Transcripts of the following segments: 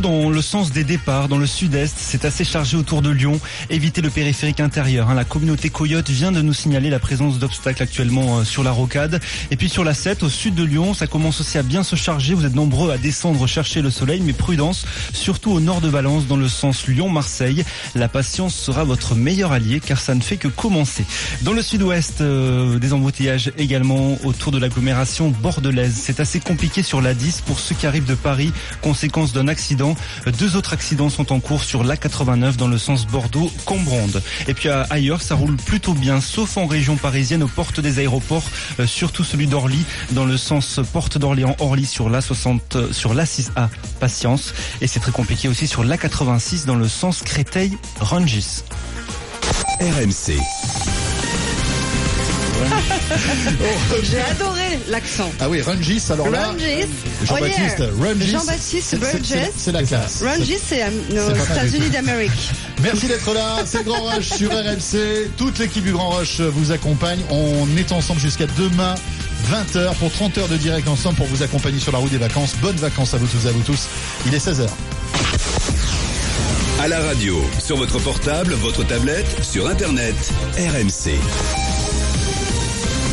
dans le sens des départs, dans le sud-est. C'est assez chargé autour de Lyon. Évitez le périphérique intérieur. Hein. La communauté Coyote vient de nous signaler la présence d'obstacles actuellement euh, sur la rocade. Et puis sur la 7, au sud de Lyon, ça commence aussi à bien se charger. Vous êtes nombreux à descendre chercher le soleil, mais prudence, surtout au nord de Valence, dans le sens Lyon-Marseille. La patience sera votre meilleur allié, car ça ne fait que commencer. Dans le sud-ouest, euh, des embouteillages également autour de l'agglomération bordelaise. C'est assez compliqué sur la 10 pour ceux qui arrivent de Paris, conséquence d'un accident. Deux autres accidents sont en cours sur l'A89 dans le sens Bordeaux-Combronde. Et puis ailleurs, ça roule plutôt bien, sauf en région parisienne, aux portes des aéroports, euh, surtout celui d'Orly, dans le sens Porte d'Orléans-Orly sur l'A60, euh, sur l'A6A, patience. Et c'est très compliqué aussi sur l'A86 dans le sens Créteil-Rungis. RMC. J'ai adoré l'accent. Ah oui, Rungis, alors là. Rungis. Jean-Baptiste, Oh. Rungis. Jean-Baptiste c'est- c'est- Burgess. C'est la classe. Rungis, c'est aux États-Unis d'Amérique. Merci d'être là, c'est Grand Rush sur RMC. Toute l'équipe du Grand Rush vous accompagne. On est ensemble jusqu'à demain, 20h, pour 30 heures de direct ensemble pour vous accompagner sur la route des vacances. Bonnes vacances à vous tous, à vous tous. Il est 16h. À la radio, sur votre portable, votre tablette, sur Internet, RMC.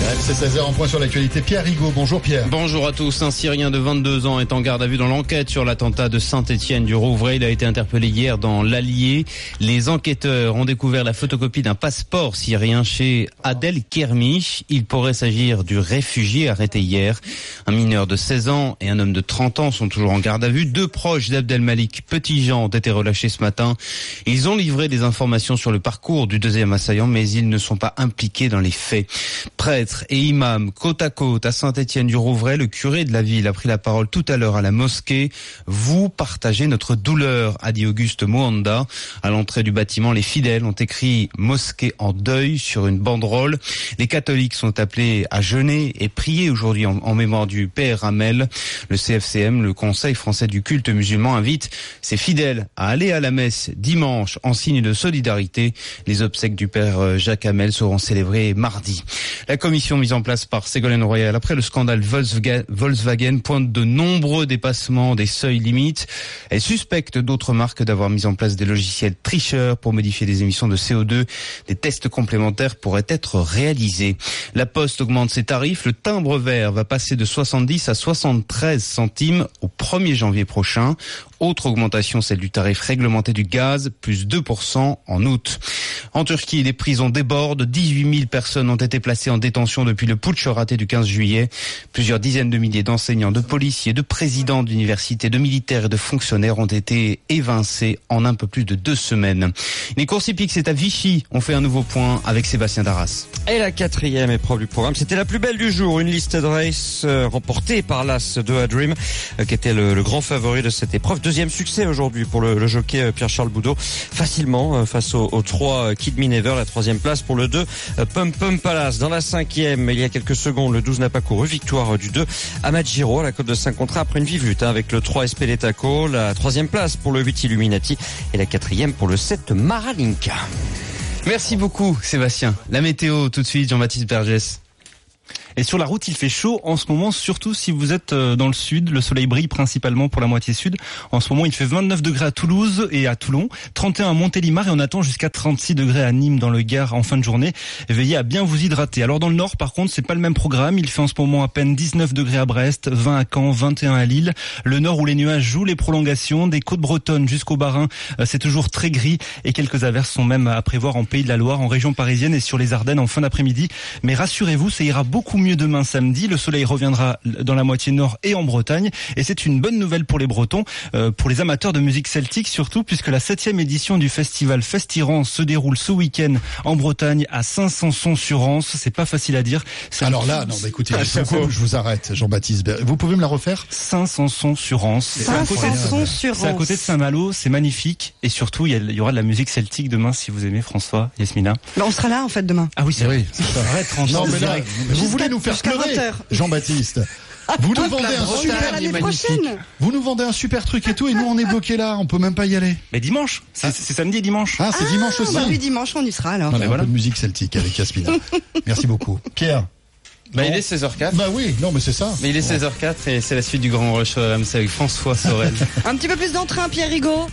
RMC 16h en point sur l'actualité. Pierre Rigaud, bonjour Pierre. Bonjour à tous. Un Syrien de 22 ans est en garde à vue dans l'enquête sur l'attentat de Saint-Étienne du Rouvray. Il a été interpellé hier dans l'Allier. Les enquêteurs ont découvert la photocopie d'un passeport syrien chez Adel Kermi. Il pourrait s'agir du réfugié arrêté hier. Un mineur de 16 ans et un homme de 30 ans sont toujours en garde à vue. Deux proches d'Abdelmalik Petitjean ont été relâchés ce matin. Ils ont livré des informations sur le parcours du deuxième assaillant, mais ils ne sont pas impliqués dans les faits. Prêtres et imams côte à côte à Saint-Étienne-du-Rouvray, le curé de la ville a pris la parole tout à l'heure à la mosquée. Vous partagez notre douleur, a dit Auguste Moanda. À l'entrée du bâtiment, les fidèles ont écrit mosquée en deuil sur une banderole. Les catholiques sont appelés à jeûner et prier aujourd'hui en, en mémoire du père Hamel. Le CFCM, le Conseil français du culte musulman, invite ses fidèles à aller à la messe dimanche en signe de solidarité. Les obsèques du père euh, Jacques Hamel seront célébrées mardi. La commission mise en place par Ségolène Royal après le scandale Volkswagen, pointe de nombreux dépassements des seuils limites. Elle suspecte d'autres marques d'avoir mis en place des logiciels tricheurs pour modifier les émissions de CO2. Des tests complémentaires pourraient être réalisés. La Poste augmente ses tarifs. Le timbre vert va passer de 70 à 73 centimes au 1er janvier prochain. Autre augmentation, celle du tarif réglementé du gaz, plus 2% en août. En Turquie, les prisons débordent. 18 000 personnes ont été placées en détention depuis le putsch raté du 15 juillet. Plusieurs dizaines de milliers d'enseignants, de policiers, de présidents d'universités, de militaires et de fonctionnaires ont été évincés en un peu plus de deux semaines. Les courses hippiques, c'est à Vichy. On fait un nouveau point avec Sébastien Darras. Et la quatrième épreuve du programme, c'était la plus belle du jour, une liste de race euh, remportée par l'As de A Dream, euh, qui était le, le grand favori de cette épreuve. Deuxième succès aujourd'hui pour le, jockey euh, Pierre-Charles Boudot, facilement euh, face au, au 3 euh, Kid Me la troisième place pour le 2 euh, Pum Pum Palace. Dans la cinquième, il y a quelques secondes, le 12 n'a pas couru, victoire du 2 Ahmad Giro à la côte de Saint-Contrat après une vive lutte hein, avec le 3 Espeletaco, la troisième place pour le 8 Illuminati et la quatrième pour le 7 Maralinka. Merci beaucoup, Sébastien. La météo, tout de suite, Jean-Baptiste Bergès. Et sur la route, il fait chaud en ce moment, surtout si vous êtes euh, dans le sud. Le soleil brille principalement pour la moitié sud. En ce moment, il fait 29 degrés à Toulouse et à Toulon, 31 à Montélimar et on attend jusqu'à 36 degrés à Nîmes dans le Gard en fin de journée. Veillez à bien vous hydrater. Alors dans le nord, par contre, c'est pas le même programme. Il fait en ce moment à peine 19 degrés à Brest, 20 à Caen, 21 à Lille. Le nord où les nuages jouent les prolongations, des côtes bretonnes jusqu'au Bas-Rhin, euh, c'est toujours très gris et quelques averses sont même à prévoir en Pays de la Loire, en région parisienne et sur les Ardennes en fin d'après-midi. Mais rassurez-vous, ça ira beaucoup mieux demain samedi. Le soleil reviendra dans la moitié nord et en Bretagne. Et c'est une bonne nouvelle pour les Bretons, euh, pour les amateurs de musique celtique surtout, puisque la septième édition du festival Festiran se déroule ce week-end en Bretagne à Saint-Sanson-sur-Ance. C'est pas facile à dire. Alors là, non, bah écoutez, Ah, je, vous, je vous arrête, Jean-Baptiste. Vous pouvez me la refaire? Saint-Sanson-sur-Ance. C'est à côté de- Saint-Sanson sur C'est à côté de Saint-Malo, c'est magnifique. Et surtout, il y, y aura de la musique celtique demain si vous aimez François, Yasmina. Bah, on sera là en fait demain. Ah oui, c'est vrai. oui, c'est ça. Arrête, Non, c'est mais là, vous voulez nous faire pleurer, 20 heures. Jean-Baptiste. Vous nous vendez un super, l'année magnifique. prochaine. vous nous vendez un super truc et tout, et nous on est bloqué là, on peut même pas y aller. Mais dimanche, c'est c'est samedi et dimanche. Ah, c'est dimanche aussi. Bah, puis dimanche, on y sera alors. Voilà, voilà. un peu de musique celtique avec Yasmina. Merci beaucoup. Pierre. Bah, il est 16h04. Bah oui, non mais c'est ça. Mais il est 16h04 et c'est la suite du Grand Rush sur RMC avec François Sorel. Un petit peu plus d'entrain, Pierre Rigaud.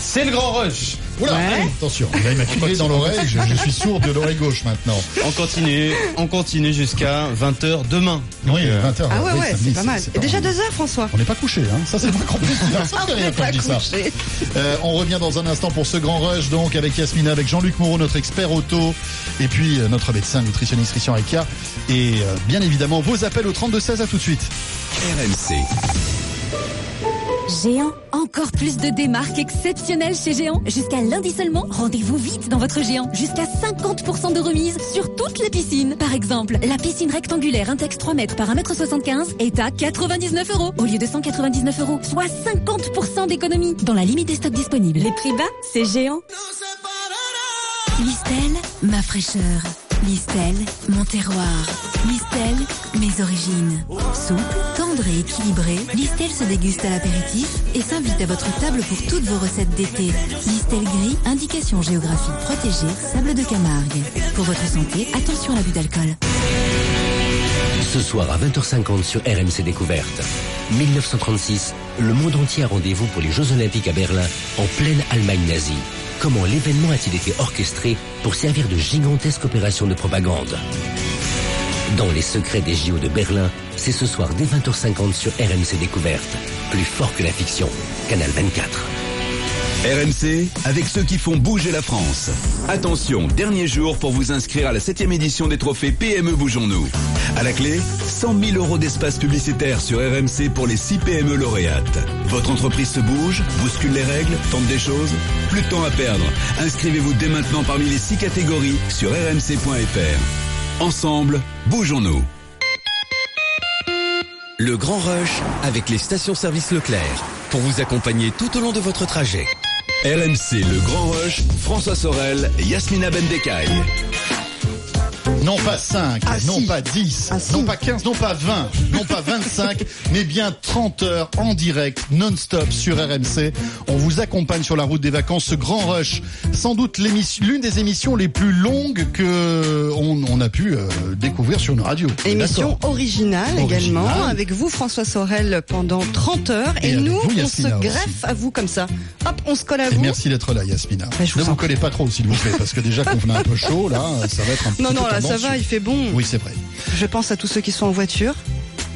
C'est le Grand Rush Oula, Ouais. attention, là, il m'a crié dans l'oreille, je, je suis sourd de l'oreille gauche maintenant. On continue, on continue jusqu'à 20h demain. Oui, 20h. Ah ouais, ouais, c'est pas mal. Et déjà mal. deux heures, François. On n'est pas couché, hein. ça c'est pas rien pas ça. couché. Euh, on revient dans un instant pour ce grand rush donc avec Yasmina, avec Jean-Luc Moreau, notre expert auto, et puis euh, notre médecin nutritionniste Christian Ricard. Et euh, bien évidemment vos appels au 32-16 à tout de suite. RMC. Géant, encore plus de démarques exceptionnelles chez Géant. Jusqu'à lundi seulement, rendez-vous vite dans votre Géant. Jusqu'à 50% de remise sur toutes les piscines. Par exemple, la piscine rectangulaire Intex 3 mètres par 1 mètre 75 est à 99 euros au lieu de 199 euros, soit 50% d'économie dans la limite des stocks disponibles. Les prix bas, c'est Géant. Listel, ma fraîcheur. Listel, mon terroir. Listel, mes origines. Souple, tendre et équilibré, Listel se déguste à l'apéritif et s'invite à votre table pour toutes vos recettes d'été. Listel gris, indication géographique protégée, sable de Camargue. Pour votre santé, attention à l'abus d'alcool. Ce soir à 20h50 sur RMC Découverte. 1936, le monde entier a rendez-vous pour les Jeux Olympiques à Berlin, en pleine Allemagne nazie. Comment l'événement a-t-il été orchestré pour servir de gigantesque opération de propagande Dans les secrets des JO de Berlin, c'est ce soir dès 20h50 sur RMC Découverte. Plus fort que la fiction. Canal 24. RMC, avec ceux qui font bouger la France. Attention, dernier jour pour vous inscrire à la 7 édition des trophées PME Bougeons-nous. À la clé, 100 000 euros d'espace publicitaire sur RMC pour les 6 PME lauréates. Votre entreprise se bouge, bouscule les règles, tente des choses Plus de temps à perdre. Inscrivez-vous dès maintenant parmi les 6 catégories sur rmc.fr. Ensemble, bougeons-nous. Le Grand Rush avec les stations-service Leclerc pour vous accompagner tout au long de votre trajet. RMC, le Grand Rush, François Sorel, Yasmina Bendekai. Non pas 5, Ah, non si. pas 10, Ah, si. non pas 15, non pas 20, non pas 25, mais bien 30 heures en direct, non-stop sur RMC. On vous accompagne sur la route des vacances, ce grand rush. Sans doute l'une des émissions les plus longues que on, on a pu euh, découvrir sur une radio. Émission originale, également, avec vous François Sorel pendant 30 heures. Et, nous, vous, on se aussi. greffe à vous comme ça. Hop, on se colle à Et vous. merci d'être là, Yasmina. Bah, je vous ne vous collez pas trop, s'il vous plaît, parce que déjà qu'on venait un peu chaud, là, ça va être un petit Non, non, peu là ça tendancieux. va, il fait bon. Oui, c'est vrai. Je pense à tous ceux qui sont en voiture,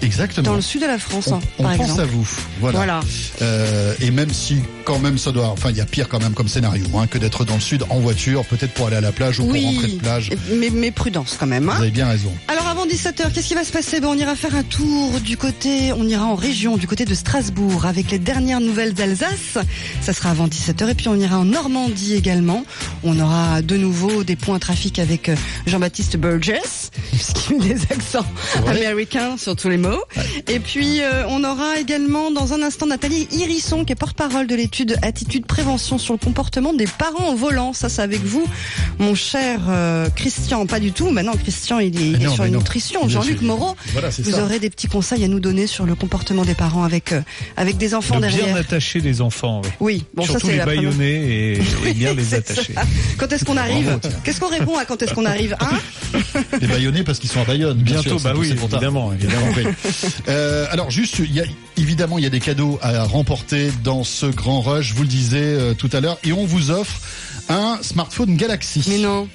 Exactement. dans le sud de la France, on hein, on par pense exemple. à vous. Voilà. Voilà. Euh, et même si quand même ça doit, enfin il y a pire quand même comme scénario hein, que d'être dans le sud en voiture, peut-être pour aller à la plage ou pour rentrer de plage. mais, mais prudence quand même. hein. Vous avez bien raison. Alors avant 17h, qu'est-ce qui va se passer? Ben, On ira faire un tour du côté, on ira en région, du côté de Strasbourg, avec les dernières nouvelles d'Alsace. Ça sera avant 17h. Et puis on ira en Normandie également. On aura de nouveau des points trafic avec euh, Jean-Baptiste Burgess, puisqu'il met des accents vrai. américains sur tous les mots. Et puis euh, on aura également dans un instant Nathalie Irisson, qui est porte-parole de l'étude Attitude Prévention sur le comportement des parents au volant. Ça, c'est avec vous, mon cher euh, Christian. Pas du tout. Maintenant, Christian, il est, il sur une non. Nutrition. Jean-Luc Moreau, Voilà, vous ça. aurez des petits conseils à nous donner sur le comportement des parents avec euh, avec des enfants De bien derrière. attacher les enfants, oui. Oui, bon Surtout ça c'est la première- baïonner et, et bien les attacher. ça. Quand est-ce qu'on arrive. Qu'est-ce qu'on répond à quand est-ce qu'on arrive hein Les baïonnés parce qu'ils sont à Bayonne. bien Bientôt, sûr, bah oui, évidemment. Euh, alors juste, il y a, évidemment, il y a des cadeaux à remporter dans ce grand rush. Vous le disiez euh, tout à l'heure, et on vous offre un smartphone Galaxy. Mais non.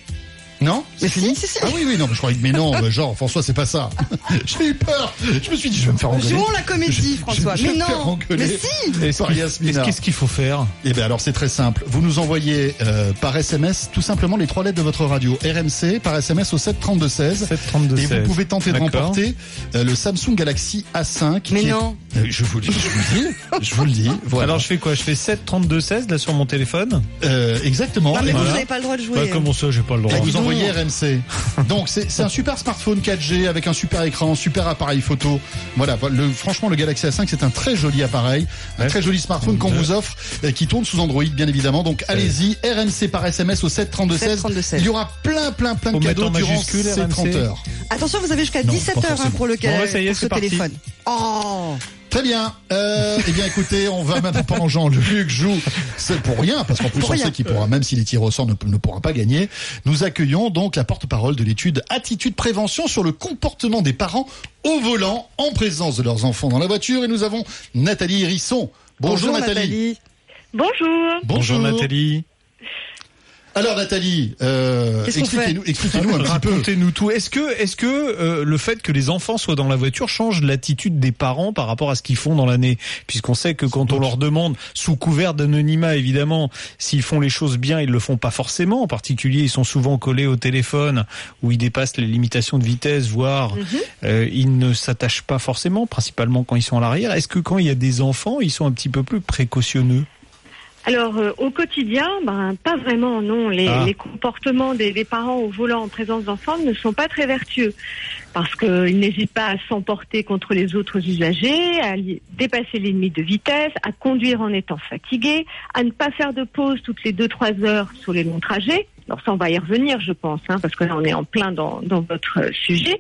Non Mais C'est fini si, si, si. Ah oui, oui, non, mais je croyais que mais non, genre François, c'est pas ça. J'ai eu peur. Je me suis dit, je vais me faire engueuler. Jouons la comédie, Je- François. je vais Mais me faire non. engueuler. Mais si. Qu'est-ce qu'il faut faire Eh bien alors c'est très simple. Vous nous envoyez euh, par SMS tout simplement les trois lettres de votre radio RMC par SMS au 73216 732 et vous pouvez tenter de remporter euh, le Samsung Galaxy A5. Mais est- non. Euh, je vous le dis, je vous le dis, je vous le dis. Voilà. Alors je fais quoi? Je fais 7 32 16 là sur mon téléphone? Euh, exactement. Non mais vous voilà. n'avez pas le droit de jouer. Bah, comment ça, j'ai pas le droit? Et envoyez RMC. Donc c'est un super smartphone 4G avec un super écran, super appareil photo. Voilà, le, franchement le Galaxy A5 c'est un très joli appareil, un très joli smartphone qu'on vous offre euh, qui tourne sous Android bien évidemment. Donc allez-y, RMC par SMS au 73216. 73216. Il y aura plein plein plein de cadeaux durant ces RMC. 30 heures. Attention, vous avez jusqu'à Non, 17 pas heures hein, pour le pour ce téléphone. Oh Très bien. Euh, eh bien, écoutez, on va maintenant pendant Jean-Luc joue. C'est pour rien, parce qu'en plus, Pour on rien. sait qu'il pourra, même si les tirs au sort ne, ne pourra pas gagner. Nous accueillons donc la porte-parole de l'étude Attitude Prévention sur le comportement des parents au volant en présence de leurs enfants dans la voiture. Et nous avons Nathalie Hérisson. Bonjour, Nathalie. Bonjour. Bonjour Nathalie. Alors Nathalie, euh, expliquez-nous expliquez-nous un petit peu. Racontez-nous tout. Est-ce que, est-ce que euh, le fait que les enfants soient dans la voiture change l'attitude des parents par rapport à ce qu'ils font dans l'année? Puisqu'on sait que quand on leur demande, sous couvert d'anonymat évidemment, s'ils font les choses bien, ils le font pas forcément. En particulier, ils sont souvent collés au téléphone où ils dépassent les limitations de vitesse, voire euh, ils ne s'attachent pas forcément, principalement quand ils sont à l'arrière. Est-ce que quand il y a des enfants, ils sont un petit peu plus précautionneux? Alors, euh, au quotidien, ben, pas vraiment, non. Les, Ah. les comportements des, des parents au volant en présence d'enfants ne sont pas très vertueux. Parce qu'ils n'hésitent pas à s'emporter contre les autres usagers, à dépasser les limites de vitesse, à conduire en étant fatigué, à ne pas faire de pause toutes les 2-3 heures sur les longs trajets. Alors ça, on va y revenir, je pense, hein, parce que là, on est en plein dans, dans votre euh, sujet.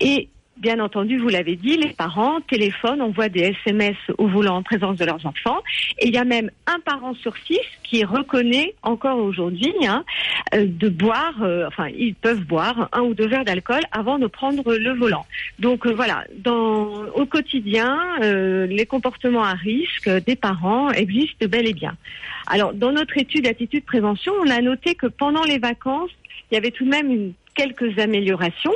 Et Bien entendu, vous l'avez dit, les parents téléphonent, envoient des SMS au volant en présence de leurs enfants. Et il y a même un parent sur six qui reconnaît encore aujourd'hui hein, euh, de boire, euh, enfin ils peuvent boire un ou deux verres d'alcool avant de prendre le volant. Donc euh, voilà, dans, au quotidien, les comportements à risque des parents existent bel et bien. Alors dans notre étude attitude prévention, on a noté que pendant les vacances, il y avait tout de même quelques améliorations.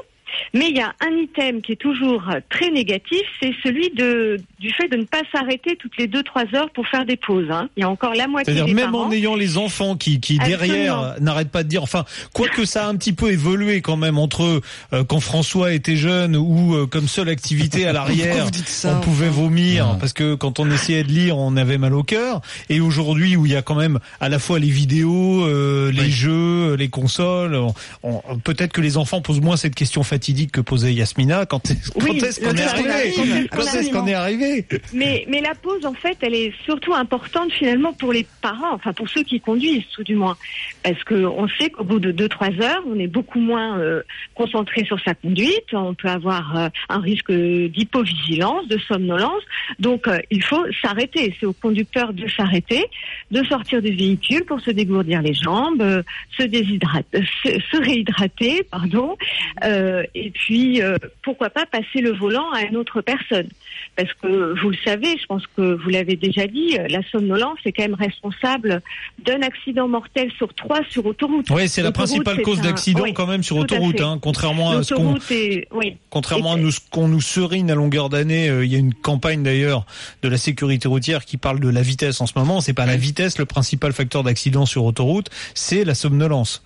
Mais il y a un item qui est toujours très négatif, c'est celui de, du fait de ne pas s'arrêter toutes les 2-3 heures pour faire des pauses. hein. Il y a encore la moitié C'est-à-dire des même parents. en ayant les enfants qui, qui derrière n'arrêtent pas de dire, enfin, quoique ça a un petit peu évolué quand même entre euh, quand François était jeune ou euh, comme seule activité à l'arrière, on pouvait enfin vomir parce que quand on essayait de lire, on avait mal au cœur. Et aujourd'hui où il y a quand même à la fois les vidéos, euh, les jeux, les consoles, on- on- peut-être que les enfants posent moins cette question fatidique que posait Yasmina. Quand, est-ce qu'on est arrivé arrive. Quand est-ce qu'on est arrivé Mais, mais la pause, en fait, elle est surtout importante finalement pour les parents, enfin pour ceux qui conduisent, tout du moins. Parce qu'on sait qu'au bout de 2-3 heures, on est beaucoup moins euh, concentré sur sa conduite, on peut avoir euh, un risque d'hypovigilance, de somnolence. Donc euh, il faut s'arrêter. C'est au conducteur de s'arrêter, de sortir du véhicule pour se dégourdir les jambes, se déshydrater, se, se réhydrater, pardon, euh, et puis euh, pourquoi pas passer le volant à une autre personne? Parce que vous le savez, je pense que vous l'avez déjà dit, euh, la somnolence est quand même responsable d'un accident mortel sur trois sur autoroute. Oui, c'est la principale cause d'accident quand même sur à autoroute, hein, contrairement à ce qu'on L'autoroute est, oui. Contrairement à nous, ce qu'on nous serine à longueur d'année, euh, il y a une campagne d'ailleurs de la sécurité routière qui parle de la vitesse en ce moment. C'est pas la vitesse le principal facteur d'accident sur autoroute, c'est la somnolence.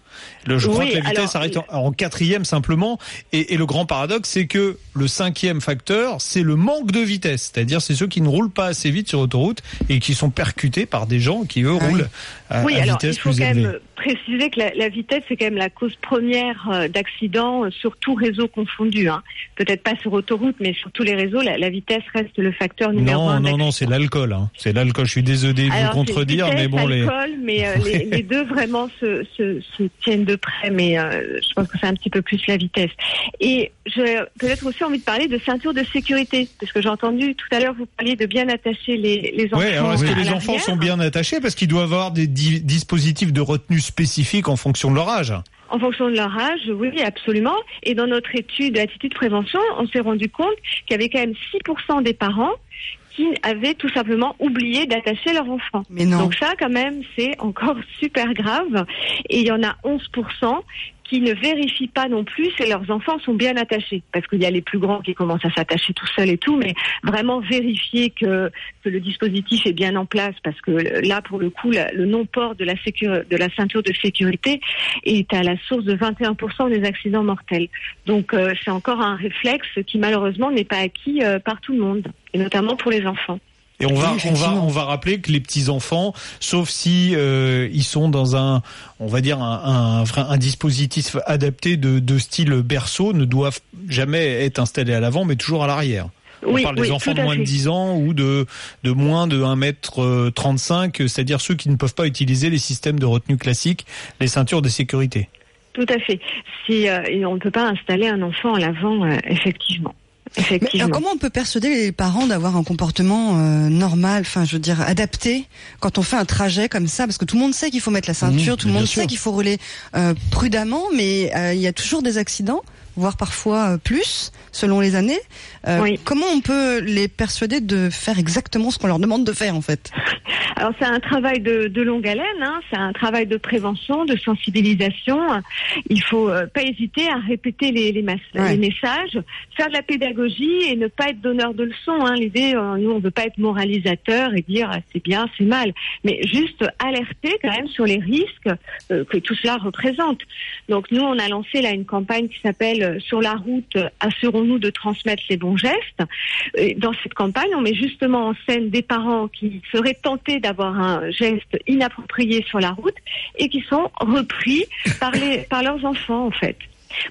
Le, je crois que la vitesse alors, arrête en, en quatrième simplement. Et, et le grand paradoxe, c'est que le cinquième facteur, c'est le manque de vitesse. C'est-à-dire, c'est ceux qui ne roulent pas assez vite sur autoroute et qui sont percutés par des gens qui eux Ah roulent à, Oui, à alors vitesse il faut plus quand élevée. même préciser que la, la vitesse c'est quand même la cause première euh, d'accident euh, sur tout réseau confondu. Hein. Peut-être pas sur autoroute, mais sur tous les réseaux, la, la vitesse reste le facteur numéro un. Non, non, non, c'est l'alcool. Hein. C'est l'alcool. Je suis désolé de vous contredire, vitesse, mais bon, les. mais euh, les, les deux vraiment se, se, se tiennent de près, mais euh, je pense que c'est un petit peu plus la vitesse. Et j'ai peut-être aussi envie de parler de ceinture de sécurité, parce que j'ai entendu tout à l'heure vous parliez de bien attacher les, les enfants. Ouais, alors est-ce que les enfants sont bien attachés? Parce qu'ils doivent avoir des di- dispositifs de retenue spécifiques en fonction de leur âge En fonction de leur âge, oui, absolument. Et dans notre étude attitude prévention, on s'est rendu compte qu'il y avait quand même 6% des parents qui avaient tout simplement oublié d'attacher leur enfant. Mais non. Donc ça, quand même, c'est encore super grave. Et il y en a 11% qui ne vérifient pas non plus si leurs enfants sont bien attachés. Parce qu'il y a les plus grands qui commencent à s'attacher tout seuls et tout, mais vraiment vérifier que, le dispositif est bien en place, parce que là, pour le coup, le non-port de la, sécu- de la ceinture de sécurité est à la source de 21% des accidents mortels. Donc euh, c'est encore un réflexe qui malheureusement n'est pas acquis euh, par tout le monde, et notamment pour les enfants. Et on va, Oui, on va, on va rappeler que les petits enfants, sauf si euh, ils sont dans un, on va dire un, un, un dispositif adapté de, de style berceau, ne doivent jamais être installés à l'avant, mais toujours à l'arrière. On Oui, parle oui, des enfants de moins de fait. 10 ans ou de, de moins de 1m35, c'est-à-dire ceux qui ne peuvent pas utiliser les systèmes de retenue classiques, les ceintures de sécurité. Tout à fait. Si, euh, on ne peut pas installer un enfant à l'avant, euh, effectivement. Effectivement. alors, comment on peut persuader les parents d'avoir un comportement euh, normal, enfin je veux dire adapté quand on fait un trajet comme ça? Parce que tout le monde sait qu'il faut mettre la ceinture, Mmh, tout le monde sûr. sait qu'il faut rouler euh, prudemment, mais euh, il y a toujours des accidents, voire parfois euh, plus selon les années. Euh, Oui. Comment on peut les persuader de faire exactement ce qu'on leur demande de faire en fait? Alors c'est un travail de, de longue haleine, hein. c'est un travail de prévention, de sensibilisation. Il faut euh, pas hésiter à répéter les, les, mas- Ouais. les messages, faire de la pédagogie et ne pas être donneur de leçons. Hein. L'idée, euh, nous, on veut pas être moralisateur et dire ah, c'est bien, c'est mal, mais juste alerter quand même sur les risques que tout cela représente. Donc nous, on a lancé là une campagne qui s'appelle Sur la route, assurons-nous de transmettre les bons gestes. Et dans cette campagne, on met justement en scène des parents qui seraient tentés d'avoir un geste inapproprié sur la route et qui sont repris par, les, par leurs enfants, en fait.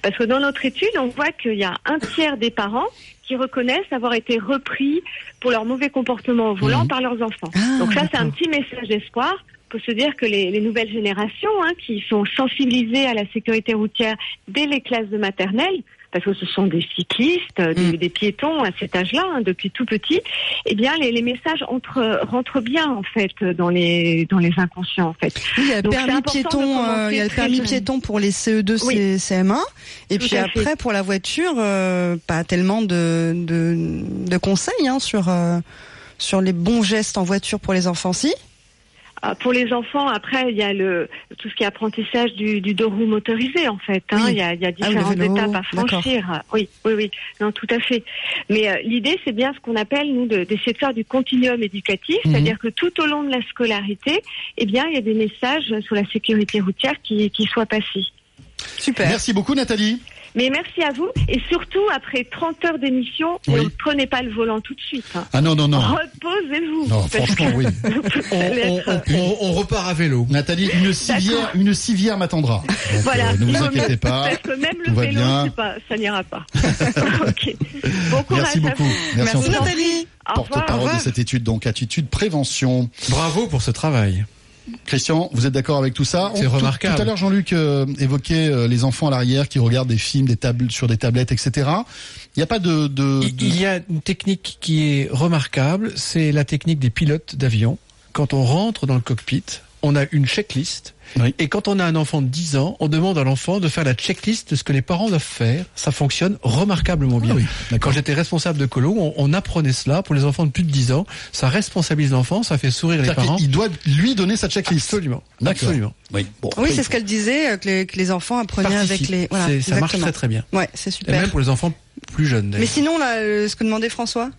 Parce que dans notre étude, on voit qu'il y a un tiers des parents qui reconnaissent avoir été repris pour leur mauvais comportement au volant par leurs enfants. Ah, Donc ça, c'est un petit message d'espoir. Faut se dire que les, les nouvelles générations hein, qui sont sensibilisées à la sécurité routière dès les classes de maternelle, parce que ce sont des cyclistes, des, Mm. des piétons à cet âge-là, hein, depuis tout petit, eh bien les, les messages entrent, rentrent bien en fait dans les dans les inconscients en fait. Oui, il y a Donc, permis piéton, euh, commencer il y a le permis piéton pour les CE2, Oui. C- CM1, et Tout puis après fait. pour la voiture, euh, pas tellement de de, de conseils hein, sur euh, sur les bons gestes en voiture pour les enfants, si. Ah, Pour les enfants, après, il y a le tout ce qui est apprentissage du, du deux roues motorisé, en fait. Hein. Oui. Il, y a, il y a Ah différentes vélo, étapes à franchir. Oui, oui, oui. Non, tout à fait. Mais euh, l'idée, c'est bien ce qu'on appelle, nous, de- d'essayer de faire du continuum éducatif, Mhm. c'est-à-dire que tout au long de la scolarité, eh bien, il y a des messages sur la sécurité routière qui, qui soient passés. Super. Merci beaucoup Nathalie. Mais merci à vous. Et surtout, après 30 heures d'émission, Oui. ne prenez pas le volant tout de suite. hein. Ah non, non, non. Reposez-vous. Non, franchement, oui. vous On, allez on- être- on- on- on repart à vélo. Nathalie, une civière, une civière m'attendra. Voilà. euh, ne vous inquiétez pas. Parce que même le va vélo, bien. c'est pas, ça n'ira pas. ok. Bon courage Merci beaucoup. Merci, Merci. Nathalie. Porte-parole de cette étude, donc attitude prévention. Bravo pour ce travail. Christian, vous êtes d'accord avec tout ça C'est tout- remarquable. Tout à l'heure, Jean-Luc euh, évoquait euh, les enfants à l'arrière qui regardent des films, des tables sur des tablettes, etc. Il n'y a pas de, de, Il de- il y a une technique qui est remarquable, c'est la technique des pilotes d'avion. Quand on rentre dans le cockpit, on a une checklist. Oui. Et quand on a un enfant de 10 ans, on demande à l'enfant de faire la checklist de ce que les parents doivent faire. Ça fonctionne remarquablement bien. Ah oui, Quand j'étais responsable de colo, on, on apprenait cela pour les enfants de plus de 10 ans. Ça responsabilise l'enfant, ça fait sourire les parents. qu'il doit lui donner sa checklist. Absolument. D'accord. Absolument. Oui, bon, Oui, c'est il ce qu'elle disait euh, que les, que les enfants apprenaient avec les. Voilà, ça marche très très bien. Ouais, c'est Et super. même pour les enfants plus jeunes Mais sinon, là, euh, ce que demandait François?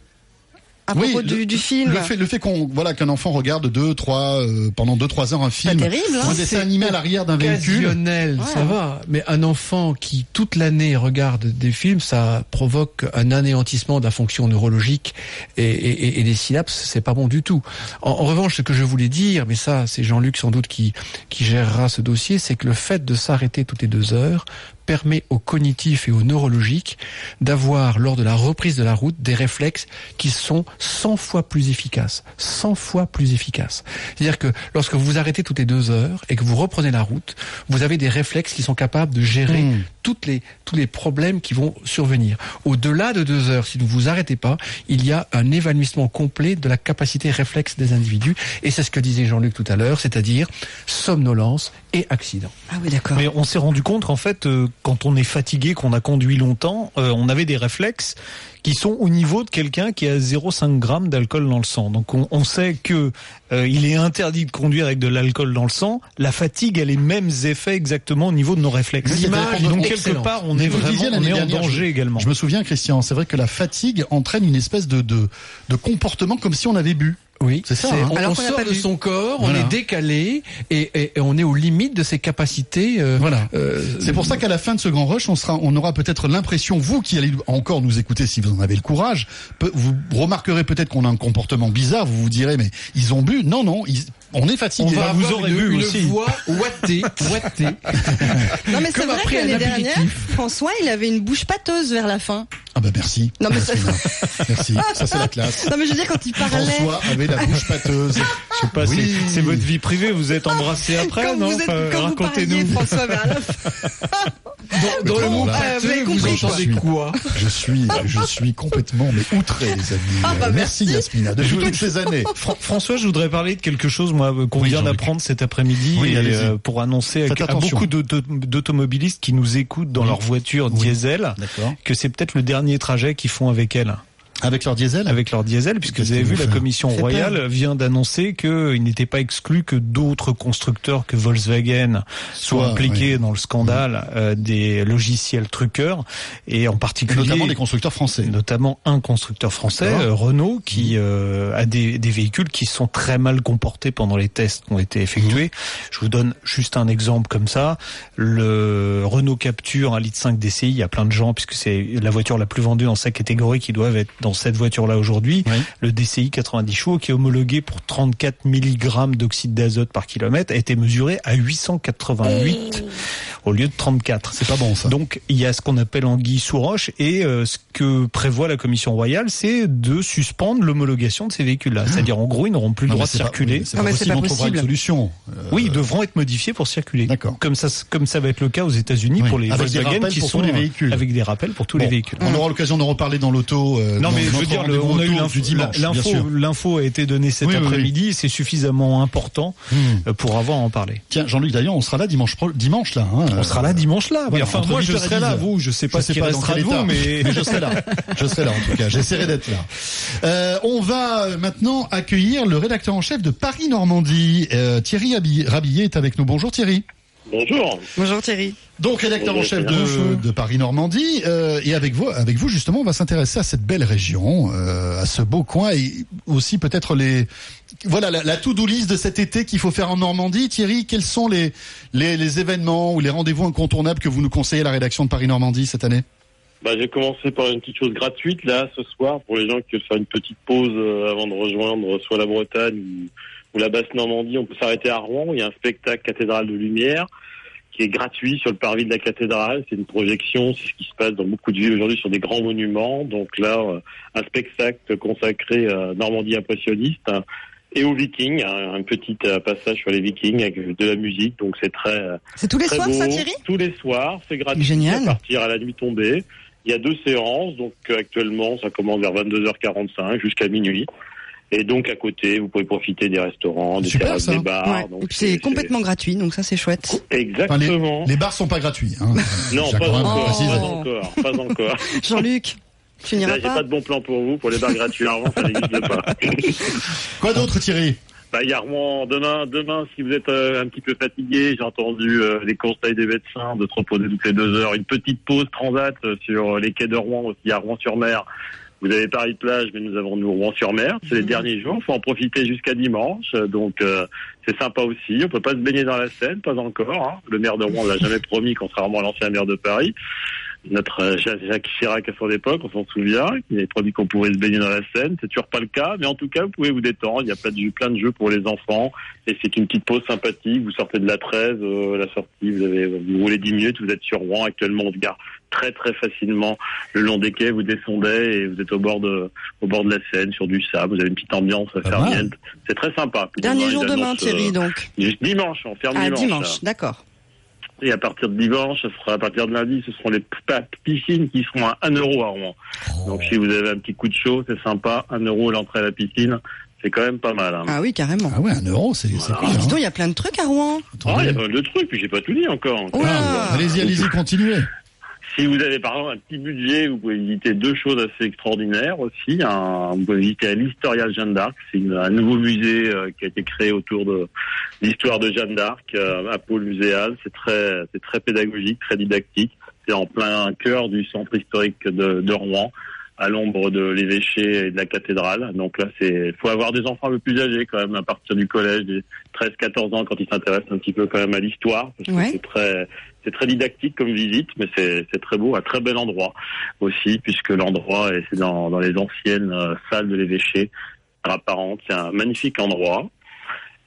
À Oui, propos le- du, du film. Le fait, le fait qu'on voilà qu'un enfant regarde deux, trois euh, pendant deux, trois heures un film, terrible, hein. un dessin animé à l'arrière d'un véhicule. Ouais. ça va. Mais un enfant qui toute l'année regarde des films, ça provoque un anéantissement de la fonction neurologique et, et- et des synapses. C'est pas bon du tout. En, en revanche, ce que je voulais dire, mais ça, c'est Jean-Luc sans doute qui qui gérera ce dossier, c'est que le fait de s'arrêter toutes les deux heures permet au cognitif et au neurologique d'avoir, lors de la reprise de la route, des réflexes qui sont 100 fois plus efficaces. 100 fois plus efficaces. C'est-à-dire que lorsque vous vous arrêtez toutes les deux heures et que vous reprenez la route, vous avez des réflexes qui sont capables de gérer Mmh. toutes les, tous les problèmes qui vont survenir. Au-delà de deux heures, si vous vous arrêtez pas, il y a un évanouissement complet de la capacité réflexe des individus. Et c'est ce que disait Jean-Luc tout à l'heure, c'est-à-dire somnolence et accident. Ah oui, d'accord. Mais on s'est rendu compte qu'en fait, euh, quand on est fatigué, qu'on a conduit longtemps, euh, on avait des réflexes qui sont au niveau de quelqu'un qui a 0,5 grammes d'alcool dans le sang. Donc on, on sait que euh, il est interdit de conduire avec de l'alcool dans le sang. La fatigue a les mêmes effets exactement au niveau de nos réflexes. Donc quelque part, on est Vous vraiment on est en dernière, danger je- également. Je me souviens, Christian, c'est vrai que la fatigue entraîne une espèce de, de, de comportement comme si on avait bu. Oui, C'est ça, hein. On, Alors sort pas de son corps, Voilà. on est décalé et, et- et on est aux limites de ses capacités. euh, Voilà. euh, C'est pour ça qu'à la fin de ce grand rush, on sera, on aura peut-être l'impression, vous qui allez encore nous écouter si vous en avez le courage, vous remarquerez peut-être qu'on a un comportement bizarre, vous vous direz, mais ils ont bu. Non, non, ils- on est fatigué. on va vous avoir aurez une, bu une aussi. voix ouatée, ouatée. Non, mais c'est vrai que l'année dernière, François, il avait une bouche pâteuse vers la fin. Ah bah merci. Non, mais Merci, ça- merci. Ça c'est la classe. Non, mais je veux dire, quand il parlait. François avait la bouche pâteuse. Je sais pas, c'est- Oui. c'est votre vie privée. Vous êtes embrassé après, quand non vous, êtes, Enfin, quand vous Racontez-nous. François, vers la fin. Dans, dans le mot. Ah, vous pâteux, vous compris, entendez quoi Je suis, je suis complètement mais outré, les amis. Ah, bah, merci, merci. Yasmina, depuis toutes ces années. Fran- François, je voudrais parler de quelque chose moi qu'on Oui, vient d'apprendre cet après-midi Oui, euh, pour annoncer à, beaucoup d'auto- d'automobilistes qui nous écoutent dans Oui. leur voiture diesel que c'est peut-être le dernier trajet qu'ils font avec elle. Avec leur diesel avec leur diesel, puisque vous avez vu, la Commission royale peur. vient d'annoncer qu'il n'était pas exclu que d'autres constructeurs que Volkswagen soient Soit, impliqués dans le scandale euh, des logiciels truqueurs, et en particulier Notamment des constructeurs français. notamment un constructeur français, euh, Renault, qui euh, a des, des véhicules qui sont très mal comportés pendant les tests qui ont été effectués. Je vous donne juste un exemple comme ça. Le Renault Capture 1,5 litre 5 DCI, il y a plein de gens, puisque c'est la voiture la plus vendue dans sa catégorie, qui doivent être dans cette voiture-là aujourd'hui. Oui. Le DCI 90 chevaux, qui est homologué pour 34 mg d'oxyde d'azote par kilomètre, a été mesuré à 888 au lieu de 34. C'est pas bon, ça. Donc il y a ce qu'on appelle anguille sous roche et euh, ce que prévoit la commission royale, c'est de suspendre l'homologation de ces véhicules-là. C'est-à-dire en gros, ils n'auront plus le droit de circuler. C'est Ah, pas mais c'est possible, pas on trouvera une possible. solution. Euh, Oui, ils devront être modifiés pour circuler. D'accord. Comme ça, comme ça va être le cas aux États-Unis Oui, pour les avec des Volkswagen rappels qui pour sont tous les euh, véhicules. avec des rappels pour tous Bon, les véhicules. On aura l'occasion d'en reparler dans l'auto. euh, Non dans mais je veux dire, le- on a eu l'info, dimanche. l'info, a été donnée cet Oui, oui, oui. après-midi, c'est suffisamment important Hmm. euh, pour avoir à en parler. Tiens, Jean-Luc, d'ailleurs, on sera là dimanche, dimanche là. hein, On sera là dimanche là. enfin, moi, je 8h et serai là. 10h. Vous, je sais pas ce qui restera de vous, mais je serai là. Je serai là en tout cas. J'essaierai d'être là. Euh, on va euh, maintenant accueillir le rédacteur en chef de Paris Normandie. Euh, Thierry Rabillet est avec nous. Bonjour Thierry. Bonjour. Bonjour Thierry. Donc rédacteur en chef de, de Paris Normandie euh, et avec vous, avec vous justement, on va s'intéresser à cette belle région, euh, à ce beau coin et aussi peut-être les voilà la, la to-do list de cet été qu'il faut faire en Normandie. Thierry, quels sont les, les les événements ou les rendez-vous incontournables que vous nous conseillez à la rédaction de Paris Normandie cette année? Bah, j'ai commencé par une petite chose gratuite là ce soir pour les gens qui veulent faire une petite pause euh, avant de rejoindre soit la Bretagne ou, ou la basse Normandie. On peut s'arrêter à Rouen. Il y a un spectacle cathédrale de lumière qui est gratuit sur le parvis de la cathédrale. C'est une projection, c'est ce qui se passe dans beaucoup de villes aujourd'hui sur des grands monuments. Donc là, euh, un spectacle consacré à Normandie impressionniste hein, et aux Vikings, un, un petit euh, passage sur les Vikings avec de la musique. Donc c'est très euh, C'est tous les Très soirs beau. ça Thierry? Tous les soirs, c'est gratuit. Génial. À partir à la nuit tombée. Il y a deux séances, donc euh, actuellement ça commence vers 22h45 jusqu'à minuit. Et donc à côté, vous pouvez profiter des restaurants, des Super, terrasses, ça. des bars. Ouais. Donc Et puis c'est complètement gratuit, donc ça c'est chouette. Exactement. Les bars sont pas gratuits. Hein. Non, pas encore, pas encore, pas encore. Jean-Luc, tu n'iras Là, j'ai pas pas de bon plan pour vous, pour les bars gratuits à Rouen, ça n'existe pas. Quoi d'autre Thierry? Bah, il y a Rouen demain. Demain, si vous êtes euh, un petit peu fatigué, j'ai entendu euh, les conseils des médecins de se reposer toutes les deux heures. Une petite pause transat euh, sur les quais de Rouen, aussi à Rouen-sur-Mer. Vous avez Paris-Plage, mais nous avons nous Rouen-sur-Mer. C'est les derniers jours. faut en profiter jusqu'à dimanche. Donc, euh, c'est sympa aussi. On peut pas se baigner dans la Seine, pas encore. hein. Le maire de Rouen l'a jamais promis, contrairement à l'ancien maire de Paris. Notre euh, Jacques Chirac à son époque, on s'en souvient, il avait promis qu'on pouvait se baigner dans la Seine. C'est toujours pas le cas, mais en tout cas, vous pouvez vous détendre. Il y a plein de jeux, plein de jeux pour les enfants, et c'est une petite pause sympathique. Vous sortez de la 13, euh, la sortie, vous avez, vous roulez 10 minutes, vous êtes sur Rouen. Actuellement, on se gare très très facilement le long des quais. Vous descendez et vous êtes au bord de, au bord de la Seine, sur du sable. Vous avez une petite ambiance fermiente. C'est très sympa. Dernier jour demain Thierry donc. juste dimanche, on ferme Ah dimanche. dimanche, d'accord. Et à partir de dimanche, ce sera à partir de lundi, ce seront les piscines qui seront à 1 euro à Rouen. Donc si vous avez un petit coup de chaud, c'est sympa, 1 euro l'entrée à la piscine, c'est quand même pas mal. Hein. Ah oui, carrément. Ah ouais, un euro, c'est Voilà. cool, Dis hein. donc, il y a plein de trucs à Rouen. Ah, il y a pas mal de trucs, puis j'ai pas tout dit encore. Oh Ah, allez-y, allez-y, continuez. Si vous avez par exemple un petit budget, vous pouvez visiter deux choses assez extraordinaires aussi. Un, vous pouvez visiter l'Historial Jeanne d'Arc, c'est un nouveau musée euh, qui a été créé autour de l'histoire de Jeanne d'Arc euh, à Pôle Muséal. C'est très, c'est très pédagogique, très didactique. C'est en plein cœur du centre historique de Rouen, à l'ombre de l'évêché et de la cathédrale. Donc là, c'est, faut avoir des enfants un peu plus âgés quand même, à partir du collège, des 13-14 ans, quand ils s'intéressent un petit peu quand même à l'histoire, parce que Ouais. c'est très, c'est très didactique comme visite, mais c'est très beau, un très bel endroit aussi, puisque l'endroit est c'est dans, dans les anciennes euh, salles de l'évêché apparentes. C'est un magnifique endroit.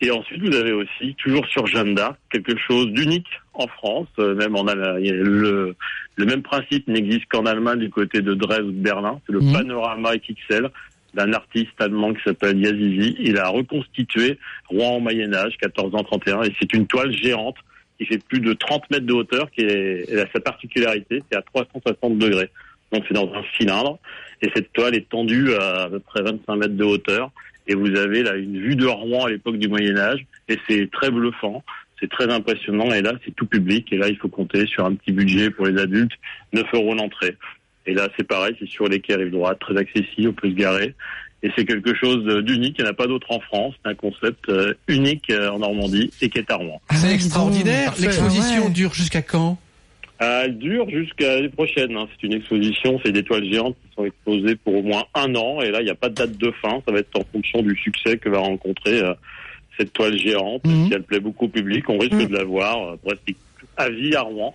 Et ensuite, vous avez aussi, toujours sur Jeanne d'Arc, quelque chose d'unique en France. euh, même en Allemagne, le, le même principe n'existe qu'en Allemagne du côté de Dresde ou de Berlin. C'est le Mhm. panorama XXL d'un artiste allemand qui s'appelle Yazizi. Il a reconstitué Rouen au Moyen Âge, 1431, et c'est une toile géante qui fait plus de 30 mètres de hauteur, qui est, elle a sa particularité, c'est à 360 degrés. Donc c'est dans un cylindre, et cette toile est tendue à à peu près 25 mètres de hauteur, et vous avez là une vue de Rouen à l'époque du Moyen Âge, et c'est très bluffant. C'est très impressionnant et là c'est tout public et là il faut compter sur un petit budget pour les adultes, 9 euros l'entrée. Et là c'est pareil, c'est sur les quais rive droite, très accessible, on peut se garer. Et c'est quelque chose d'unique, il n'y en a pas d'autre en France, c'est un concept euh, unique euh, en Normandie et qui est à Rouen. C'est extraordinaire. L'exposition Ah ouais. dure jusqu'à quand? Elle dure jusqu'à l'année prochaine. hein. C'est une exposition, c'est des toiles géantes qui sont exposées pour au moins un an. Et là, il n'y a pas de date de fin. Ça va être en fonction du succès que va rencontrer euh, cette toile géante. Mhm. Si elle plaît beaucoup au public, on risque Mhm. de la voir euh, presque à vie à Rouen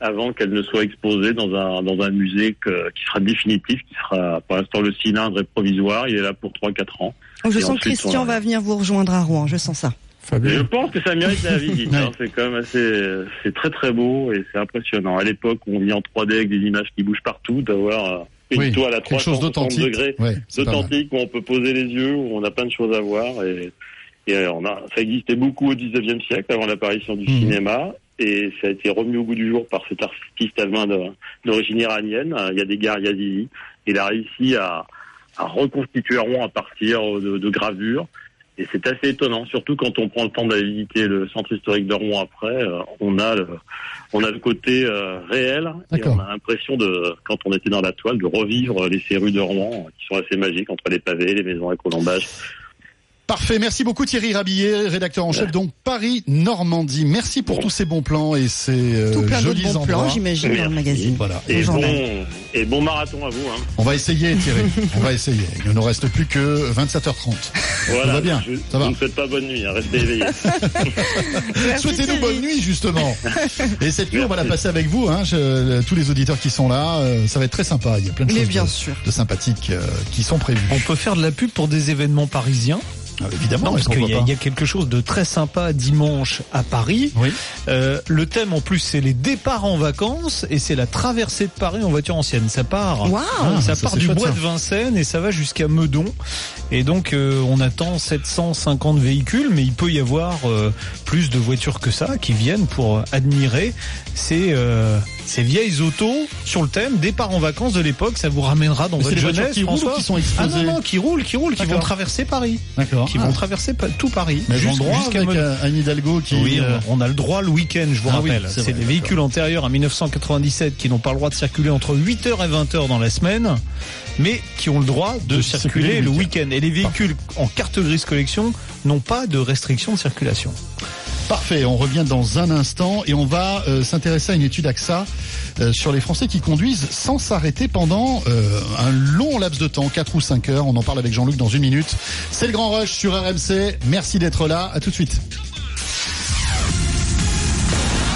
avant qu'elle ne soit exposée dans un dans un musée que- qui sera définitif, qui sera pour l'instant le cylindre est provisoire. Il est là pour 3-4 ans. Donc, je Et sens que Christian on- va venir vous rejoindre à Rouen, je sens ça. Je pense que ça mérite la visite. Ouais. hein. C'est quand même assez, c'est très très beau et c'est impressionnant. À l'époque, on vit en 3D avec des images qui bougent partout, d'avoir une Oui, toile à quelque chose 360 d'authentique. degrés, Ouais, d'authentique où on peut poser les yeux, où on a plein de choses à voir et, et on a, ça existait beaucoup au 19e siècle avant l'apparition du Mhm. cinéma et ça a été remis au bout du jour par cet artiste allemand d'origine iranienne, euh, Yadigar Yazidi. Il a réussi à, à reconstituer Rouen à partir de, de gravures. Et c'est assez étonnant, surtout quand on prend le temps d'aller visiter le centre historique de Rouen après. euh, on a le, on a le côté euh, réel et on a l'impression de, quand on était dans la toile, de revivre les ces rues de Rouen euh, qui sont assez magiques entre les pavés, les maisons à colombage. Parfait, merci beaucoup Thierry Rabillet, rédacteur en chef donc Paris Normandie. Merci pour tous ces bons plans et ces euh, Tout plein jolis bons endroits. plans, j'imagine, dans le magazine. Voilà. Et bon, journal. et bon marathon à vous. Hein. On va essayer Thierry, on va essayer. Il ne nous reste plus que 27h30. Voilà, va bien, je, ça va. ne souhaite pas bonne nuit, hein, restez éveillés. Souhaitez-nous bonne nuit justement. Et cette nuit, on va la passer avec vous, hein, je- tous les auditeurs qui sont là. euh, ça va être très sympa. Il y a plein de Mais choses bien de, sûr. de sympathiques euh, qui sont prévues. On peut faire de la pub pour des événements parisiens. Ah, évidemment, Non, parce qu'il y, a- pas. il y a quelque chose de très sympa dimanche à Paris. Oui. Euh, le thème en plus c'est les départs en vacances et c'est la traversée de Paris en voiture ancienne. Ça part, Waouh Ah, ça ça, part du bois ça. de Vincennes et ça va jusqu'à Meudon. Et donc euh, on attend 750 véhicules, mais il peut y avoir euh, plus de voitures que ça qui viennent pour admirer ces euh, ces vieilles autos sur le thème départ en vacances de l'époque. Ça vous ramènera dans Mais votre jeunesse, qui roulent ou François. qui sont Ah non non, qui roulent, qui roulent, qui vont traverser Paris, D'accord. qui Ah. vont traverser pa- tout Paris. Jusqu'à- euh, Anne Hidalgo qui. Oui, euh, on a le droit le week-end, je vous Ah rappelle. c'est des véhicules antérieurs à 1997 qui n'ont pas le droit de circuler entre 8h et 20h dans la semaine, mais qui ont le droit de, De circuler, circuler le week-end. Et les véhicules en carte grise collection n'ont pas de restriction de circulation. Parfait, on revient dans un instant et on va euh, s'intéresser à une étude AXA euh, sur les Français qui conduisent sans s'arrêter pendant euh, un long laps de temps, 4 ou 5 heures. On en parle avec Jean-Luc dans une minute. C'est le Grand Rush sur RMC. Merci d'être là. À tout de suite.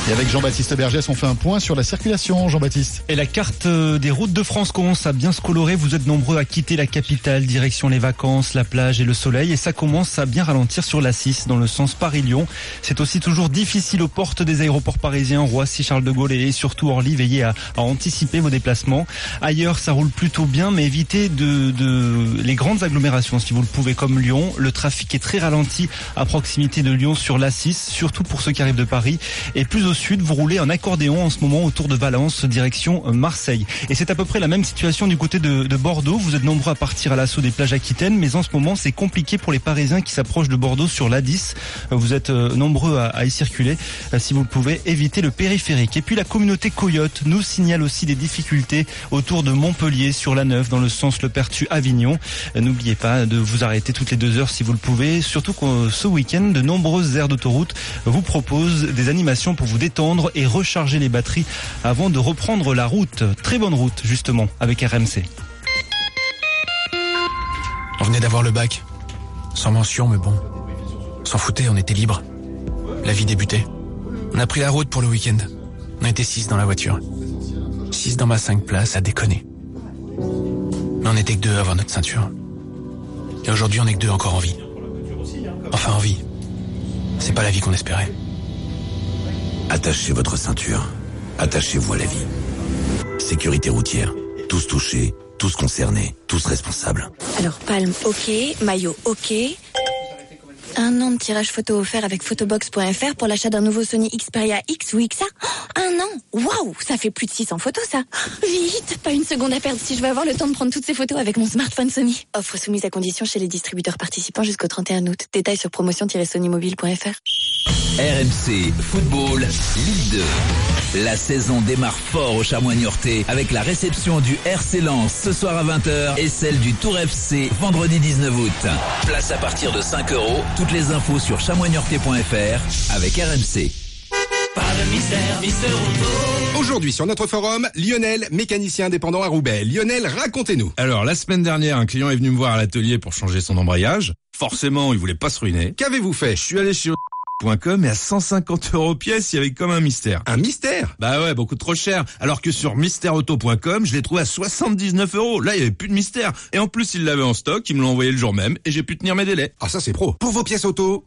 Et avec Jean-Baptiste Bergès, on fait un point sur la circulation, Jean-Baptiste. Et la carte euh, des routes de France commence à bien se colorer. Vous êtes nombreux à quitter la capitale, direction les vacances, la plage et le soleil. Et ça commence à bien ralentir sur la 6 dans le sens Paris-Lyon. C'est aussi toujours difficile aux portes des aéroports parisiens, Roissy, Charles de Gaulle et surtout Orly. Veillez à, anticiper vos déplacements. Ailleurs, ça roule plutôt bien, mais évitez de, de les grandes agglomérations si vous le pouvez, comme Lyon. Le trafic est très ralenti à proximité de Lyon sur la 6, surtout pour ceux qui arrivent de Paris. Et plus au sud, vous roulez en accordéon en ce moment autour de Valence, direction Marseille. Et c'est à peu près la même situation du côté de, de Bordeaux. Vous êtes nombreux à partir à l'assaut des plages aquitaines, mais en ce moment, c'est compliqué pour les Parisiens qui s'approchent de Bordeaux sur l'A10. Euh, Vous êtes euh, nombreux à, y circuler. Euh, Si vous le pouvez, évitez le périphérique. Et puis la communauté Coyote nous signale aussi des difficultés autour de Montpellier sur la 9 dans le sens Le Pertu Avignon. Euh, N'oubliez pas de vous arrêter toutes les deux heures si vous le pouvez. Surtout que ce week-end, de nombreuses aires d'autoroute vous proposent des animations pour vous et recharger les batteries avant de reprendre la route. Très bonne route justement avec RMC. On venait d'avoir le bac. Sans mention, mais bon. S'en foutait, on était libre. La vie débutait. On a pris la route pour le week-end. On était six dans la voiture. Six dans ma cinq places, à déconner. Mais on était que deux avoir notre ceinture. Et aujourd'hui, on est que deux encore en vie. Enfin, en vie. C'est pas la vie qu'on espérait. Attachez votre ceinture. Attachez-vous à la vie. Sécurité routière. Tous touchés, tous concernés, tous responsables. Alors, palme, ok. Maillot, ok. Un an de tirage photo offert avec photobox.fr pour l'achat d'un nouveau Sony Xperia X ou XA. Oh, un an? Waouh Ça fait plus de 600 photos, ça Vite Pas une seconde à perdre si je veux avoir le temps de prendre toutes ces photos avec mon smartphone Sony. Offre soumise à condition chez les distributeurs participants jusqu'au 31 août. Détails sur promotion-sonymobile.fr. RMC Football Ligue 2. La saison démarre fort au Chamois Niortais avec la réception du RC Lens ce soir à 20h et celle du Tour FC vendredi 19 août. Place à partir de 5 euros. Toutes les infos sur chamoignortais.fr avec RMC. Aujourd'hui sur notre forum, Lionel, mécanicien indépendant à Roubaix. Lionel, racontez-nous. Alors, la semaine dernière, un client est venu me voir à l'atelier pour changer son embrayage. Forcément, il voulait pas se ruiner. Qu'avez-vous fait? Je suis allé sur .com et à 150 euros pièce, il y avait comme un mystère. Un mystère? Bah ouais, beaucoup trop cher. Alors que sur mystèreauto.com, je l'ai trouvé à 79 euros. Là, il y avait plus de mystère. Et en plus, il l'avait en stock, il me l'a envoyé le jour même et j'ai pu tenir mes délais. Ah ça c'est pro. Pour vos pièces auto,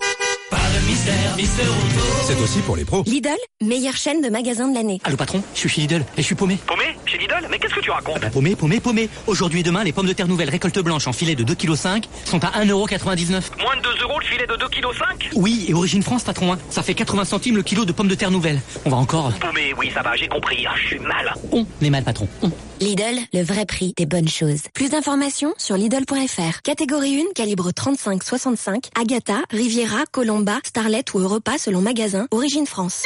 de mystère, Mister Auto. c'est aussi pour les pros. Lidl, meilleure chaîne de magasins de l'année. Allô patron, je suis chez Lidl et je suis paumé. Paumé Chez Lidl Mais qu'est-ce que tu racontes Bah, paumé, paumé, paumé. Aujourd'hui et demain, les pommes de terre nouvelles récolte blanche en filet de 2,5 kg sont à 1,99€. Moins de 2 euros le filet de 2,5 kg Oui, et Origine France, patron, hein. ça fait 80 centimes le kilo de pommes de terre nouvelles. On va encore. Paumé, oui, ça va, j'ai compris. Ah, Je suis mal. On est mal, patron. On. Lidl, le vrai prix des bonnes choses. Plus d'informations sur Lidl.fr. Catégorie 1, calibre 35-65, Agatha, Riviera, Colomba, Starlet ou Europa selon magasin, Origine France.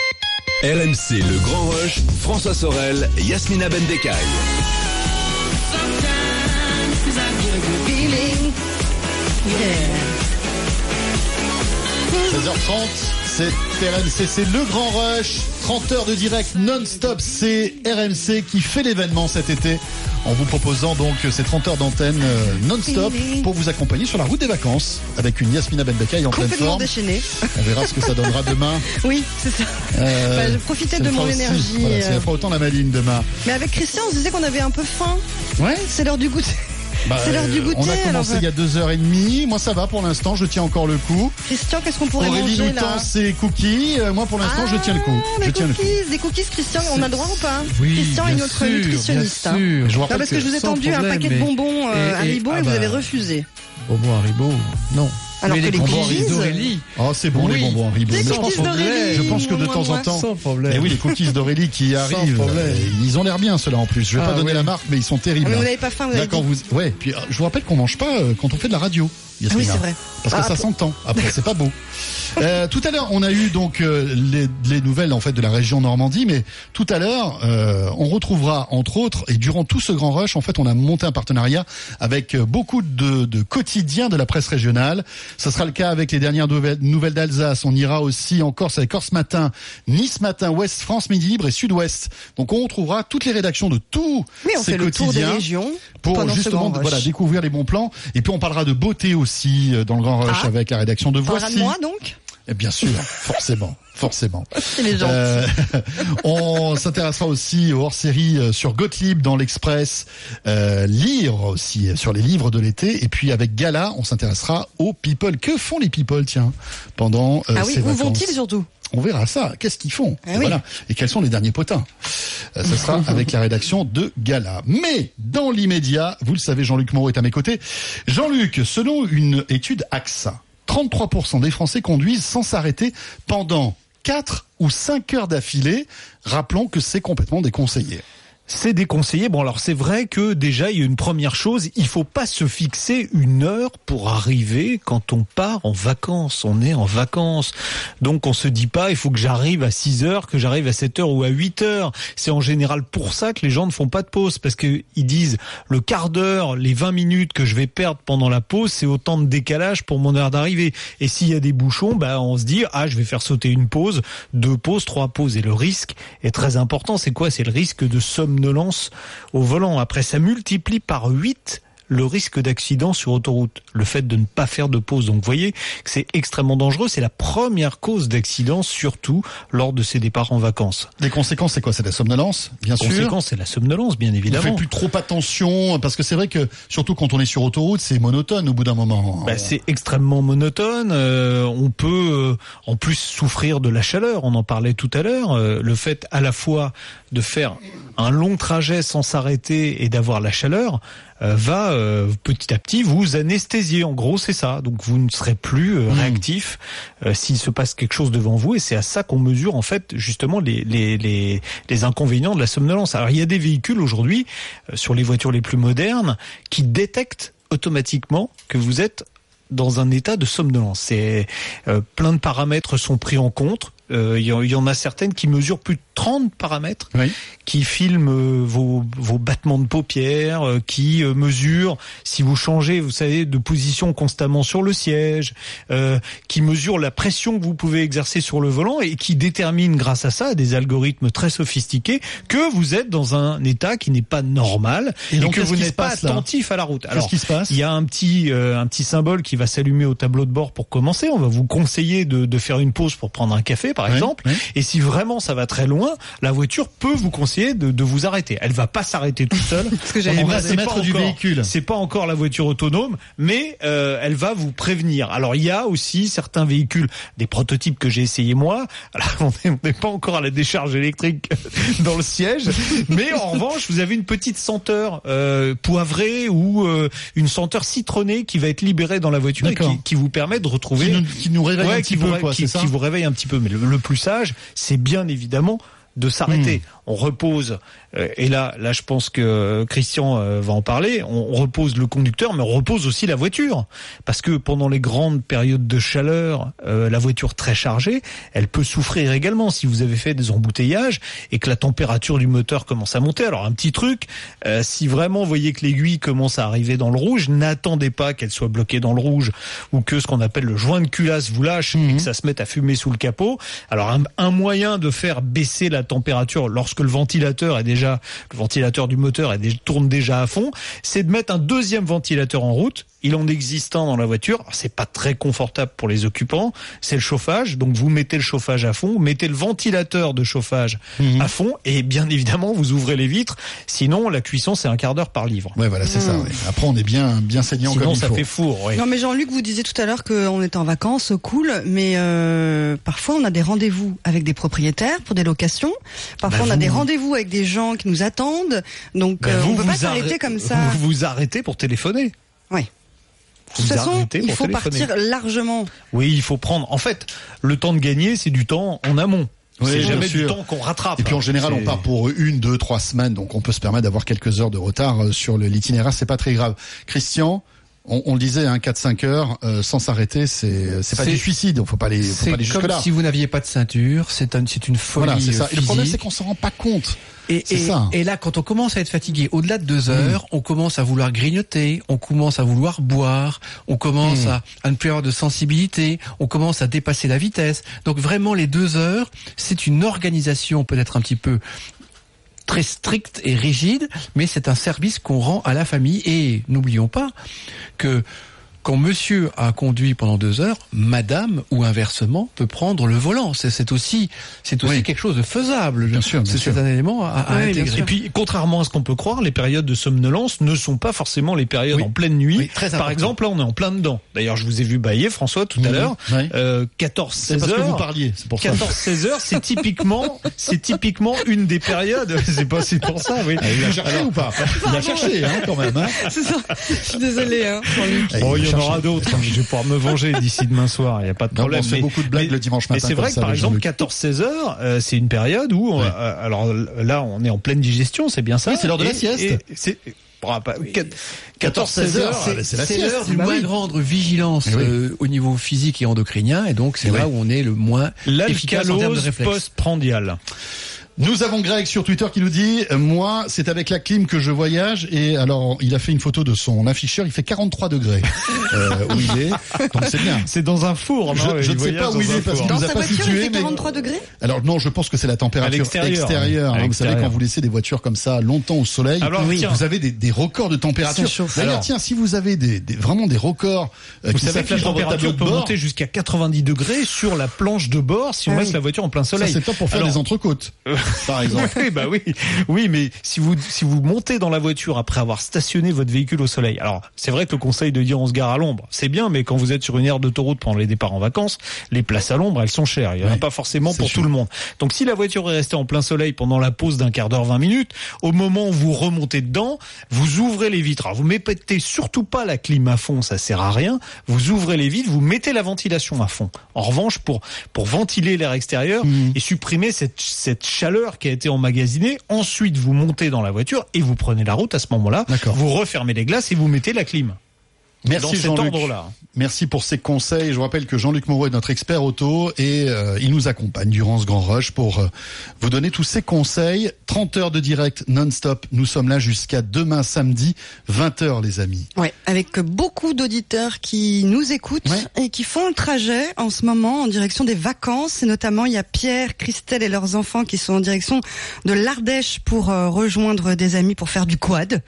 RMC Le Grand Rush, François Sorel, Yasmina Bendekai. 16h30, c'est RMC, c'est le grand rush. 30 heures de direct non-stop, c'est RMC qui fait l'événement cet été en vous proposant donc ces 30 heures d'antenne euh, non-stop pour vous accompagner sur la route des vacances avec une Yasmina Benbekai en pleine forme. déchaîné. On verra ce que ça donnera demain. Oui, c'est ça. Euh, Bah, ça de mon énergie, Voilà, ça euh. autant la maline demain. Mais avec Christian, on se disait qu'on avait un peu faim. Ouais. C'est l'heure du goûter. Bah, c'est l'heure du goûter. On a commencé alors, il y a deux heures et demie. Moi, ça va pour l'instant. Je tiens encore le coup. Christian, qu'est-ce qu'on pourrait Aurélie manger là c'est cookies. Euh, Moi, pour l'instant, je tiens le coup. Ah, Je des tiens le coup. cookies, des cookies, Christian, on a droit ou pas Oui, Christian est notre sûr, nutritionniste. bien hein. sûr. Je vous Non, parce que, que je vous ai tendu un paquet de bonbons euh, et- et- Haribo et, ah vous bah, avez refusé. Bonbons Haribo, non. Alors Mais que les bonbons cookies, d'Aurélie. Oh, c'est bon Oui. les bonbons Haribo. Des Mais je cookies pense- d'Aurélie, Je pense que de temps en temps. Sans problème. Et oui, les cookies d'Aurélie qui arrivent. euh, Ils ont l'air bien ceux-là en plus. Je vais Ah, pas donner oui. la marque, mais ils sont terribles. Ah, mais vous n'avez pas faim, vous avez Là, quand dit. vous, ouais. Puis euh, je vous rappelle qu'on mange pas euh, quand on fait de la radio. Yasmina. Ah oui, c'est vrai. Parce que Ah, ça s'entend. Après, c'est pas beau. Euh, tout à l'heure, on a eu donc euh, les, les nouvelles en fait de la région Normandie, mais tout à l'heure, euh, on retrouvera entre autres et durant tout ce grand rush, en fait, on a monté un partenariat avec euh, beaucoup de, de quotidiens de la presse régionale. Ça sera le cas avec les dernières nouvelles, d'Alsace. On ira aussi en Corse avec Corse Matin, Nice Matin, Ouest France Midi Libre et Sud-Ouest. Donc, on retrouvera toutes les rédactions de tous Oui, on ces fait le tour des quotidiens régions pour justement voilà découvrir les bons plans. Et puis, on parlera de beauté aussi euh, dans le grand rush Ah. avec la rédaction de Voici. de moi donc Eh Bien sûr, forcément, forcément. C'est les gens. Euh, on s'intéressera aussi aux hors-série euh, sur Gottlieb dans l'Express, euh, lire aussi sur les livres de l'été, et puis avec Gala, on s'intéressera aux people. Que font les people, tiens, pendant euh, Ah oui, ces où vacances vont-ils surtout? On verra ça. Qu'est-ce qu'ils font Ah Et oui. Voilà. Et quels sont les derniers potins Euh, Ce sera avec la rédaction de Gala. Mais dans l'immédiat, vous le savez, Jean-Luc Moreau est à mes côtés. Jean-Luc, selon une étude AXA, 33% des Français conduisent sans s'arrêter pendant 4 ou 5 heures d'affilée. Rappelons que c'est complètement déconseillé. C'est déconseillé. Bon, alors c'est vrai que déjà, il y a une première chose, il faut pas se fixer une heure pour arriver quand on part en vacances. On est en vacances. Donc on se dit pas, il faut que j'arrive à 6 heures, que j'arrive à 7 heures ou à 8 heures. C'est en général pour ça que les gens ne font pas de pause, parce que ils disent le quart d'heure, les 20 minutes que je vais perdre pendant la pause, c'est autant de décalage pour mon heure d'arrivée. Et s'il y a des bouchons, bah, on se dit, ah, je vais faire sauter une pause, deux pauses, trois pauses. Et le risque est très important. C'est quoi? C'est le risque de somnolence au volant. Après, ça multiplie par 8 le risque d'accident sur autoroute, le fait de ne pas faire de pause. Donc vous voyez que c'est extrêmement dangereux. C'est la première cause d'accident, surtout lors de ces départs en vacances. Les conséquences, c'est quoi? C'est la somnolence, bien sûr. Conséquence, c'est la somnolence, bien On évidemment. fait plus trop attention parce que c'est vrai que surtout quand on est sur autoroute, c'est monotone au bout d'un moment. Bah, c'est extrêmement monotone. euh, on peut euh, en plus souffrir de la chaleur. On en parlait tout à l'heure. euh, le fait à la fois de faire un long trajet sans s'arrêter et d'avoir la chaleur, va euh, petit à petit vous anesthésier. En gros, c'est ça. Donc vous ne serez plus euh, réactif euh, s'il se passe quelque chose devant vous. Et c'est à ça qu'on mesure en fait justement les, les, les, les inconvénients de la somnolence. Alors il y a des véhicules aujourd'hui euh, sur les voitures les plus modernes qui détectent automatiquement que vous êtes dans un état de somnolence. C'est euh, plein de paramètres sont pris en compte. Euh, Il y, en- il y en a certaines qui mesurent plus de 30 paramètres, qui filment euh, vos, vos battements de paupières, euh, qui euh, mesurent si vous changez, vous savez, de position constamment sur le siège, euh, qui mesurent la pression que vous pouvez exercer sur le volant et qui déterminent grâce à ça, des algorithmes très sophistiqués, que vous êtes dans un état qui n'est pas normal Et et, donc, que vous n'êtes pas attentif à la route. Qu'est-ce qui se passe Il y a un petit euh, un petit symbole qui va s'allumer au tableau de bord pour commencer. On va vous conseiller de, de faire une pause pour prendre un café, par exemple. Et si vraiment ça va très loin, la voiture peut vous conseiller de, de vous arrêter. Elle va pas s'arrêter toute seule. que j'allais C'est pas du encore- véhicule. C'est pas encore la voiture autonome, mais euh, elle va vous prévenir. Alors il y a aussi certains véhicules, des prototypes que j'ai essayé moi. Alors on n'est- pas encore à la décharge électrique dans le siège, mais en revanche vous avez une petite senteur euh, poivrée ou euh, une senteur citronnée qui va être libérée dans la voiture et qui, qui vous permet de retrouver Qui nous- qui nous réveille un petit qui vous peu, ré- quoi, qui- ça qui vous réveille un petit peu. Mais le, le plus sage, c'est bien évidemment de s'arrêter. On repose, euh, et là, là, je pense que Christian euh, va en parler. On, repose le conducteur, mais on repose aussi la voiture, parce que pendant les grandes périodes de chaleur, euh, la voiture très chargée, elle peut souffrir également si vous avez fait des embouteillages et que la température du moteur commence à monter. Alors un petit truc, si vraiment vous voyez que l'aiguille commence à arriver dans le rouge, n'attendez pas qu'elle soit bloquée dans le rouge ou que ce qu'on appelle le joint de culasse vous lâche et que ça se mette à fumer sous le capot. Alors un, un moyen de faire baisser la température lorsque le ventilateur est déjà le ventilateur du moteur tourne déjà à fond, c'est de mettre un deuxième ventilateur en route. Il en existe un dans la voiture. C'est pas très confortable pour les occupants. C'est le chauffage. Donc vous mettez le chauffage à fond, vous mettez le ventilateur de chauffage à fond et bien évidemment vous ouvrez les vitres. Sinon la cuisson c'est un quart d'heure par livre. Ouais, voilà, c'est ça. ouais. Après, on est bien, bien saignant Sinon comme il ça faut. fait four. ouais. Non mais Jean-Luc, vous disiez tout à l'heure qu'on était en vacances, cool, mais euh, parfois on a des rendez-vous avec des propriétaires pour des locations. Parfois Bah, on a vous- des rendez-vous avec des gens qui nous attendent. Donc Ben, euh, vous on peut pas s'arrêter comme ça. Vous vous arrêtez pour téléphoner. Oui. De toute façon, il faut téléphoner. partir largement. Oui, il faut prendre. En fait, le temps de gagner, c'est du temps en amont. Oui, c'est jamais du temps qu'on rattrape. Et puis en général, on part pour une, deux, trois semaines, donc on peut se permettre d'avoir quelques heures de retard euh, sur le- l'itinéraire. C'est pas très grave. Christian, on, on le disait, hein, 4-5 heures euh, sans s'arrêter, c'est c'est pas du suicide. Faut pas faut C'est pas aller jusque comme là. si vous n'aviez pas de ceinture. C'est un, c'est une folie. Voilà, c'est ça. euh, Et le problème, c'est qu'on s'en rend pas compte. Et, et- ça. et là, quand on commence à être fatigué, au-delà de deux heures, on commence à vouloir grignoter, on commence à vouloir boire, on commence Mm. à, à ne plus avoir de sensibilité, on commence à dépasser la vitesse. Donc vraiment, les deux heures, c'est une organisation peut-être un petit peu très stricte et rigide, mais c'est un service qu'on rend à la famille. Et n'oublions pas que quand monsieur a conduit pendant deux heures, madame ou inversement peut prendre le volant. C'est c'est aussi, c'est aussi quelque chose de faisable. Bien sûr, bien C'est sûr. c'est un élément à, à intégrer. Et puis, contrairement à ce qu'on peut croire, les périodes de somnolence ne sont pas forcément les périodes en pleine nuit. Oui, très Par important. exemple, là, on est en plein dedans. D'ailleurs, je vous ai vu bailler, François, tout à l'heure. Euh, 14, C'est 16 parce que heures. vous parliez, c'est pour ça. 14, 16 heures, c'est typiquement, c'est typiquement une des périodes. C'est pas, c'est pour ça, oui. Ah, il a cherché ou pas? Il a cherché, hein, quand même. Hein. C'est ça. Je suis désolée, hein, Bon, il y en cherche. aura d'autres. Je vais pouvoir me venger d'ici demain soir. Il n'y a pas de Non, problème. on fait beaucoup de blagues le dimanche mais matin c'est comme vrai ça que par exemple, Jean-Luc. 14-16 heures, euh, c'est une période où, euh, alors là, on est en pleine digestion, c'est bien ça. Oui, c'est l'heure de la sieste. c'est- bon, pas- 14-16 heures, c'est- C'est c'est l'heure du bah moins grande vigilance Eh oui. euh, au niveau physique et endocrinien, et donc c'est Eh là oui. où on est le moins efficace en termes de l'alcalose réflexe. postprandiale. Nous avons Greg sur Twitter qui nous dit euh, moi c'est avec la clim que je voyage et alors il a fait une photo de son afficheur il fait 43 degrés euh, où il est donc c'est bien. C'est dans un four. Je, non je ne sais pas où il est parce qu'il Dans nous a sa pas voiture, il fait mais 43 degrés alors non je pense que c'est la température extérieure. hein. Vous savez quand vous laissez des voitures comme ça longtemps au soleil Alors, vous avez des, des records de température. D'ailleurs Alors. tiens si vous avez des, des- vraiment des records euh, Vous qui savez que la s'affichent dans votre tableau température de peut monter jusqu'à 90 degrés sur la planche de bord si on Ah laisse la voiture en plein soleil. c'est top pour faire des entrecôtes. Par exemple. Oui, bah oui, oui, mais si vous si vous montez dans la voiture après avoir stationné votre véhicule au soleil, alors c'est vrai que le conseil de dire on se gare à l'ombre, c'est bien, mais quand vous êtes sur une aire d'autoroute pendant les départs en vacances, les places à l'ombre, elles sont chères. Il y en a Oui, pas forcément pour sûr. tout le monde. Donc si la voiture est restée en plein soleil pendant la pause d'un quart d'heure, 20 minutes, au moment où vous remontez dedans, vous ouvrez les vitres. Alors vous mettez surtout pas la clim à fond, ça sert à rien. Vous ouvrez les vitres, vous mettez la ventilation à fond. En revanche, pour pour ventiler l'air extérieur Mmh. et supprimer cette cette chaleur qui a été emmagasinée, ensuite vous montez dans la voiture et vous prenez la route à ce moment-là. Vous refermez les glaces et vous mettez la clim. Merci Jean-Luc. Merci pour ces conseils. Je vous rappelle que Jean-Luc Moreau est notre expert auto et euh, il nous accompagne durant ce grand rush pour euh, vous donner tous ces conseils. 30 heures de direct non-stop. Nous sommes là jusqu'à demain samedi, 20 heures les amis. Ouais, avec beaucoup d'auditeurs qui nous écoutent et qui font le trajet en ce moment en direction des vacances. Et notamment, il y a Pierre, Christelle et leurs enfants qui sont en direction de l'Ardèche pour euh, rejoindre des amis pour faire du quad.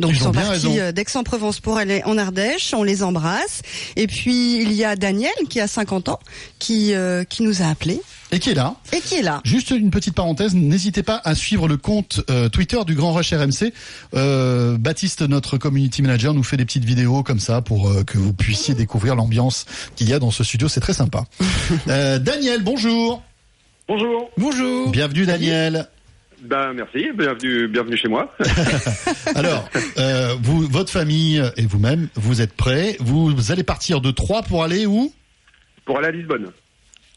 Donc Ils ils, ont sont partis d'Aix-en-Provence pour aller en Ardèche. On les embrasse. Et puis il y a Daniel qui a 50 ans qui euh, qui nous a appelés Et qui est là et qui est là. Juste une petite parenthèse, n'hésitez pas à suivre le compte euh, Twitter du Grand Rush RMC. Euh, Baptiste, notre community manager, nous fait des petites vidéos comme ça pour euh, que vous puissiez découvrir l'ambiance qu'il y a dans ce studio. C'est très sympa. Euh, Daniel, bonjour. Bonjour. Bonjour. Bienvenue Daniel. Ben merci, bienvenue, bienvenue chez moi. Alors, euh, vous, votre famille et vous-même, vous êtes prêts. Vous, vous allez partir de Troyes pour aller où? Pour aller à Lisbonne.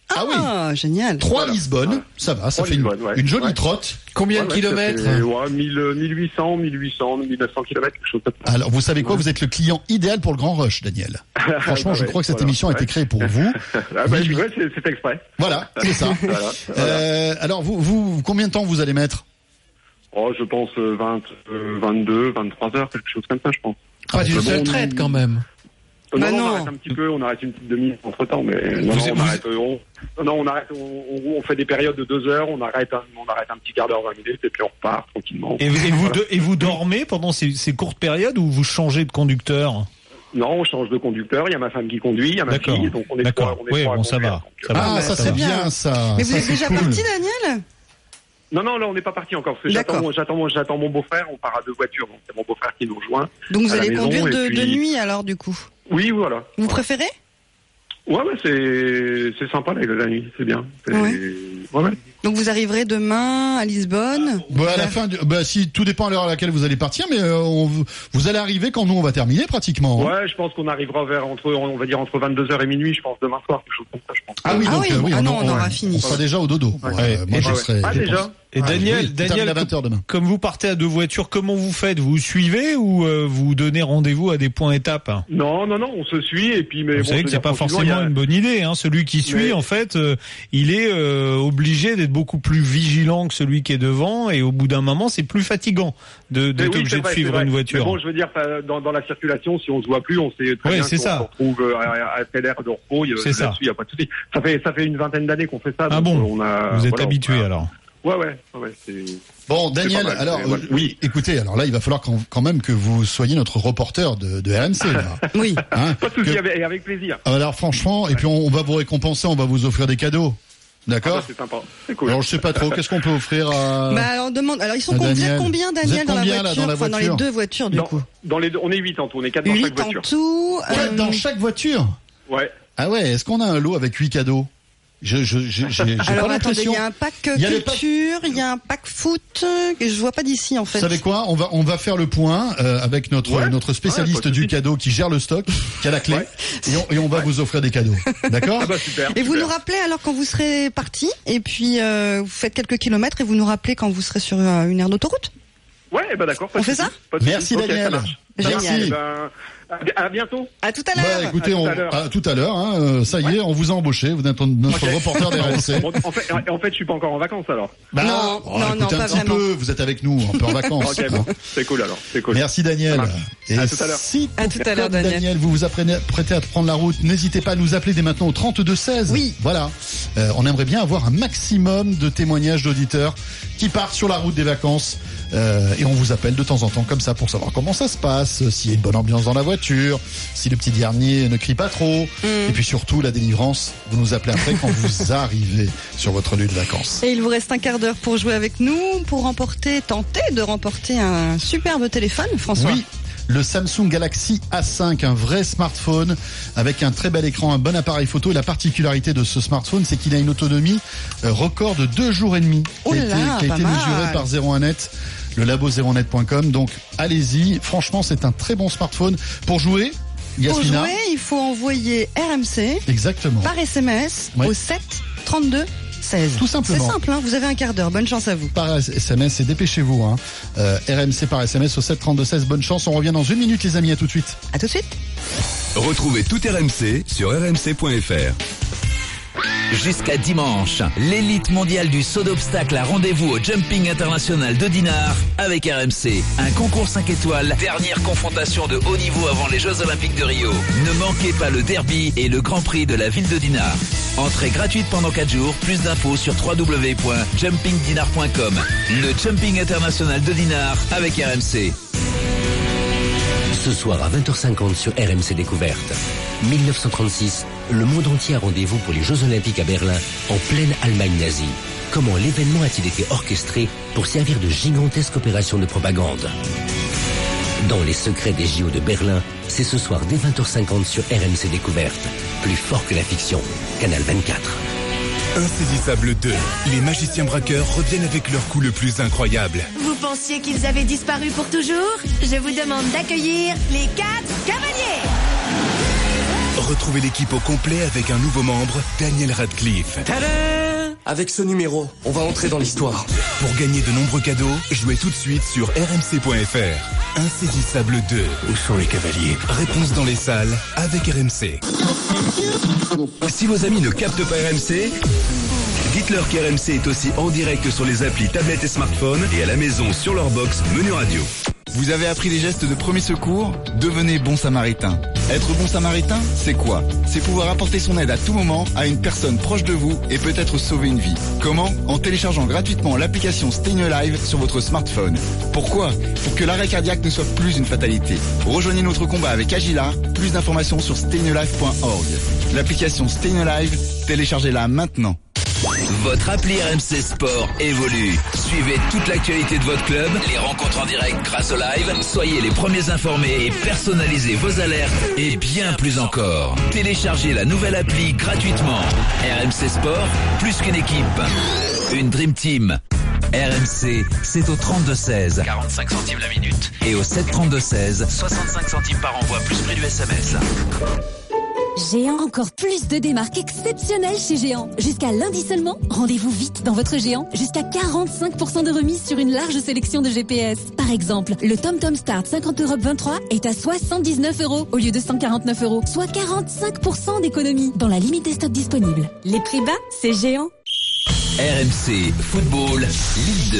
Ah, oui. génial. Troyes Lisbonne, ça va, ça fait une, ouais. une jolie Ouais. trotte. Combien Ouais, de kilomètres ouais, 1000, euh, 1800, 1800, 1900 kilomètres, quelque chose comme ça. Alors, vous savez quoi? Vous êtes le client idéal pour le Grand Rush, Daniel. Franchement, Bah je ouais, crois que cette voilà, émission a été créée pour vous. Ah bah, ouais, c'est exprès. Voilà, c'est ça. Voilà, Euh, alors, vous, vous, combien de temps vous allez mettre? Oh, je pense euh, 20, euh, 22, 23 heures, quelque chose comme ça, je pense. Pas d'une Mais seule bon, traite quand même. Non, Bah non, non. on arrête un petit peu, on arrête une petite demi entre temps, mais non, on vous- arrête, on, non, on arrête, on, on- on fait des périodes de deux heures, on arrête, un, on arrête un petit quart d'heure, 20 minutes, et puis on repart tranquillement. Et, et vous Voilà. de- et vous dormez pendant ces, ces courtes périodes ou vous changez de conducteur? Non, on change de conducteur, il y a ma femme qui conduit, il y a ma fille, donc on est D'accord. trois, on est Oui, trois bon, ça conduire, va. donc, euh, Ça va. Ah, ça c'est bien, ça. Mais vous Ça, êtes déjà cool. parti, Daniel? Non, non, là on n'est pas parti encore, parce que D'accord. j'attends mon, j'attends mon, j'attends mon beau-frère, on part à deux voitures, donc c'est mon beau-frère qui nous rejoint. Donc vous allez conduire et de, puis- de nuit alors du coup? Oui, voilà. Vous préférez? Ouais, ouais, c'est, c'est sympa la, la nuit, c'est bien. Ouais. Donc vous arriverez demain à Lisbonne? Bah, à la fin, du- bah, si tout dépend à l'heure à laquelle vous allez partir, mais euh, on- vous allez arriver quand nous on va terminer pratiquement. hein. Ouais, je pense qu'on arrivera vers entre, on va dire entre 22h et minuit, je pense, demain soir, quelque chose comme ça, je pense. Ah oui, Ah donc oui, euh, oui, ah on, non, on on- aura on fini. sera déjà au dodo. Ouais. Ouais, moi, je ouais. serai. Ah, je déjà pense. Et Ah, Daniel, Daniel à 20h demain. comme vous partez à deux voitures, comment vous faites Vous suivez ou euh, vous donnez rendez-vous à des points étapes Non, non, non, on se suit, et puis, mais Vous bon, savez que c'est pas forcément y a- une bonne idée. Hein. Celui qui suit, Mais- en fait, euh, il est euh, obligé d'être beaucoup plus vigilant que celui qui est devant, et au bout d'un moment, c'est plus fatigant de- Mais d'être oui, obligé de suivre une Mais voiture. bon, je veux dire, dans, dans la circulation, si on se voit plus, on sait très Ouais, bien qu'on se retrouve euh, à, à telle heure de repos. y C'est ça. Il n'y a pas de souci. Ça fait, ça fait une vingtaine d'années qu'on fait ça. Ah donc, bon euh, on a, Vous êtes voilà, habitué a- alors Ouais, ouais, ouais, c'est. Bon, Daniel, mal, alors, euh, oui, écoutez, alors là, il va falloir quand, quand même que vous soyez notre reporter de, de RMC. Là. Oui. Hein Pas de souci, Que- avec, avec plaisir. alors franchement, et puis on, on va vous récompenser, on va vous offrir des cadeaux. Ah D'accord bah, c'est sympa. C'est cool. Alors je sais pas trop, qu'est-ce qu'on peut offrir à... Bah alors demande. Alors ils sont combien, Daniel. combien Daniel dans la là, voiture dans la Enfin dans les voiture deux voitures du Dans- coup. Dans les deux, on est 8 en tout, on est 4 dans chaque Huit en voiture. tout. Quatre euh, dans chaque voiture Ouais. Ah ouais, est-ce qu'on a un lot avec huit cadeaux Je je je- j'ai j'ai Alors attendez, il y a un pack culture, il y a un pack foot que je vois pas d'ici en fait. Vous savez quoi? On va on va faire le point euh, avec notre Ouais. notre spécialiste Ouais, de du cadeau qui gère le stock, qui a la clé, Ouais. et, on, et on va vous offrir des cadeaux. D'accord? Ah bah super. Et vous nous rappelez alors quand vous serez parti, et puis euh, vous faites quelques kilomètres et vous nous rappelez quand vous serez sur euh, une aire d'autoroute? Ouais, bah d'accord. pas On de fait ça? Merci, souci. Ok, Daniel. ça marche. À- bientôt. À tout à Bah l'heure. écoutez, À tout on, à l'heure. à tout à l'heure, hein, euh, ça y est, on vous a embauché, vous êtes notre reporter des RMC. En, fait, en fait, je suis pas encore en vacances alors. Bah, Non, oh, non, écoutez non, un pas petit vraiment. peu, vous êtes avec nous, un peu en vacances. Ok, bon, c'est cool alors. C'est cool. Merci Daniel. Et À tout à l'heure. si À tout à l'heure, Daniel. vous vous apprenez, prêtez à prendre la route, n'hésitez pas à nous appeler dès maintenant au 32 16. Oui. Voilà. Euh, on aimerait bien avoir un maximum de témoignages d'auditeurs qui partent sur la route des vacances Euh, et on vous appelle de temps en temps comme ça pour savoir comment ça se passe, euh, s'il y a une bonne ambiance dans la voiture, si le petit dernier ne crie pas trop. Et puis surtout, la délivrance, vous nous appelez après quand vous arrivez sur votre lieu de vacances. Et il vous reste un quart d'heure pour jouer avec nous, pour remporter, tenter de remporter un superbe téléphone, François. Oui. Le Samsung Galaxy A5, un vrai smartphone avec un très bel écran, un bon appareil photo. Et la particularité de ce smartphone, c'est qu'il a une autonomie euh, record de deux jours et demi, Oh qui a été, là, qui a pas été mal. mesuré par 01net, le labo 01net.com. Donc allez-y, franchement, c'est un très bon smartphone pour jouer. Pour jouer, il faut envoyer RMC exactement. par SMS Ouais. au 7 32 16. Tout simplement. C'est simple, hein, vous avez un quart d'heure. Bonne chance à vous. Par SMS et dépêchez-vous. Hein. Euh, RMC par SMS au 7 32 16. Bonne chance. On revient dans une minute, les amis. À tout de suite. À tout de suite. Retrouvez tout RMC sur rmc.fr. Jusqu'à dimanche, l'élite mondiale du saut d'obstacle a rendez-vous au Jumping International de Dinard avec RMC. Un concours 5 étoiles, dernière confrontation de haut niveau avant les Jeux Olympiques de Rio. Ne manquez pas le derby et le Grand Prix de la ville de Dinard. Entrée gratuite pendant 4 jours, plus d'infos sur www.jumpingdinar.com. Le Jumping International de Dinard avec RMC. Ce soir à 20h50 sur RMC Découverte. 1936, le monde entier a rendez-vous pour les Jeux Olympiques à Berlin, en pleine Allemagne nazie. Comment l'événement a-t-il été orchestré pour servir de gigantesque opération de propagande? Dans les secrets des JO de Berlin, c'est ce soir dès 20h50 sur RMC Découverte. Plus fort que la fiction. Canal 24. Insaisissable 2. Les magiciens braqueurs reviennent avec leur coup le plus incroyable. Vous pensiez qu'ils avaient disparu pour toujours Je vous demande d'accueillir les quatre cavaliers Retrouvez l'équipe au complet avec un nouveau membre, Daniel Radcliffe. Avec ce numéro, on va entrer dans l'histoire. Pour gagner de nombreux cadeaux, jouez tout de suite sur rmc.fr. Insaisissable 2. Où sont les cavaliers? Réponse dans les salles avec RMC. Si vos amis ne captent pas RMC, dites-leur qu'RMC est aussi en direct sur les applis tablettes et smartphones et à la maison sur leur box menu radio. Vous avez appris les gestes de premier secours Devenez bon samaritain. Être bon samaritain, c'est quoi? C'est pouvoir apporter son aide à tout moment à une personne proche de vous et peut-être sauver une vie. Comment? En téléchargeant gratuitement l'application Staying Alive sur votre smartphone. Pourquoi? Pour que l'arrêt cardiaque ne soit plus une fatalité. Rejoignez notre combat avec Agila. Plus d'informations sur stayingalive.org. L'application Staying Alive, téléchargez-la maintenant. Votre appli RMC Sport évolue. Suivez toute l'actualité de votre club, les rencontres en direct grâce au live. Soyez les premiers informés et personnalisez vos alertes et bien plus encore. Téléchargez la nouvelle appli gratuitement. RMC Sport, plus qu'une équipe. Une Dream Team. RMC, c'est au 32-16. 45 centimes la minute. Et au 732-16. 65 centimes par envoi, plus prix du SMS. Géant, encore plus de démarques exceptionnelles chez Géant. Jusqu'à lundi seulement, rendez-vous vite dans votre Géant. Jusqu'à 45% de remise sur une large sélection de GPS. Par exemple, le TomTom Start 50 Europe 23 est à 79 euros au lieu de 149 euros, soit 45% d'économie dans la limite des stocks disponibles. Les prix bas, c'est Géant. RMC Football Ligue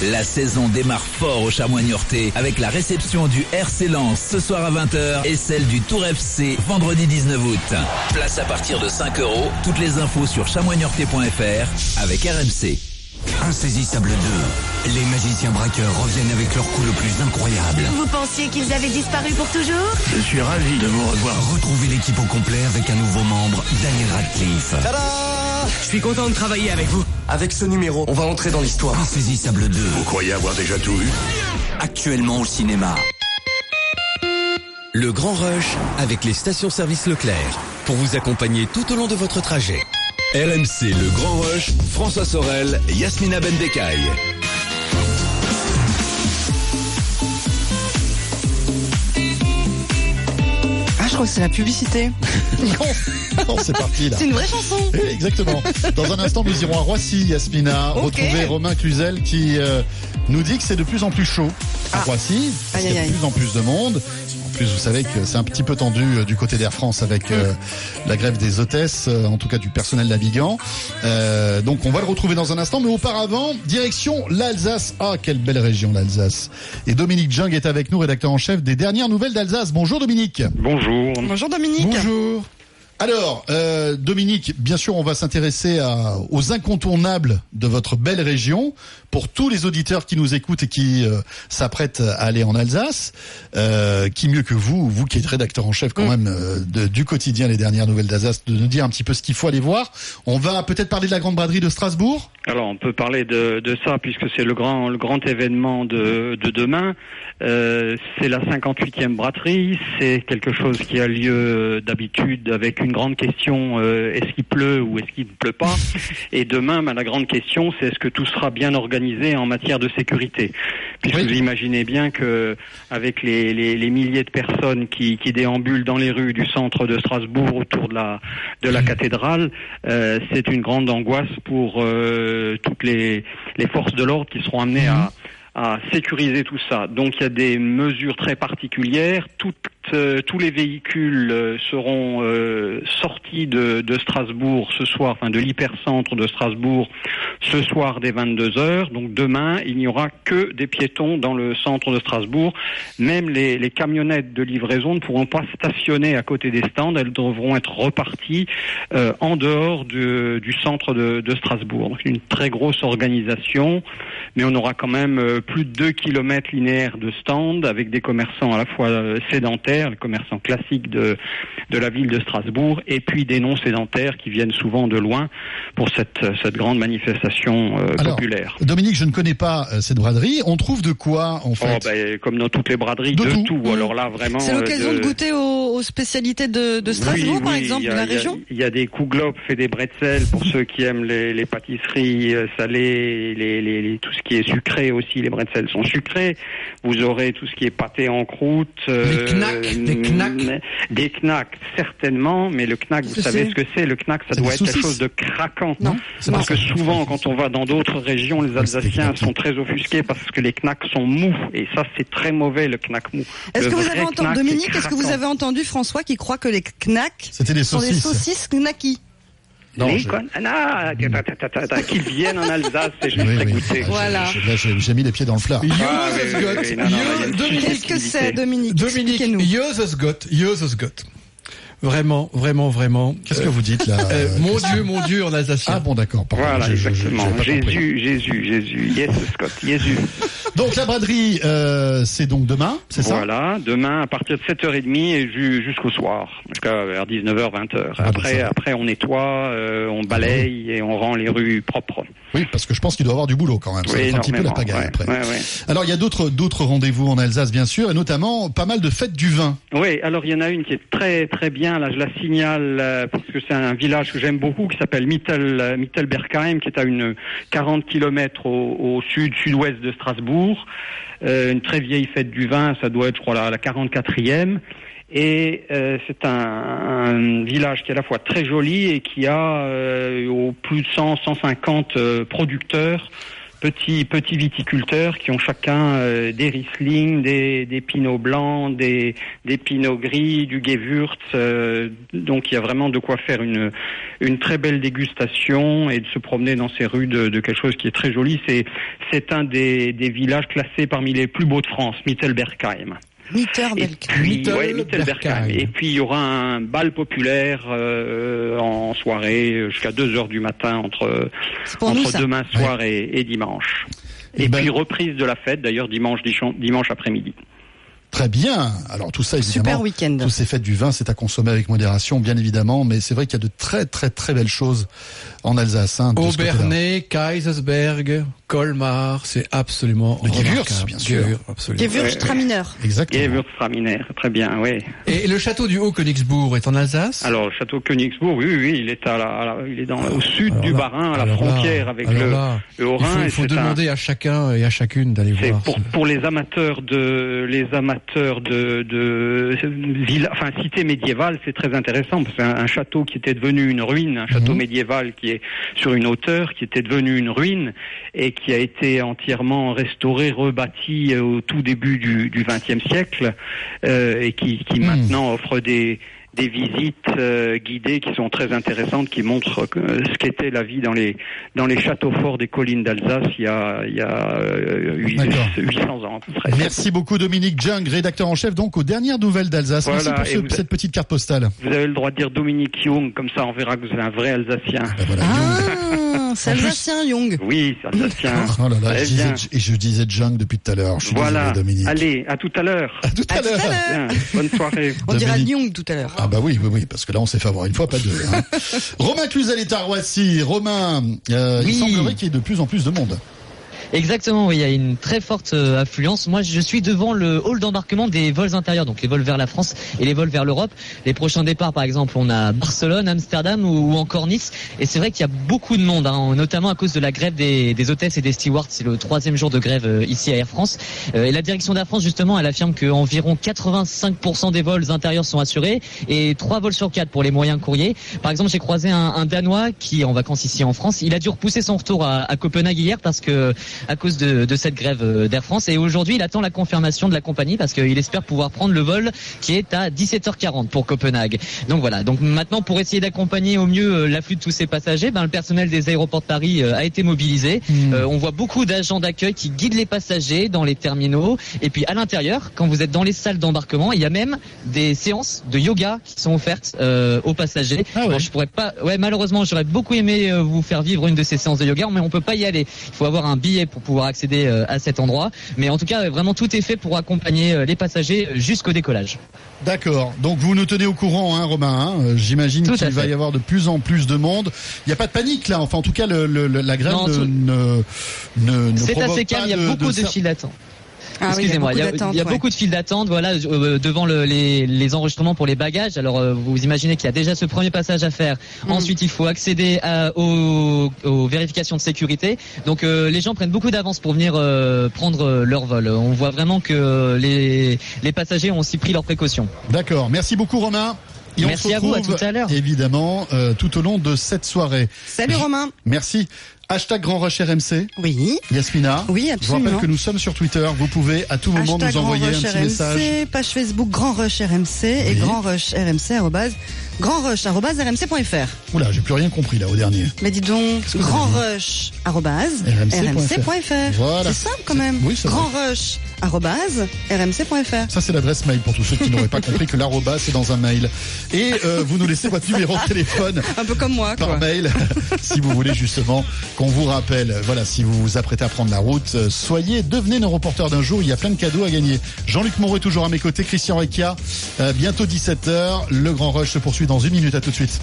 2. La saison démarre fort au Chamois-Niortais avec la réception du RC Lens ce soir à 20h et celle du Tour FC vendredi 19 août. Place à partir de 5 euros. Toutes les infos sur chamoisniortais.fr avec RMC. Insaisissable 2. Les magiciens braqueurs reviennent avec leur coup le plus incroyable. Vous pensiez qu'ils avaient disparu pour toujours? Je suis ravi de vous revoir. Retrouvez l'équipe au complet avec un nouveau membre, Daniel Radcliffe. Je suis content de travailler avec vous. Avec ce numéro, on va entrer dans l'histoire. Insaisissable 2. Vous croyez avoir déjà tout vu? Actuellement au cinéma. Le Grand Rush avec les stations-service Leclerc pour vous accompagner tout au long de votre trajet. RMC Le Grand Rush, François Sorel, Yasmina Bendekai. Je crois que c'est la publicité. Non, c'est parti là. C'est une vraie chanson. Exactement. Dans un instant, nous irons à Roissy, Yasmina, retrouver Romain Cluzel qui euh, nous dit que c'est de plus en plus chaud à Roissy, Ah. Aïe, qu'il y a de plus en plus de monde. En plus, vous savez que c'est un petit peu tendu euh, du côté d'Air France avec euh, la grève des hôtesses, euh, en tout cas du personnel navigant. Euh, donc, on va le retrouver dans un instant, mais auparavant, direction l'Alsace. Ah, quelle belle région l'Alsace. Et Dominique Jung est avec nous, rédacteur en chef des dernières nouvelles d'Alsace. Bonjour Dominique. Bonjour. Bonjour Dominique. Bonjour. Alors, euh, Dominique, bien sûr, on va s'intéresser à- aux incontournables de votre belle région. Pour tous les auditeurs qui nous écoutent et qui euh, s'apprêtent à aller en Alsace, euh, qui mieux que vous, vous qui êtes rédacteur en chef quand même euh, de- du quotidien Les Dernières Nouvelles d'Alsace, de nous dire un petit peu ce qu'il faut aller voir. On va peut-être parler de la Grande Braderie de Strasbourg. Alors on peut parler de, de ça puisque c'est le grand le grand événement de, de demain. Euh, c'est la 58e braderie. C'est quelque chose qui a lieu d'habitude avec une grande question euh, est-ce qu'il pleut ou est-ce qu'il ne pleut pas? Et demain, ben, la grande question c'est est-ce que tout sera bien organisé en matière de sécurité. Puisque vous imaginez bien que avec les, les, les milliers de personnes qui, qui déambulent dans les rues du centre de Strasbourg autour de la de la cathédrale, euh, c'est une grande angoisse pour euh, toutes les, les forces de l'ordre qui seront amenées à, à sécuriser tout ça. Donc il y a des mesures très particulières. Euh, tous les véhicules euh, seront euh, sortis de, Strasbourg ce soir, enfin de l'hypercentre de Strasbourg ce soir dès 22 heures. Donc demain, il n'y aura que des piétons dans le centre de Strasbourg. Même les, camionnettes de livraison ne pourront pas stationner à côté des stands. Elles devront être reparties en dehors de- du centre de, de Strasbourg. Donc une très grosse organisation, mais on aura quand même plus de 2 kilomètres linéaires de stands avec des commerçants à la fois euh, sédentaires, les commerçants classiques de, de la ville de Strasbourg, et puis des non sédentaires qui viennent souvent de loin pour cette, cette grande manifestation euh, Alors, populaire. Dominique, je ne connais pas euh, cette braderie. On trouve de quoi en Oh, fait? ben, comme dans toutes les braderies, De de, tout. tout. Alors là, vraiment. C'est l'occasion euh, de goûter aux, aux spécialités de, de Strasbourg, Oui, par oui, exemple, y de a- la a- région Il y a des kouglops et des bretzels pour ceux qui aiment les, les pâtisseries euh, salées, les, les- les- tout ce qui est sucré aussi. Les bretzels sont sucrés. Vous aurez tout ce qui est pâté en croûte. euh, Les knacks, des knacks. Des knacks, certainement. Mais le knack, vous savez ce que c'est Le knack, ça doit être quelque chose de craquant. Non, Parce que souvent, quand on va dans d'autres régions, les Alsaciens sont très offusqués parce que les knacks sont mous. Et ça, c'est très mauvais, le knack mou. Est-ce que vous avez entendu, Dominique, est-ce que vous avez entendu François qui croit que les knacks sont des saucisses. saucisses knacky Non, les je- con- Ah, non, qu'ils viennent en Alsace Oui, ferai oui. goûter. Voilà. Là, j'ai mis les pieds dans le plat. Ah, Qu'est-ce que c'est. Dominique Dominique. Vraiment, vraiment, vraiment. Qu'est-ce que vous dites là Euh, euh, Mon Dieu, mon Dieu en alsacien. Ah bon, d'accord. Voilà, je- je- je- exactement. Jésus, Jésus, Jésus. Yes, Scott, Jésus. Donc la braderie, euh, c'est donc demain, c'est ça? Voilà, demain à partir de 7h30 et ju- jusqu'au soir, jusqu'à vers 19h, 20h. Ah, bah, Après, ça va. après on nettoie, euh, on balaye et on rend les rues propres. Oui, parce que je pense qu'il doit y avoir du boulot quand même. Ça Oui, va être un petit peu la pagaille ouais, après. ouais, ouais. Alors il y a d'autres d'autres rendez-vous en Alsace bien sûr, et notamment pas mal de fêtes du vin. Oui, alors il y en a une qui est très très bien, là je la signale euh, parce que c'est un village que j'aime beaucoup qui s'appelle Mittel, euh, Mittelbergheim qui est à une 40 kilomètres au, au sud sud-ouest de Strasbourg. Euh, une très vieille fête du vin, ça doit être je crois la, la 44e. Et euh, c'est un, un village qui est à la fois très joli et qui a euh, au plus de 100, 150 euh, producteurs petits petits viticulteurs qui ont chacun euh, des Riesling, des, des Pinots blancs, des, des Pinots gris, du Gewürz. euh, donc il y a vraiment de quoi faire une, une très belle dégustation et de se promener dans ces rues de, de quelque chose qui est très joli. C'est un des, des villages classés parmi les plus beaux de France, Mittelbergheim. Mitterberg. Puis, ouais, Mittelbergheim. Et puis il y aura un bal populaire euh, en soirée jusqu'à 2 heures du matin entre, nous, demain soir et, et dimanche. Et, puis reprise de la fête d'ailleurs dimanche dimanche, après-midi. Très bien. Alors tout ça évidemment. Super week-end. Tous ces fêtes du vin, c'est à consommer avec modération, bien évidemment, mais c'est vrai qu'il y a de très très très belles choses en Alsace. Hein. Aubernais, Kaisersberg, Colmar, c'est absolument Le Gewürz, bien sûr. Gewürz, absolument. Gewürztraminer. Exactement. Gewürztraminer, très bien, oui. Et le château du Haut-Königsbourg est en Alsace Alors le château Königsbourg, oui, oui, il est à la, à la- il est dans, au sud du Bas-Rhin, à la là, frontière avec le, là, le Haut-Rhin. Il faut, faut c'est un- demander à chacun et à chacune d'aller C'est voir. pour, pour les amateurs de les amateurs de, de ville, enfin cité médiévale, c'est très intéressant parce que c'est un, un château qui était devenu une ruine, un château médiéval qui est sur une hauteur, qui était devenu une ruine et qui a été entièrement restauré, rebâti euh, au tout début du XXe siècle euh, et qui, qui maintenant offre des des visites euh, guidées qui sont très intéressantes, qui montrent euh, ce qu'était la vie dans les dans les châteaux forts des collines d'Alsace il y a il y a euh, huit- D'accord. 800 ans. Merci beaucoup Dominique Jung, rédacteur en chef donc aux dernières nouvelles d'Alsace. Merci Voilà, pour ce- et vous- cette petite carte postale. Vous avez le droit de dire Dominique Young, comme ça on verra que vous êtes un vrai Alsacien. Ah, c'est Alsacien, Young. Oui, c'est Alsacien. Oh là là, Très je disais, bien. et je disais Jung depuis tout à l'heure. Je suis Voilà. désolé, Dominique. Allez, à tout à l'heure. À tout à l'heure. Bonne soirée. On dira Dominique. Young tout à l'heure. Ah bah oui, oui, oui, parce que là on s'est fait avoir une fois, pas deux. hein. Romain Cluzel est à Roissy. Romain, euh, il semblerait qu'il y ait de plus en plus de monde. Exactement, oui, il y a une très forte euh, affluence. Moi, je suis devant le hall d'embarquement des vols intérieurs, donc les vols vers la France et les vols vers l'Europe. Les prochains départs, par exemple, on a Barcelone, Amsterdam ou, encore Nice. Et c'est vrai qu'il y a beaucoup de monde, hein, notamment à cause de la grève des, des hôtesses et des stewards. C'est le troisième jour de grève euh, ici à Air France. Euh, et la direction d'Air France, justement, elle affirme qu'environ 85% des vols intérieurs sont assurés et trois vols sur quatre pour les moyens courriers. Par exemple, j'ai croisé un, un Danois qui est en vacances ici en France. Il a dû repousser son retour à, à Copenhague hier parce que à cause de, de cette grève euh, d'Air France. Et aujourd'hui, il attend la confirmation de la compagnie parce qu'il espère pouvoir prendre le vol qui est à 17h40 pour Copenhague. Donc voilà. Donc maintenant, pour essayer d'accompagner au mieux euh, l'afflux de tous ces passagers, ben, le personnel des aéroports de Paris euh, a été mobilisé. Euh, on voit beaucoup d'agents d'accueil qui guident les passagers dans les terminaux. Et puis à l'intérieur, quand vous êtes dans les salles d'embarquement, il y a même des séances de yoga qui sont offertes euh, aux passagers. Bon, je pourrais pas. Ouais, malheureusement, j'aurais beaucoup aimé vous faire vivre une de ces séances de yoga, mais on peut pas y aller. Il faut avoir un billet pour pouvoir accéder euh, à cet endroit. Mais en tout cas, euh, vraiment tout est fait pour accompagner euh, les passagers jusqu'au décollage. D'accord. Donc vous nous tenez au courant, hein, Romain. hein. J'imagine qu'il va y avoir de plus en plus de monde. Il n'y a pas de panique là. Enfin, en tout cas, le, le- le- la grève Non, ne, ne, ne, C'est assez calme, il y a beaucoup de, files d'attente. Ah oui, il y a Excusez-moi, il y a, beaucoup d'attente, il y a ouais. beaucoup de files d'attente, voilà, euh, devant le- les, les enregistrements pour les bagages. Alors, euh, vous imaginez qu'il y a déjà ce premier passage à faire. Mm. Ensuite, il faut accéder à- aux, aux vérifications de sécurité. Donc, euh, les gens prennent beaucoup d'avance pour venir euh, prendre leur vol. On voit vraiment que les, les passagers ont aussi pris leurs précautions. D'accord. Merci beaucoup, Romain. Et on Merci se à vous, à tout à l'heure. Évidemment, euh, tout au long de cette soirée. Salut Romain. Merci. Hashtag Grand Rush RMC. Oui. Yasmina. Oui, Je vous absolument. rappelle que nous sommes sur Twitter. Vous pouvez à tout moment Hashtag nous envoyer Grand un Rush petit RMC, message. page Facebook Grand Rush RMC et. Grand Rush RMC arrobase Grand Rush arrobase rmc.fr. Oula, j'ai plus rien compris là au dernier. Mais dis donc, que vous Grand avez Rush arrobase RMC.fr. rmc.fr. Voilà. C'est simple quand même. Oui, c'est Grand Rush arrobase rmc.fr. Ça, c'est l'adresse mail pour tous ceux qui n'auraient pas compris que l'arroba, c'est dans un mail. Et euh, vous nous laissez votre numéro de téléphone Un peu comme moi, par quoi. mail, si vous voulez justement qu'on vous rappelle. Voilà, si vous vous apprêtez à prendre la route, euh, soyez, devenez nos reporters d'un jour. Il y a plein de cadeaux à gagner. Jean-Luc Moreau est toujours à mes côtés, Christian Requia. Euh, bientôt 17h. Le Grand Rush se poursuit dans une minute. À tout de suite.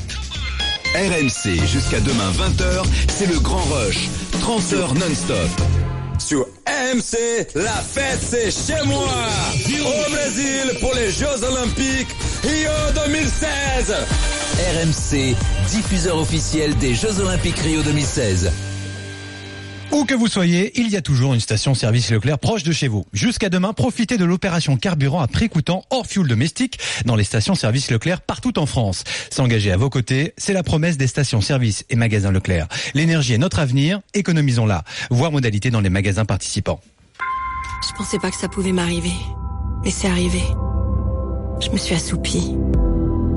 RMC jusqu'à demain 20h, c'est le Grand Rush. 30 heures non-stop. Sur MC, la fête c'est chez moi Au Brésil pour les Jeux Olympiques Rio 2016 RMC, diffuseur officiel des Jeux Olympiques Rio 2016. Où que vous soyez, il y a toujours une station-service Leclerc proche de chez vous. Jusqu'à demain, profitez de l'opération carburant à prix coûtant hors fuel domestique dans les stations-service Leclerc partout en France. S'engager à vos côtés, c'est la promesse des stations-service et magasins Leclerc. L'énergie est notre avenir, économisons-la. Voir modalité dans les magasins participants. Je pensais pas que ça pouvait m'arriver. Mais c'est arrivé. Je me suis assoupie.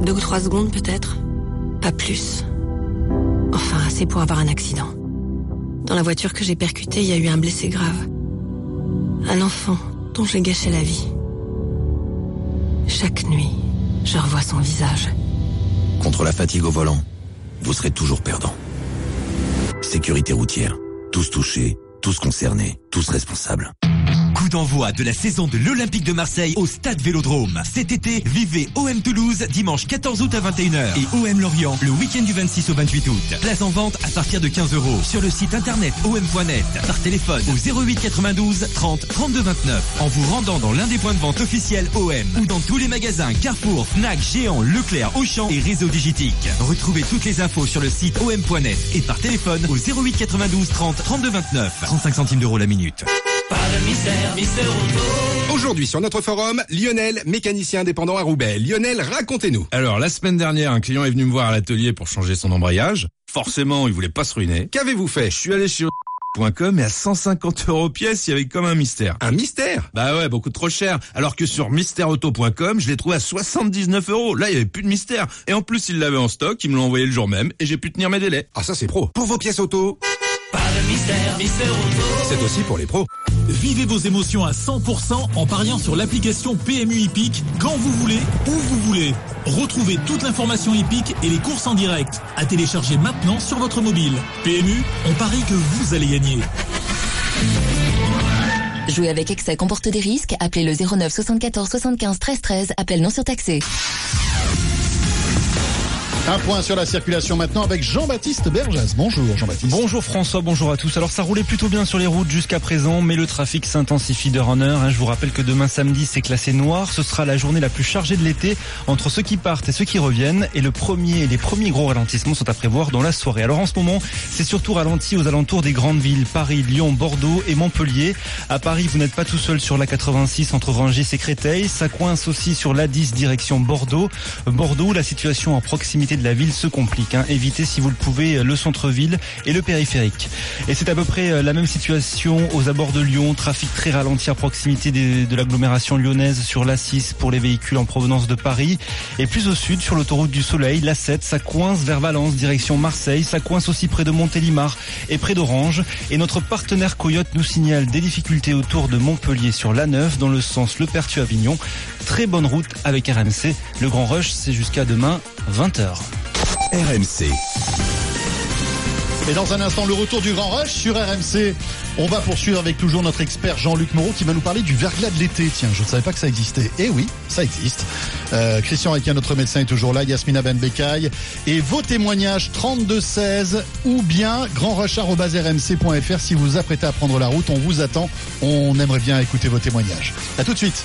Deux ou trois secondes peut-être. Pas plus. Enfin, assez pour avoir un accident. Dans la voiture que j'ai percutée, il y a eu un blessé grave. Un enfant dont j'ai gâché la vie. Chaque nuit, je revois son visage. Contre la fatigue au volant, vous serez toujours perdant. Sécurité routière. Tous touchés, tous concernés, tous responsables. Coup d'envoi de la saison de l'Olympique de Marseille au Stade Vélodrome. Cet été, vivez OM Toulouse dimanche 14 août à 21h et OM Lorient le week-end du 26 au 28 août. Place en vente à partir de 15 euros sur le site internet om.net, par téléphone au 08 92 30 32 29, en vous rendant dans l'un des points de vente officiels OM ou dans tous les magasins Carrefour, Fnac, Géant, Leclerc, Auchan et Réseau Digitique. Retrouvez toutes les infos sur le site om.net et par téléphone au 08 92 30 32 29, 35 centimes d'euros la minute. Pas de mystère, Mister Auto Aujourd'hui sur notre forum, Lionel, mécanicien indépendant à Roubaix. Lionel, racontez-nous. Alors, la semaine dernière, un client est venu me voir à l'atelier pour changer son embrayage. Forcément, il voulait pas se ruiner. Qu'avez-vous fait Je suis allé chez Com est à 150 euros pièce, il y avait comme un mystère. Un mystère? Bah ouais, beaucoup trop cher. Alors que sur mystèreauto.com, je l'ai trouvé à 79 euros. Là, il y avait plus de mystère. Et en plus, ils l'avaient en stock, ils me l'ont envoyé le jour même, et j'ai pu tenir mes délais. Ah ça c'est pro. Pour vos pièces auto, Pas de mystère, Mister Auto. c'est aussi pour les pros. Vivez vos émotions à 100% en pariant sur l'application PMU Hippique quand vous voulez, où vous voulez. Retrouvez toute l'information hippique et les courses en direct à télécharger maintenant sur votre mobile. PMU, on parie que vous allez gagner. Jouer avec excès comporte des risques. Appelez le 09 74 75 13 13. Appel non surtaxé. Un point sur la circulation maintenant avec Jean-Baptiste Berjas. Bonjour Jean-Baptiste. Bonjour François, bonjour à tous. Alors ça roulait plutôt bien sur les routes jusqu'à présent, mais le trafic s'intensifie d'heure en heure. hein. Je vous rappelle que demain samedi c'est classé noir. Ce sera la journée la plus chargée de l'été entre ceux qui partent et ceux qui reviennent. Et le premier, les premiers gros ralentissements sont à prévoir dans la soirée. Alors en ce moment, c'est surtout ralenti aux alentours des grandes villes Paris, Lyon, Bordeaux et Montpellier. À Paris, vous n'êtes pas tout seul sur la 86 entre Rungis et Créteil. Ça coince aussi sur l'A10 direction Bordeaux. Bordeaux, la situation en proximité de la ville se complique. hein. Évitez si vous le pouvez le centre-ville et le périphérique. Et c'est à peu près euh, la même situation aux abords de Lyon. Trafic très ralenti à proximité de l'agglomération lyonnaise sur l'A6 pour les véhicules en provenance de Paris. Et plus au sud, sur l'autoroute du Soleil, l'A7, ça coince vers Valence, direction Marseille. Ça coince aussi près de Montélimar et près d'Orange. Et notre partenaire Coyote nous signale des difficultés autour de Montpellier sur l'A9 dans le sens Le Pertu-Avignon. Très bonne route avec RMC. Le Grand Rush, c'est jusqu'à demain, 20h. RMC. Et dans un instant, le retour du Grand Rush sur RMC. On va poursuivre avec toujours notre expert Jean-Luc Moreau qui va nous parler du verglas de l'été. Tiens, je ne savais pas que ça existait. Eh oui, ça existe. Euh, Christian Requin, notre médecin, est toujours là. Yasmina Benbekaï. Et vos témoignages 3216 ou bien grandrush.rmc.fr si vous vous apprêtez à prendre la route. On vous attend. On aimerait bien écouter vos témoignages. À tout de suite.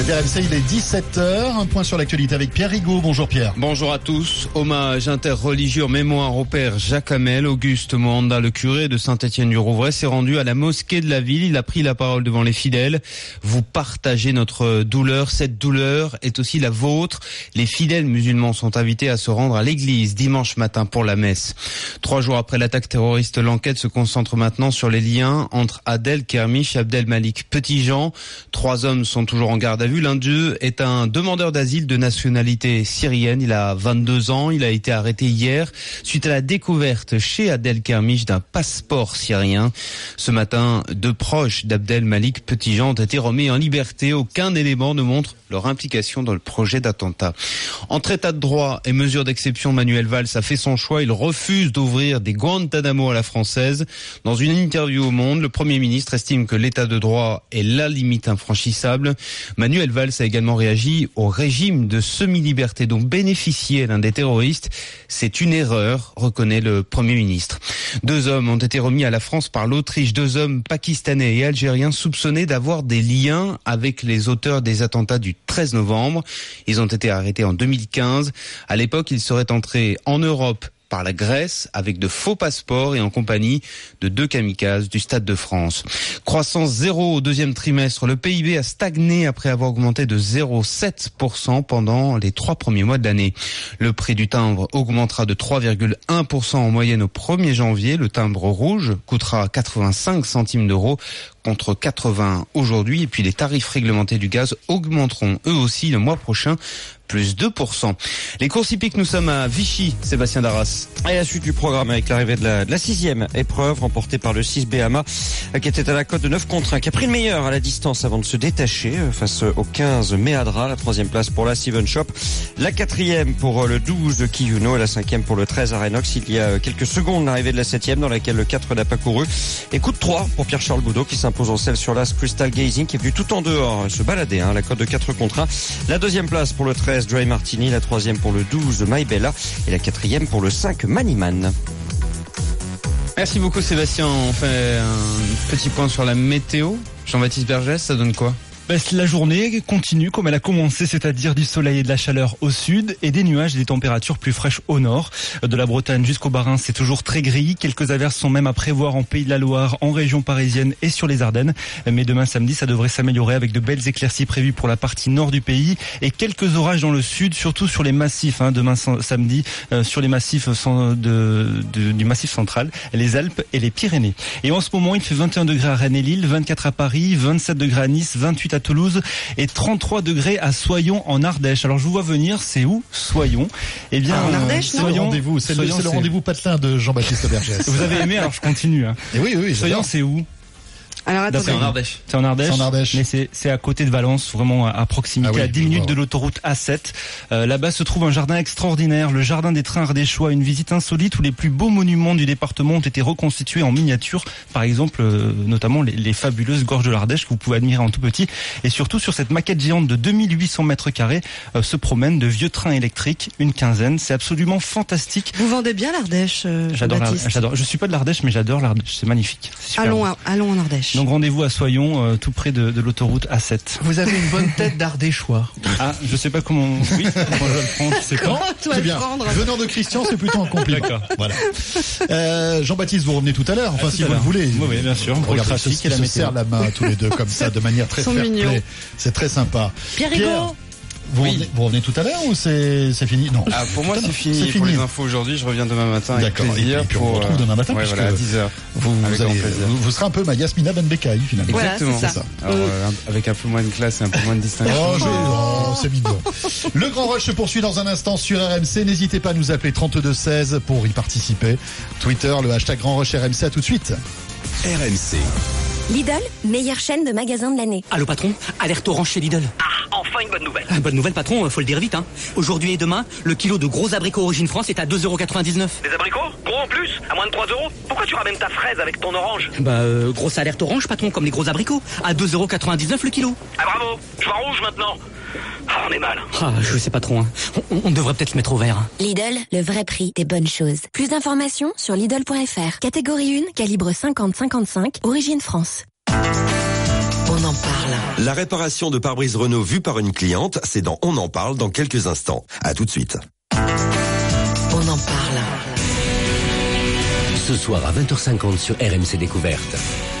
C'est RMC, il est 17h. Un point sur l'actualité avec Pierre Rigaud. Bonjour Pierre. Bonjour à tous. Hommage interreligieux en mémoire au père Jacques Hamel. Auguste Moanda, le curé de Saint-Étienne-du-Rouvray, s'est rendu à la mosquée de la ville. Il a pris la parole devant les fidèles. Vous partagez notre douleur. Cette douleur est aussi la vôtre. Les fidèles musulmans sont invités à se rendre à l'église dimanche matin pour la messe. Trois jours après l'attaque terroriste, l'enquête se concentre maintenant sur les liens entre Adel Kermiche et Abdel Malik Petitjean. Trois hommes sont toujours en garde à vue. L'un d'eux est un demandeur d'asile de nationalité syrienne. Il a 22 ans. Il a été arrêté hier suite à la découverte chez Adel Kermiche d'un passeport syrien. Ce matin, deux proches d'Abdel Malik Petitjean ont été remis en liberté. Aucun élément ne montre leur implication dans le projet d'attentat. Entre état de droit et mesures d'exception, Manuel Valls a fait son choix. Il refuse d'ouvrir des Guantanamo à la française. Dans une interview au Monde, le Premier ministre estime que l'état de droit est la limite infranchissable. Manuel Valls a également réagi au régime de semi-liberté dont bénéficiait l'un des terroristes. C'est une erreur, reconnaît le Premier ministre. Deux hommes ont été remis à la France par l'Autriche, deux hommes pakistanais et algériens soupçonnés d'avoir des liens avec les auteurs des attentats du 13 novembre. Ils ont été arrêtés en 2015. À l'époque, ils seraient entrés en Europe par la Grèce avec de faux passeports et en compagnie de deux kamikazes du Stade de France. Croissance zéro au deuxième trimestre. Le PIB a stagné après avoir augmenté de 0,7% pendant les trois premiers mois de l'année. Le prix du timbre augmentera de 3,1% en moyenne au 1er janvier. Le timbre rouge coûtera 85 centimes d'euros contre 80 aujourd'hui. Et puis les tarifs réglementés du gaz augmenteront eux aussi le mois prochain plus 2%. Les courses hippiques, nous sommes à Vichy, Sébastien Darras. Et la suite du programme avec l'arrivée de la, sixième épreuve remportée par le 6 Bahama euh, qui était à la cote de 9 contre 1, qui a pris le meilleur à la distance avant de se détacher euh, face au 15 Meadra, la troisième place pour la Steven Shop, la quatrième pour euh, le 12 de Kiyuno et la cinquième pour le 13 Arenox. Il y a quelques secondes l'arrivée de la septième dans laquelle le 4 n'a pas couru. Et coup de 3 pour Pierre-Charles Boudot qui s'impose en selle sur l'As Crystal Gazing qui est venu tout en dehors se balader, hein, la cote de 4 contre 1. La deuxième place pour le 13 Dry Martini, la troisième pour le 12 Maibella et la quatrième pour le 5 Maniman. Merci beaucoup Sébastien. On fait un petit point sur la météo. Jean-Baptiste Bergès, ça donne quoi? La journée continue comme elle a commencé, c'est-à-dire du soleil et de la chaleur au sud et des nuages et des températures plus fraîches au nord. De la Bretagne jusqu'au Bas-Rhin, c'est toujours très gris. Quelques averses sont même à prévoir en Pays de la Loire, en région parisienne et sur les Ardennes. Mais demain samedi, ça devrait s'améliorer avec de belles éclaircies prévues pour la partie nord du pays et quelques orages dans le sud, surtout sur les massifs. hein, demain sam- samedi, euh, sur les massifs du massif central, les Alpes et les Pyrénées. Et en ce moment, il fait 21 degrés à Rennes et Lille, 24 à Paris, 27 degrés à Nice, 28 à Toulouse et 33 degrés à Soyon en Ardèche. Alors je vous vois venir, c'est où? Soyon Eh bien, Ah, en euh, Ardèche, non C'est le Soyon- rendez-vous, c'est le- rendez-vous patelin de Jean-Baptiste Bergès. Vous avez aimé, alors je continue. Hein. Et oui, oui, Soyon, c'est où? Alors attendez. C'est en Ardèche. C'est en Ardèche. C'est en Ardèche. Mais c'est c'est à côté de Valence, vraiment à, à proximité, Ah oui, à 10 je minutes de l'autoroute A7. Euh, Là-bas se trouve un jardin extraordinaire, le jardin des trains ardéchois, une visite insolite où les plus beaux monuments du département ont été reconstitués en miniature. Par exemple, euh, notamment les, les fabuleuses gorges de l'Ardèche que vous pouvez admirer en tout petit. Et surtout sur cette maquette géante de 2800 mètres carrés euh, se promènent de vieux trains électriques, une quinzaine. C'est absolument fantastique. Vous vendez bien l'Ardèche, euh, J'adore, j'adore. Je suis pas de l'Ardèche, mais j'adore l'Ardèche. C'est magnifique. Allons, à- allons en Ardèche. Donc rendez-vous à Soyon, euh, tout près de, de l'autoroute A7. Vous avez une bonne tête d'Ardéchois. Ah, je sais pas comment. Oui, comment je vais le prendre. C'est quand C'est bien. Venant de Christian, c'est plutôt un compliment. D'accord. Voilà. Euh, Jean-Baptiste, vous revenez tout à l'heure, enfin À si vous le voulez. Oui, oui, bien sûr. Pour le Regardez, trafic se- et la se météo. serrent la main tous les deux comme ça, de manière très fair play. C'est très sympa. Pierre Rigaud vous, revenez, vous revenez tout à l'heure ou c'est c'est fini? Non. Ah, pour moi, c'est fini. C'est pour fini. les infos aujourd'hui, je reviens demain matin D'accord. Et puis, puis on pour, vous retrouve euh, demain matin ouais, puisque voilà, à 10h. Vous, vous, allez- vous, vous serez un peu ma Yasmina Ben Becaï finalement. Voilà, Exactement. c'est ça. Alors, euh, avec un peu moins de classe et un peu moins de distinction. Oh, oh, c'est mignon. Le Grand Rush se poursuit dans un instant sur RMC. N'hésitez pas à nous appeler 3216 pour y participer. Twitter, le hashtag Grand Rush RMC. À tout de suite. RMC. Lidl, meilleure chaîne de magasins de l'année. Allô patron, alerte orange chez Lidl. Ah, enfin une bonne nouvelle. Bonne nouvelle patron, faut le dire vite. Hein. Aujourd'hui et demain, le kilo de gros abricots Origine France est à 2,99€. Des abricots Gros en plus À moins de 3 euros Pourquoi tu ramènes ta fraise avec ton orange Bah euh, grosse alerte orange patron, comme les gros abricots, à 2,99€ le kilo. Ah bravo Je vois rouge maintenant Ah, on est mal. Ah, je sais pas trop. Hein. On, on devrait peut-être se mettre au vert. Lidl, le vrai prix des bonnes choses. Plus d'informations sur Lidl.fr. Catégorie 1, calibre 50-55, origine France. On en parle. La réparation de pare-brise Renault vue par une cliente, c'est dans On en parle dans quelques instants. À tout de suite. Ce soir à 20h50 sur RMC Découverte.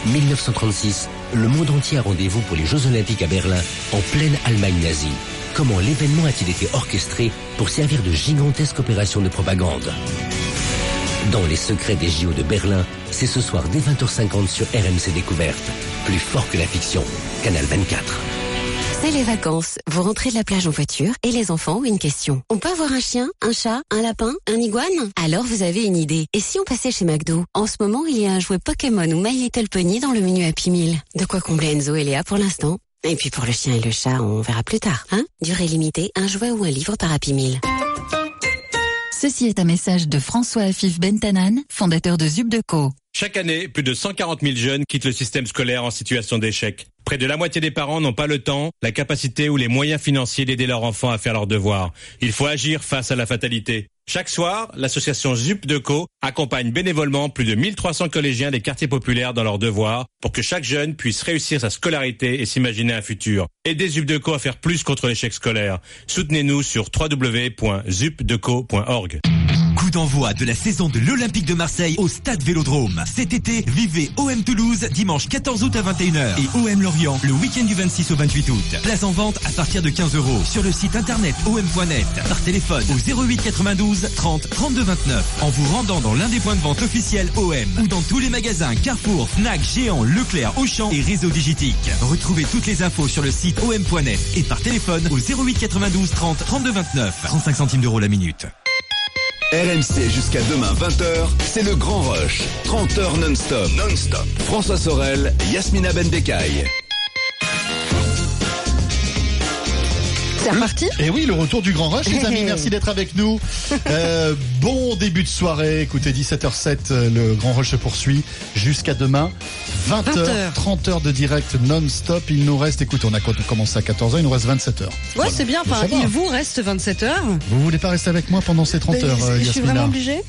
1936, le monde entier a rendez-vous pour les Jeux Olympiques à Berlin, en pleine Allemagne nazie. Comment l'événement a-t-il été orchestré pour servir de gigantesque opération de propagande? Dans les secrets des JO de Berlin, c'est ce soir dès 20h50 sur RMC Découverte. Plus fort que la fiction. Canal 24. C'est les vacances. Vous rentrez de la plage en voiture et les enfants ont une question. On peut avoir un chien, un chat, un lapin, un iguane? Alors vous avez une idée. Et si on passait chez McDo? En ce moment, il y a un jouet Pokémon ou My Little Pony dans le menu Happy Meal. De quoi combler Enzo et Léa pour l'instant? Et puis pour le chien et le chat, on verra plus tard. Hein? Durée limitée, un jouet ou un livre par Happy Meal. Ceci est un message de François Afif Bentanan, fondateur de Zubdeco. Chaque année, plus de 140 000 jeunes quittent le système scolaire en situation d'échec. Près de la moitié des parents n'ont pas le temps, la capacité ou les moyens financiers d'aider leurs enfants à faire leurs devoirs. Il faut agir face à la fatalité. Chaque soir, l'association ZUPDECO accompagne bénévolement plus de 1300 collégiens des quartiers populaires dans leurs devoirs pour que chaque jeune puisse réussir sa scolarité et s'imaginer un futur. Aidez ZUPDECO à faire plus contre l'échec scolaire. Soutenez-nous sur www.zupdeco.org. D'envoi de la saison de l'Olympique de Marseille au Stade Vélodrome. Cet été, vivez OM Toulouse dimanche 14 août à 21h et OM Lorient le week-end du 26 au 28 août. Place en vente à partir de 15 euros sur le site internet om.net, par téléphone au 08 92 30 32 29, en vous rendant dans l'un des points de vente officiels OM ou dans tous les magasins Carrefour, Fnac, Géant, Leclerc, Auchan et Réseau Digitique. Retrouvez toutes les infos sur le site om.net et par téléphone au 08 92 30 32 29, 35 centimes d'euros la minute. RMC jusqu'à demain 20h, c'est le Grand Rush. 30 heures non-stop. Non-stop. François Sorel, Yasmina Bendekai. C'est reparti? Et oui, le retour du Grand Rush, les amis. Merci d'être avec nous. Euh, bon début de soirée. Écoutez, 17h07, euh, le Grand Rush se poursuit jusqu'à demain. 20h, 20h. 30 heures de direct non-stop. Il nous reste, écoute, on a commencé à 14h, il nous reste 27 heures. Ouais, c'est bien. Enfin, il vous reste 27 heures. Vous voulez pas rester avec moi pendant ces 30 Ben, heures, je suis Yasmina vraiment obligée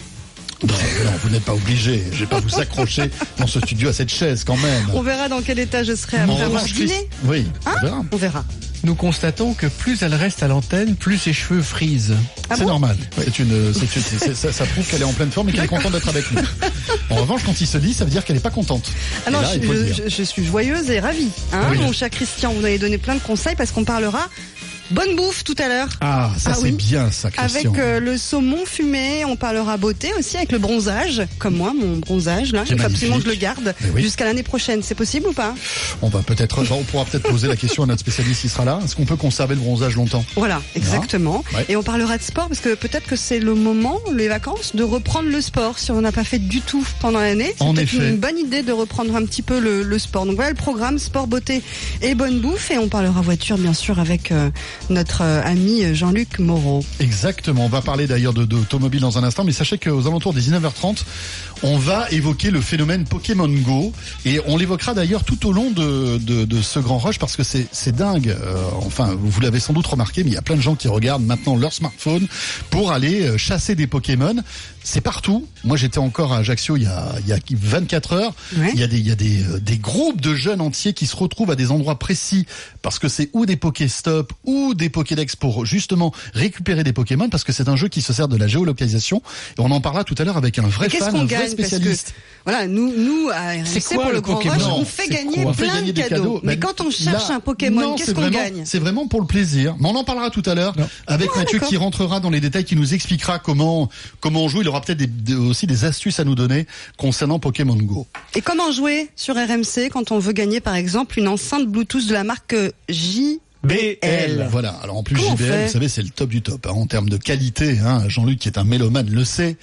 Non, non, vous n'êtes pas obligé. Je vais pas vous accrocher dans ce studio à cette chaise quand même. On verra dans quel état je serai après avoir. Chris- Oui, Hein on verra. On verra. Nous constatons que plus elle reste à l'antenne, plus ses cheveux frisent. Ah c'est normal. C'est une, c'est une- c'est- ça, ça prouve qu'elle est en pleine forme et qu'elle est contente d'être avec nous. En revanche, quand il se dit, ça veut dire qu'elle est pas contente. Ah Et non, là, je, suis joyeuse et ravie. Hein, Oui. Mon cher Christian, vous m'avez donné plein de conseils parce qu'on parlera bonne bouffe tout à l'heure. Ah, ça Ah c'est oui. bien, ça, Christian. Avec euh, le saumon fumé, on parlera beauté aussi avec le bronzage, comme moi, mon bronzage là. Il faut absolument que je le garde Mais oui. jusqu'à l'année prochaine. C'est possible ou pas? On va peut-être, on pourra peut-être poser la question à notre spécialiste qui sera là. Est-ce qu'on peut conserver le bronzage longtemps? Voilà, exactement. Ouais. Et on parlera de sport parce que peut-être que c'est le moment, les vacances, de reprendre le sport. Si on n'en a pas fait du tout pendant l'année, c'est En peut-être effet. une bonne idée de reprendre un petit peu le, le sport. Donc voilà le programme sport, beauté et bonne bouffe. Et on parlera voiture bien sûr avec euh, notre euh, ami Jean-Luc Moreau. Exactement. On va parler d'ailleurs d'automobile dans un instant, mais sachez qu'aux alentours des 19h30, on va évoquer le phénomène Pokémon Go et on l'évoquera d'ailleurs tout au long de, ce grand rush parce que c'est c'est dingue. Euh, enfin, vous l'avez sans doute remarqué, mais il y a plein de gens qui regardent maintenant leur smartphone pour aller euh, chasser des Pokémon. C'est partout. Moi, j'étais encore à Ajaccio il y a, il y a 24 heures. Il y a, des, il y a des, euh, des groupes de jeunes entiers qui se retrouvent à des endroits précis parce que c'est ou des Pokéstop ou des Pokédex pour justement récupérer des Pokémon parce que c'est un jeu qui se sert de la géolocalisation. Et on en parlera tout à l'heure avec un vrai fan, qu'on un vrai gagne? Parce que spécialiste. voilà, nous, nous à C'est RMC quoi pour le le Grand Pokémon? Rush, on fait c'est gagner quoi? Plein gagner de cadeaux. cadeaux. Mais Ben, quand on cherche là, un Pokémon, qu'est-ce c'est qu'on vraiment- gagne? C'est vraiment pour le plaisir. Mais on en parlera tout à l'heure avec Ah, Mathieu qui rentrera dans les détails, qui nous expliquera comment comment on joue. Il aura peut-être des- des- aussi des astuces à nous donner concernant Pokémon Go. Et comment jouer sur RMC quand on veut gagner par exemple une enceinte Bluetooth de la marque JBL Voilà. Alors en plus Comment JBL, vous savez, c'est le top du top hein, en termes de qualité. Hein. Jean-Luc, qui est un mélomane, le sait.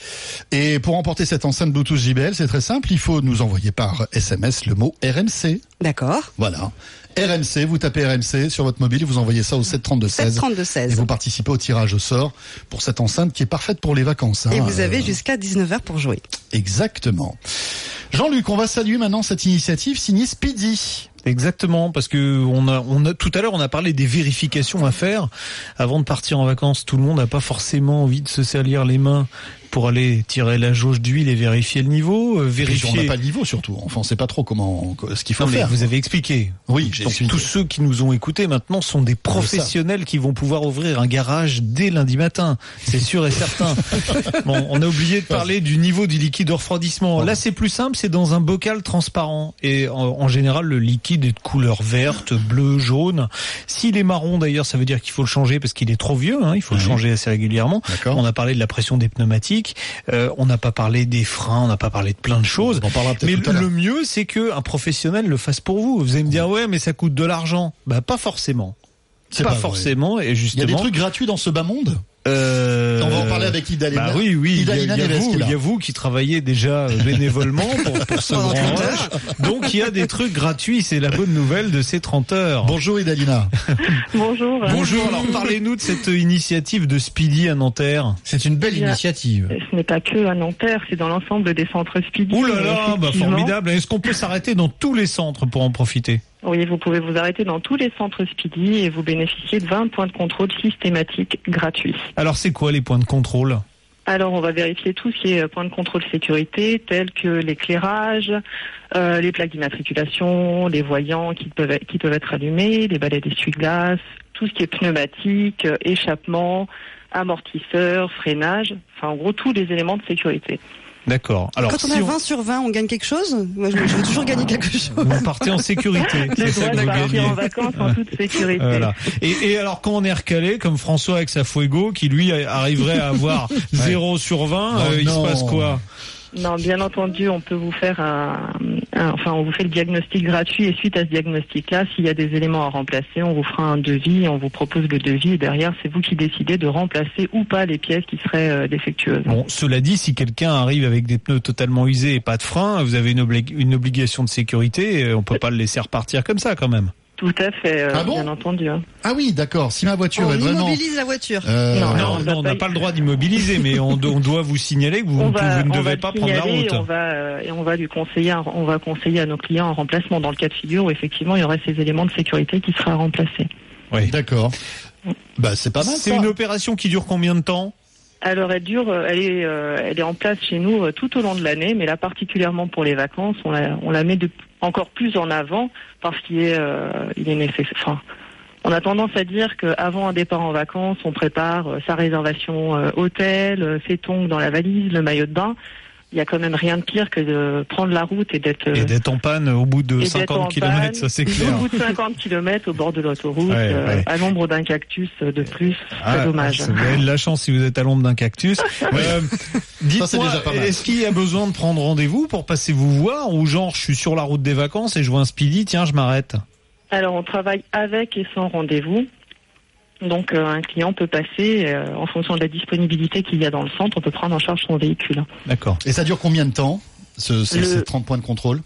Et pour remporter cette enceinte Bluetooth JBL, c'est très simple. Il faut nous envoyer par SMS le mot RMC. D'accord. Voilà. RMC, vous tapez RMC sur votre mobile, vous envoyez ça au 732 16. 732 16. Et vous participez au tirage au sort pour cette enceinte qui est parfaite pour les vacances. hein. Et vous avez Euh, jusqu'à 19h pour jouer. Exactement. Jean-Luc, on va saluer maintenant cette initiative signée Speedy. Exactement, parce que on a, on a tout à l'heure on a parlé des vérifications à faire avant de partir en vacances. Tout le monde n'a pas forcément envie de se salir les mains pour aller tirer la jauge d'huile et vérifier le niveau, euh, Et puis, vérifier. On n'a pas le niveau surtout. Enfin, on sait pas trop comment ce qu'il faut Non, mais faire. vous avez expliqué. Oui, j'ai Donc, expliqué. tous ceux qui nous ont écoutés maintenant sont des professionnels qui vont pouvoir ouvrir un garage dès lundi matin. C'est sûr et certain. bon, on a oublié de parler du niveau du liquide de refroidissement. Là, c'est plus simple, c'est dans un bocal transparent. Et en, en général, le liquide est de couleur verte, bleue, jaune. S'il est marron, d'ailleurs, ça veut dire qu'il faut le changer parce qu'il est trop vieux. Hein, il faut le changer assez régulièrement. On a parlé de la pression des pneumatiques. Euh, on n'a pas parlé des freins. On n'a pas parlé de plein de choses. On parlera Mais tout à l'heure. le mieux, c'est que un professionnel le fasse pour vous. Vous allez me dire, ouais, mais ça coûte de l'argent. Bah, pas forcément. C'est pas, pas forcément. Et Il y justement. a des trucs gratuits dans ce bas monde? Euh, On va en parler avec Idalina. Bah oui, oui. Il y a, il y a vous, il y a vous qui travaillez déjà euh, bénévolement pour, pour ce grand rush. Donc il y a des trucs gratuits. C'est la bonne nouvelle de ces 30 heures. Bonjour Idalina. Bonjour. Bonjour. Alors parlez-nous de cette initiative de Speedy à Nanterre. C'est une belle initiative. Ce n'est pas que à Nanterre, c'est dans l'ensemble des centres Speedy. Ouh là là, bah formidable. Est-ce qu'on peut s'arrêter dans tous les centres pour en profiter? Oui, vous pouvez vous arrêter dans tous les centres Speedy et vous bénéficiez de 20 points de contrôle systématiques gratuits. Alors c'est quoi les points de contrôle? Alors, on va vérifier tout ce qui est euh, points de contrôle sécurité, tels que l'éclairage, euh, les plaques d'immatriculation, les voyants qui peuvent, être, qui peuvent être allumés, les balais d'essuie-glace, tout ce qui est pneumatique, euh, échappement, amortisseur, freinage, enfin en gros tous les éléments de sécurité. D'accord. Alors Quand on si a 20 sur 20, on gagne quelque chose Moi, je, je veux toujours gagner quelque chose. vous partez en sécurité, c'est ça que vous gagnez. en vacances en toute sécurité. Voilà. Et, et alors quand on est recalé, comme François avec sa Fuego, qui lui arriverait à avoir 0 sur 20, Oh euh, il se passe quoi? Non, bien entendu, on peut vous faire un, enfin, on vous fait le diagnostic gratuit et suite à ce diagnostic-là, s'il y a des éléments à remplacer, on vous fera un devis, on vous propose le devis et derrière, c'est vous qui décidez de remplacer ou pas les pièces qui seraient euh, défectueuses. Bon, cela dit, si quelqu'un arrive avec des pneus totalement usés et pas de frein, vous avez une, une obligation de sécurité, on peut pas le laisser repartir comme ça quand même. Tout à fait, euh, Ah bon bien entendu. hein. Ah oui, d'accord. Si ma voiture On est vraiment. immobilise la voiture. Euh, Non, Non, on non, on n'a pas- pas le droit d'immobiliser, mais on, do- on doit vous signaler que vous, On ne- va, vous ne on devez va pas prendre la route. Et on va, euh, et on va lui conseiller, on va conseiller à nos clients un remplacement dans le cas de figure où effectivement il y aurait ces éléments de sécurité qui seraient à remplacer. Oui. D'accord. Bah c'est pas mal. C'est une opération qui dure combien de temps? Alors elle dure, elle est, euh, elle est en place chez nous euh, tout au long de l'année, mais là particulièrement pour les vacances, on la, on la met de- encore plus en avant parce qu'il est, euh, il est nécessaire. On a tendance à dire qu'avant un départ en vacances, on prépare euh, sa réservation euh, hôtel, euh, ses tongs dans la valise, le maillot de bain. Il y a quand même rien de pire que de prendre la route et d'être Et d'être en panne au bout de et d'être 50 en km, panne, ça c'est Au clair. bout de 50 km au bord de l'autoroute, Ouais, euh, ouais. à l'ombre d'un cactus de plus, c'est Ah, dommage. Vous avez de la chance si vous êtes à l'ombre d'un cactus. Euh, c'est Dites-moi, est-ce qu'il y a besoin de prendre rendez-vous pour passer vous voir ou genre je suis sur la route des vacances et je vois un speedy, tiens, je m'arrête? Alors, on travaille avec et sans rendez-vous. Donc, euh, un client peut passer, euh, en fonction de la disponibilité qu'il y a dans le centre, on peut prendre en charge son véhicule. D'accord. Et ça dure combien de temps, ce, ces, Le- ces 30 points de contrôle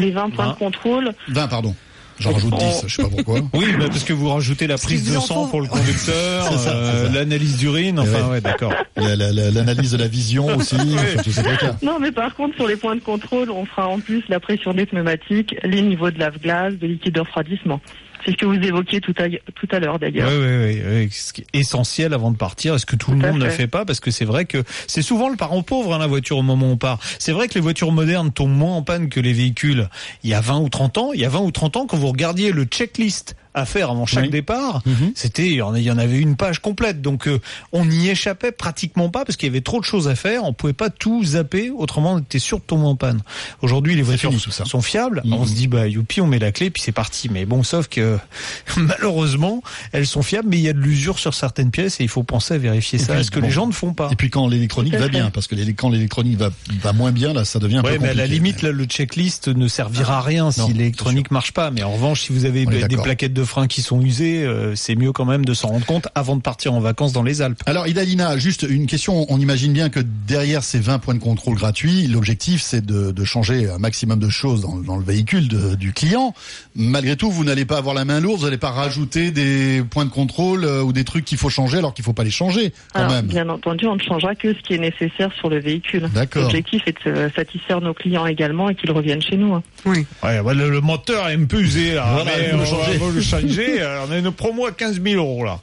Les 20 points de contrôle. 20, pardon. J'en rajoute 10, je sais pas pourquoi. Oui, bah, parce que vous rajoutez la prise de sang pour le conducteur, C'est ça, euh, c'est ça. l'analyse d'urine, enfin Ouais. ouais, d'accord. La- la- la- L'analyse de la vision aussi, enfin, tous ces trucs-là. Non, mais par contre, sur les points de contrôle, on fera en plus la pression des pneumatiques, les niveaux de lave-glace, de liquide de refroidissement. C'est ce que vous évoquiez tout à, tout à l'heure, d'ailleurs. Oui, oui, oui, Ce qui est essentiel avant de partir, est-ce que tout, le Tout monde ne fait. fait pas? Parce que c'est vrai que c'est souvent le parent pauvre, hein, la voiture, au moment où on part. C'est vrai que les voitures modernes tombent moins en panne que les véhicules il y a 20 ou 30 ans. Il y a 20 ou 30 ans, quand vous regardiez le checklist à faire avant chaque Oui. départ, Mhm. c'était il y en avait une page complète. Donc euh, on n'y échappait pratiquement pas parce qu'il y avait trop de choses à faire. On pouvait pas tout zapper, autrement on était sûr de tomber en panne. Aujourd'hui, les voitures fini, tout ça. sont fiables. Mhm. On se dit bah youpi, on met la clé puis c'est parti. Mais bon, sauf que malheureusement, elles sont fiables, mais il y a de l'usure sur certaines pièces et il faut penser à vérifier Et ça. Est-ce que bon. les gens ne font pas Et puis quand l'électronique va bien, parce que quand l'électronique va, va moins bien, là, ça devient un Ouais, peu mais à compliqué. la limite, là, le checklist ne servira à rien si l'électronique marche pas. Mais en revanche, si vous avez des plaquettes de frein qui sont usées, euh, c'est mieux quand même de s'en rendre compte avant de partir en vacances dans les Alpes. Alors Idalina, juste une question. On imagine bien que derrière ces 20 points de contrôle gratuits, l'objectif c'est de, de changer un maximum de choses dans, dans le véhicule de- du client. Malgré tout, vous n'allez pas avoir la main lourde, vous n'allez pas rajouter des points de contrôle euh, ou des trucs qu'il faut changer alors qu'il faut pas les changer quand Alors, même. bien entendu, on ne changera que ce qui est nécessaire sur le véhicule. D'accord. L'objectif est de satisfaire nos clients également et qu'ils reviennent chez nous. hein. Oui. Ouais, bah, le, le moteur est un peu usé là. Voilà, mais le on changer. va le changer. Alors, on a une promo à 15 000 euros là.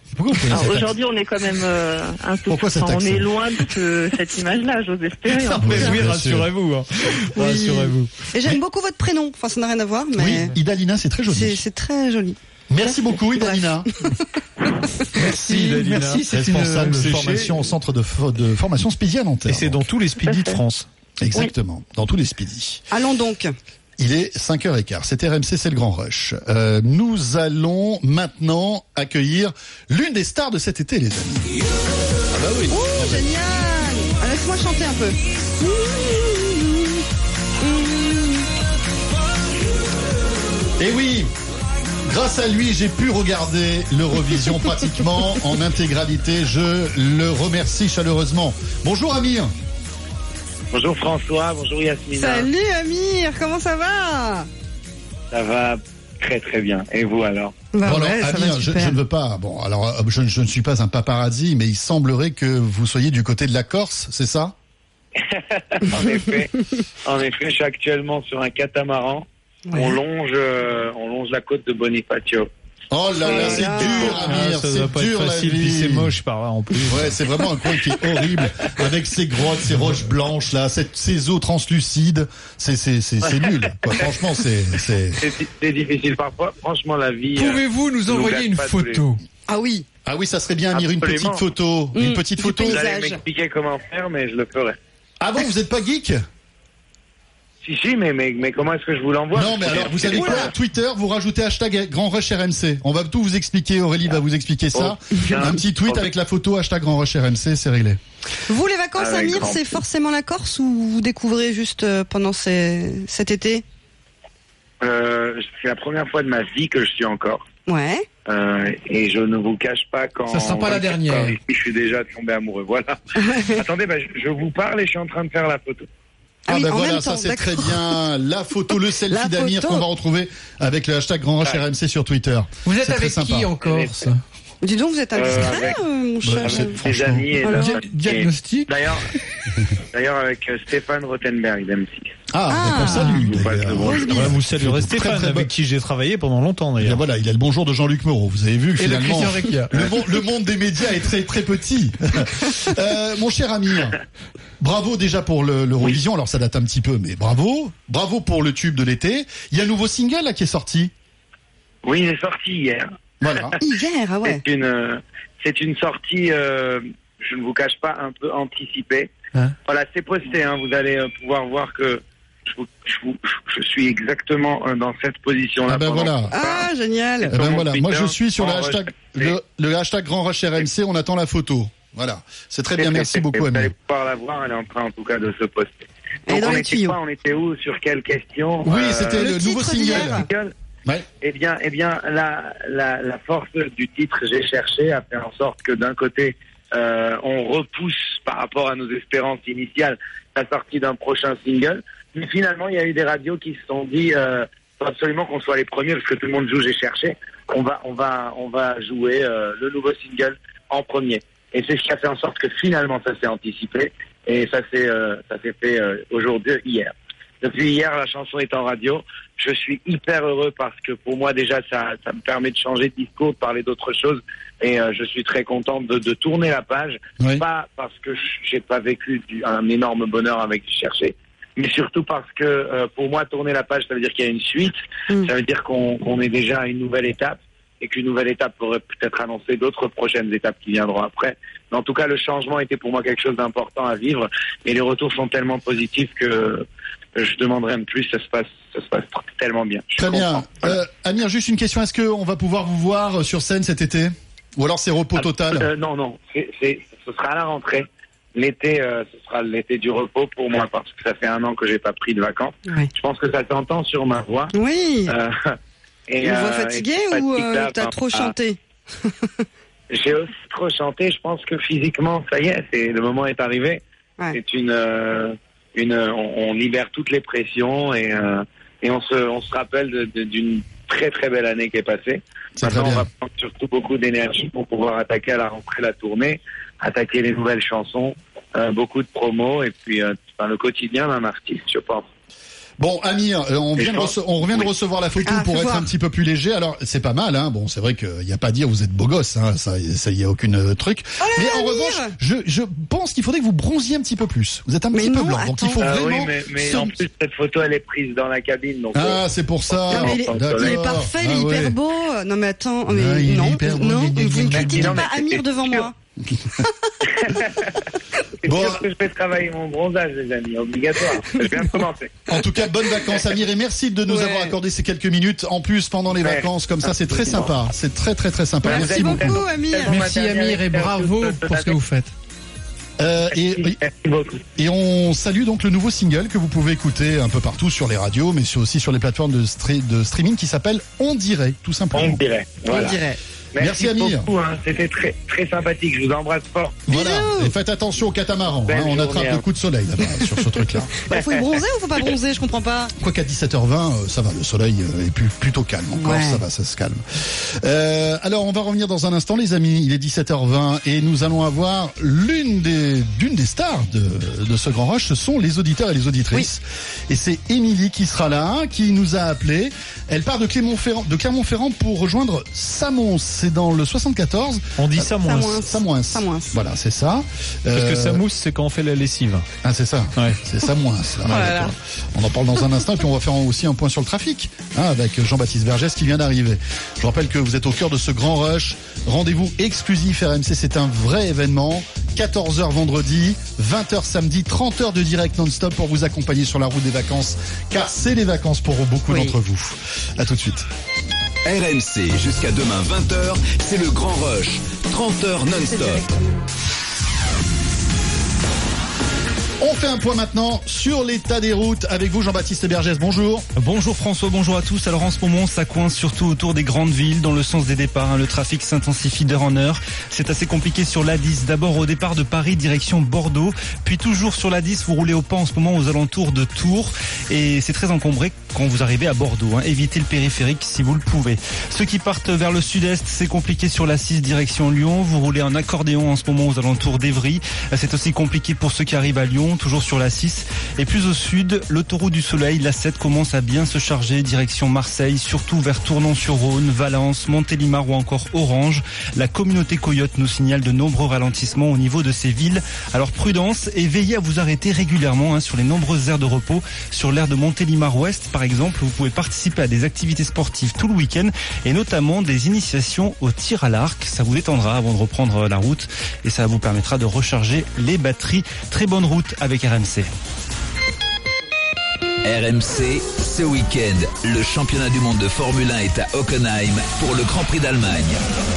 Aujourd'hui, on est quand même euh, un peu. Pourquoi cet on est loin de ce- cette image-là, j'ose espérer. tout Mais oui, rassurez-vous. hein. Oui. Rassurez-vous. Et j'aime beaucoup votre prénom. Enfin, ça n'a rien à voir, mais Oui, Idalina, c'est très c'est joli. c'est très joli. Merci beaucoup Idalina. Merci. Merci, responsable de formation au centre de, fo- de formation Speedy à Nanterre. Et c'est dans tous les speedy de France. Exactement, dans tous les Speedy. Allons donc. Il est 5h15, c'est RMC, c'est le Grand Rush. Euh, nous allons maintenant accueillir l'une des stars de cet été, les amis. Ah bah oui. Oh, génial Ah, Laisse-moi chanter un peu. Et oui, grâce à lui, j'ai pu regarder l'Eurovision pratiquement en intégralité. Je le remercie chaleureusement. Bonjour Amir. Bonjour François, bonjour Yasmina. Salut Amir, comment ça va? Ça va très très bien. Et vous alors? Bah Bon, alors, ouais, Amir, je, ne veux pas. Bon, alors, euh, je, je ne suis pas un paparazzi, mais il semblerait que vous soyez du côté de la Corse, c'est ça? En effet, en effet, je suis actuellement sur un catamaran. On longe, euh, on longe la côte de Bonifacio. Oh là là, c'est Ah, dur, Amir, ça doit c'est dur la facile, vie. puis c'est moche par là en plus. Ouais, c'est vraiment un coin qui est horrible, avec ces grottes, ces roches blanches là, cette, ces eaux translucides. C'est c'est c'est c'est nul. Quoi. Franchement, c'est c'est. C'est difficile parfois. Franchement, la vie. euh, Pouvez-vous nous nous envoyer une photo Ah oui. Ah oui, ça serait bien, Amir, une petite photo, une Mm, petite photo. Vous allez m'expliquer comment faire, mais je le ferai. Ah bon, vous êtes pas geek? Si, si, mais, mais, mais comment est-ce que je vous l'envoie Non, mais alors, vous savez quoi Twitter, vous rajoutez hashtag Grand Rush RMC. On va tout vous expliquer. Aurélie va vous expliquer ça. Aucun Un petit tweet problème. avec la photo hashtag Grand Rush RMC, c'est réglé. Vous, les vacances, Avec Amir, grand c'est forcément la Corse ou vous découvrez juste euh, pendant ces- cet été? Euh, c'est la première fois de ma vie que je suis encore. Ouais. Euh, et je ne vous cache pas quand. Ça sera pas la dernière. Je suis déjà tombé amoureux. Voilà. Attendez, bah, je, je vous parle et je suis en train de faire la photo. Ah ben en voilà, même ça c'est très bien. La photo, le selfie d'Amir qu'on va retrouver avec le hashtag Grand Rush RMC sur Twitter. Vous êtes avec sympa. qui en Corse Dis donc, vous êtes indiscret, Euh, avec- euh, mon Bah, cher. Des franchement. amis et Diagnostic? D'ailleurs, d'ailleurs avec euh, Stéphane Rothenberg d'M6. Ah, Ah. on salue. Le. Voilà, vous saluerez Très, Stéphane, très avec bon- qui j'ai travaillé pendant longtemps d'ailleurs. voilà, il a le bonjour de Jean-Luc Moreau. Vous avez vu que Et finalement, Requier. le, monde, le monde des médias est très très petit. Euh, mon cher Amir, bravo déjà pour le- l'Eurovision. Alors ça date un petit peu, mais bravo, bravo pour le tube de l'été. Il y a un nouveau single là qui est sorti. Oui, il est sorti hier. Voilà. Hier, ah ouais. C'est une, euh, c'est une sortie, euh, je ne vous cache pas, un peu anticipée. Hein voilà, c'est posté. Hein, vous allez euh, pouvoir voir que je, suis exactement euh, dans cette position-là. Ah ben voilà. Ah, génial. Eh ben voilà, moi je suis sur le hashtag, recherche. le, le hashtag Grand Rush RMC. On attend la photo. Voilà, c'est très bien. Merci beaucoup, allez pouvoir la voir, elle est en train en tout cas de se poster. Donc dans on les était tuyaux. quoi On était où Sur quelle question Oui, Euh, c'était le, le nouveau single. Ouais. Eh bien, eh bien, la, la, la force du titre, j'ai cherché à faire en sorte que d'un côté, euh, on repousse par rapport à nos espérances initiales la sortie d'un prochain single, mais finalement, il y a eu des radios qui se sont dit, euh, faut absolument qu'on soit les premiers parce que tout le monde joue. J'ai cherché, on va, on va, on va jouer euh, le nouveau single en premier. Et c'est ce qui a fait en sorte que finalement, ça s'est anticipé et ça s'est, euh, ça s'est fait euh, aujourd'hui, hier. Depuis hier, la chanson est en radio. Je suis hyper heureux parce que pour moi déjà, ça, ça me permet de changer de discours, de parler d'autre chose. Et euh, je suis très content de, de tourner la page. Oui. Pas parce que j'ai pas vécu du- un énorme bonheur avec chercher, mais surtout parce que euh, pour moi, tourner la page, ça veut dire qu'il y a une suite. Mm. Ça veut dire qu'on est déjà à une nouvelle étape et qu'une nouvelle étape pourrait peut-être annoncer d'autres prochaines étapes qui viendront après. Mais en tout cas, le changement était pour moi quelque chose d'important à vivre. Et les retours sont tellement positifs que je demanderais même plus. Ça se passe, ça se passe tellement bien. Je Très bien. Voilà. Euh, Amir, juste une question. Est-ce qu'on va pouvoir vous voir sur scène cet été? Ou alors c'est repos total? Euh, non, non, ce sera à la rentrée. L'été, euh, ce sera l'été du repos pour moi parce que ça fait un an que j'ai pas pris de vacances. Ouais. Je pense que ça s'entend sur ma voix. Oui. Euh, et, Une voix euh, fatiguée et ou euh, t'as enfin, trop chanté? J'ai aussi trop chanté. Je pense que physiquement, ça y est, c'est le moment est arrivé. Ouais. C'est une, une, on, on libère toutes les pressions et et on se, on se rappelle d'une très très belle année qui est passée. Maintenant, on va prendre surtout beaucoup d'énergie pour pouvoir attaquer à la rentrée la tournée, attaquer les nouvelles chansons, beaucoup de promos et puis euh, enfin, le quotidien d'un artiste, je pense. Bon, Amir, euh, on, vient de je rece- on revient de recevoir la photo Ah, pour être voir. un petit peu plus léger. Alors, c'est pas mal, hein. Bon, c'est vrai qu'il n'y a pas à dire vous êtes beau gosse, hein. Ça, ça y a aucune euh, truc. Oh là Mais là, en Amir revanche, je, je pense qu'il faudrait que vous bronziez un petit peu plus. Vous êtes un Mais petit peu blanc, donc il attends. faut Euh, vraiment. oui, mais, en plus cette photo elle est prise dans la cabine, donc. euh, Ah, c'est pour ça. Non, mais il, est, D'accord. il est parfait, il est Ah hyper ouais. beau. Non mais attends, mais Ah, il est non, hyper beau, non, vous ne critiquez pas Amir devant moi. C'est Bon. sûr que je vais travailler mon bronzage, les amis, obligatoire. je viens de commencer. En tout cas, bonnes vacances, Amir, et merci de nous Ouais. avoir accordé ces quelques minutes en plus pendant les Ouais. vacances. Comme ça, c'est très sympa. C'est très, très, très sympa. Merci Merci beaucoup. beaucoup, Amir. Merci Amir et bravo pour ce que vous faites. Euh, et, Merci beaucoup. et on salue donc le nouveau single que vous pouvez écouter un peu partout sur les radios, mais aussi sur les plateformes de, stre- de streaming qui s'appelle On dirait, tout simplement. On dirait. Voilà. On dirait. Merci, Amir. beaucoup, hein. C'était très, très sympathique. Je vous embrasse fort. Voilà. Bisous. Et faites attention au catamaran. Hein, on attrape hein. le coup de soleil là-bas sur ce truc-là. Bah, faut y bronzer ou faut pas bronzer Je comprends pas. Quoi qu'à 17h20, euh, ça va, le soleil euh, est plus- plutôt calme encore, Ouais. ça va, ça se calme. Euh, alors on va revenir dans un instant les amis, il est 17h20 et nous allons avoir l'une des d'une des stars de, de ce grand rush, ce sont les auditeurs et les auditrices. Et c'est Émilie qui sera là, qui nous a appelé. Elle part de Clermont-Ferrand de Clermont-Ferrand pour rejoindre Samons, c'est dans le 74. On dit ça moins. Samoins. Samoins. Samoins. Voilà, c'est ça. Parce que Euh, ça mousse, c'est quand on fait la lessive. ah, c'est ça. Ouais. C'est ça moins. ça. Oh là là. D'accord. On en parle dans un instant et puis on va faire aussi un point sur le trafic hein, avec Jean-Baptiste Vergès qui vient d'arriver. Je vous rappelle que vous êtes au cœur de ce grand rush. Rendez-vous exclusif RMC, c'est un vrai événement. 14h vendredi, 20h samedi, 30 heures de direct non-stop pour vous accompagner sur la route des vacances car c'est les vacances pour beaucoup Oui. d'entre vous. À tout de suite. RMC jusqu'à demain 20h, c'est le grand rush. 30 heures non-stop. On fait un point maintenant sur l'état des routes avec vous Jean-Baptiste Bergès. Bonjour. Bonjour François, bonjour à tous. Alors en ce moment, ça coince surtout autour des grandes villes, dans le sens des départs. hein. Le trafic s'intensifie d'heure en heure. C'est assez compliqué sur l'A10. D'abord au départ de Paris, direction Bordeaux. Puis toujours sur l'A10, vous roulez au pas en ce moment aux alentours de Tours. Et c'est très encombré quand vous arrivez à Bordeaux. hein. Évitez le périphérique si vous le pouvez. Ceux qui partent vers le sud-est, c'est compliqué sur la 6 direction Lyon. Vous roulez en accordéon en ce moment aux alentours d'Evry. C'est aussi compliqué pour ceux qui arrivent à Lyon. Toujours sur la 6. Et plus au sud, l'autoroute du Soleil, la 7 commence à bien se charger, direction Marseille, surtout vers Tournon-sur-Rhône, Valence, Montélimar ou encore Orange. La communauté Coyote nous signale de nombreux ralentissements au niveau de ces villes. Alors prudence et veillez à vous arrêter régulièrement hein, sur les nombreuses aires de repos. Sur l'aire de Montélimar Ouest, par exemple, vous pouvez participer à des activités sportives tout le week-end et notamment des initiations au tir à l'arc. Ça vous détendra avant de reprendre la route et ça vous permettra de recharger les batteries. Très bonne route avec RMC. RMC, ce week-end, le championnat du monde de Formule 1 est à Hockenheim pour le Grand Prix d'Allemagne.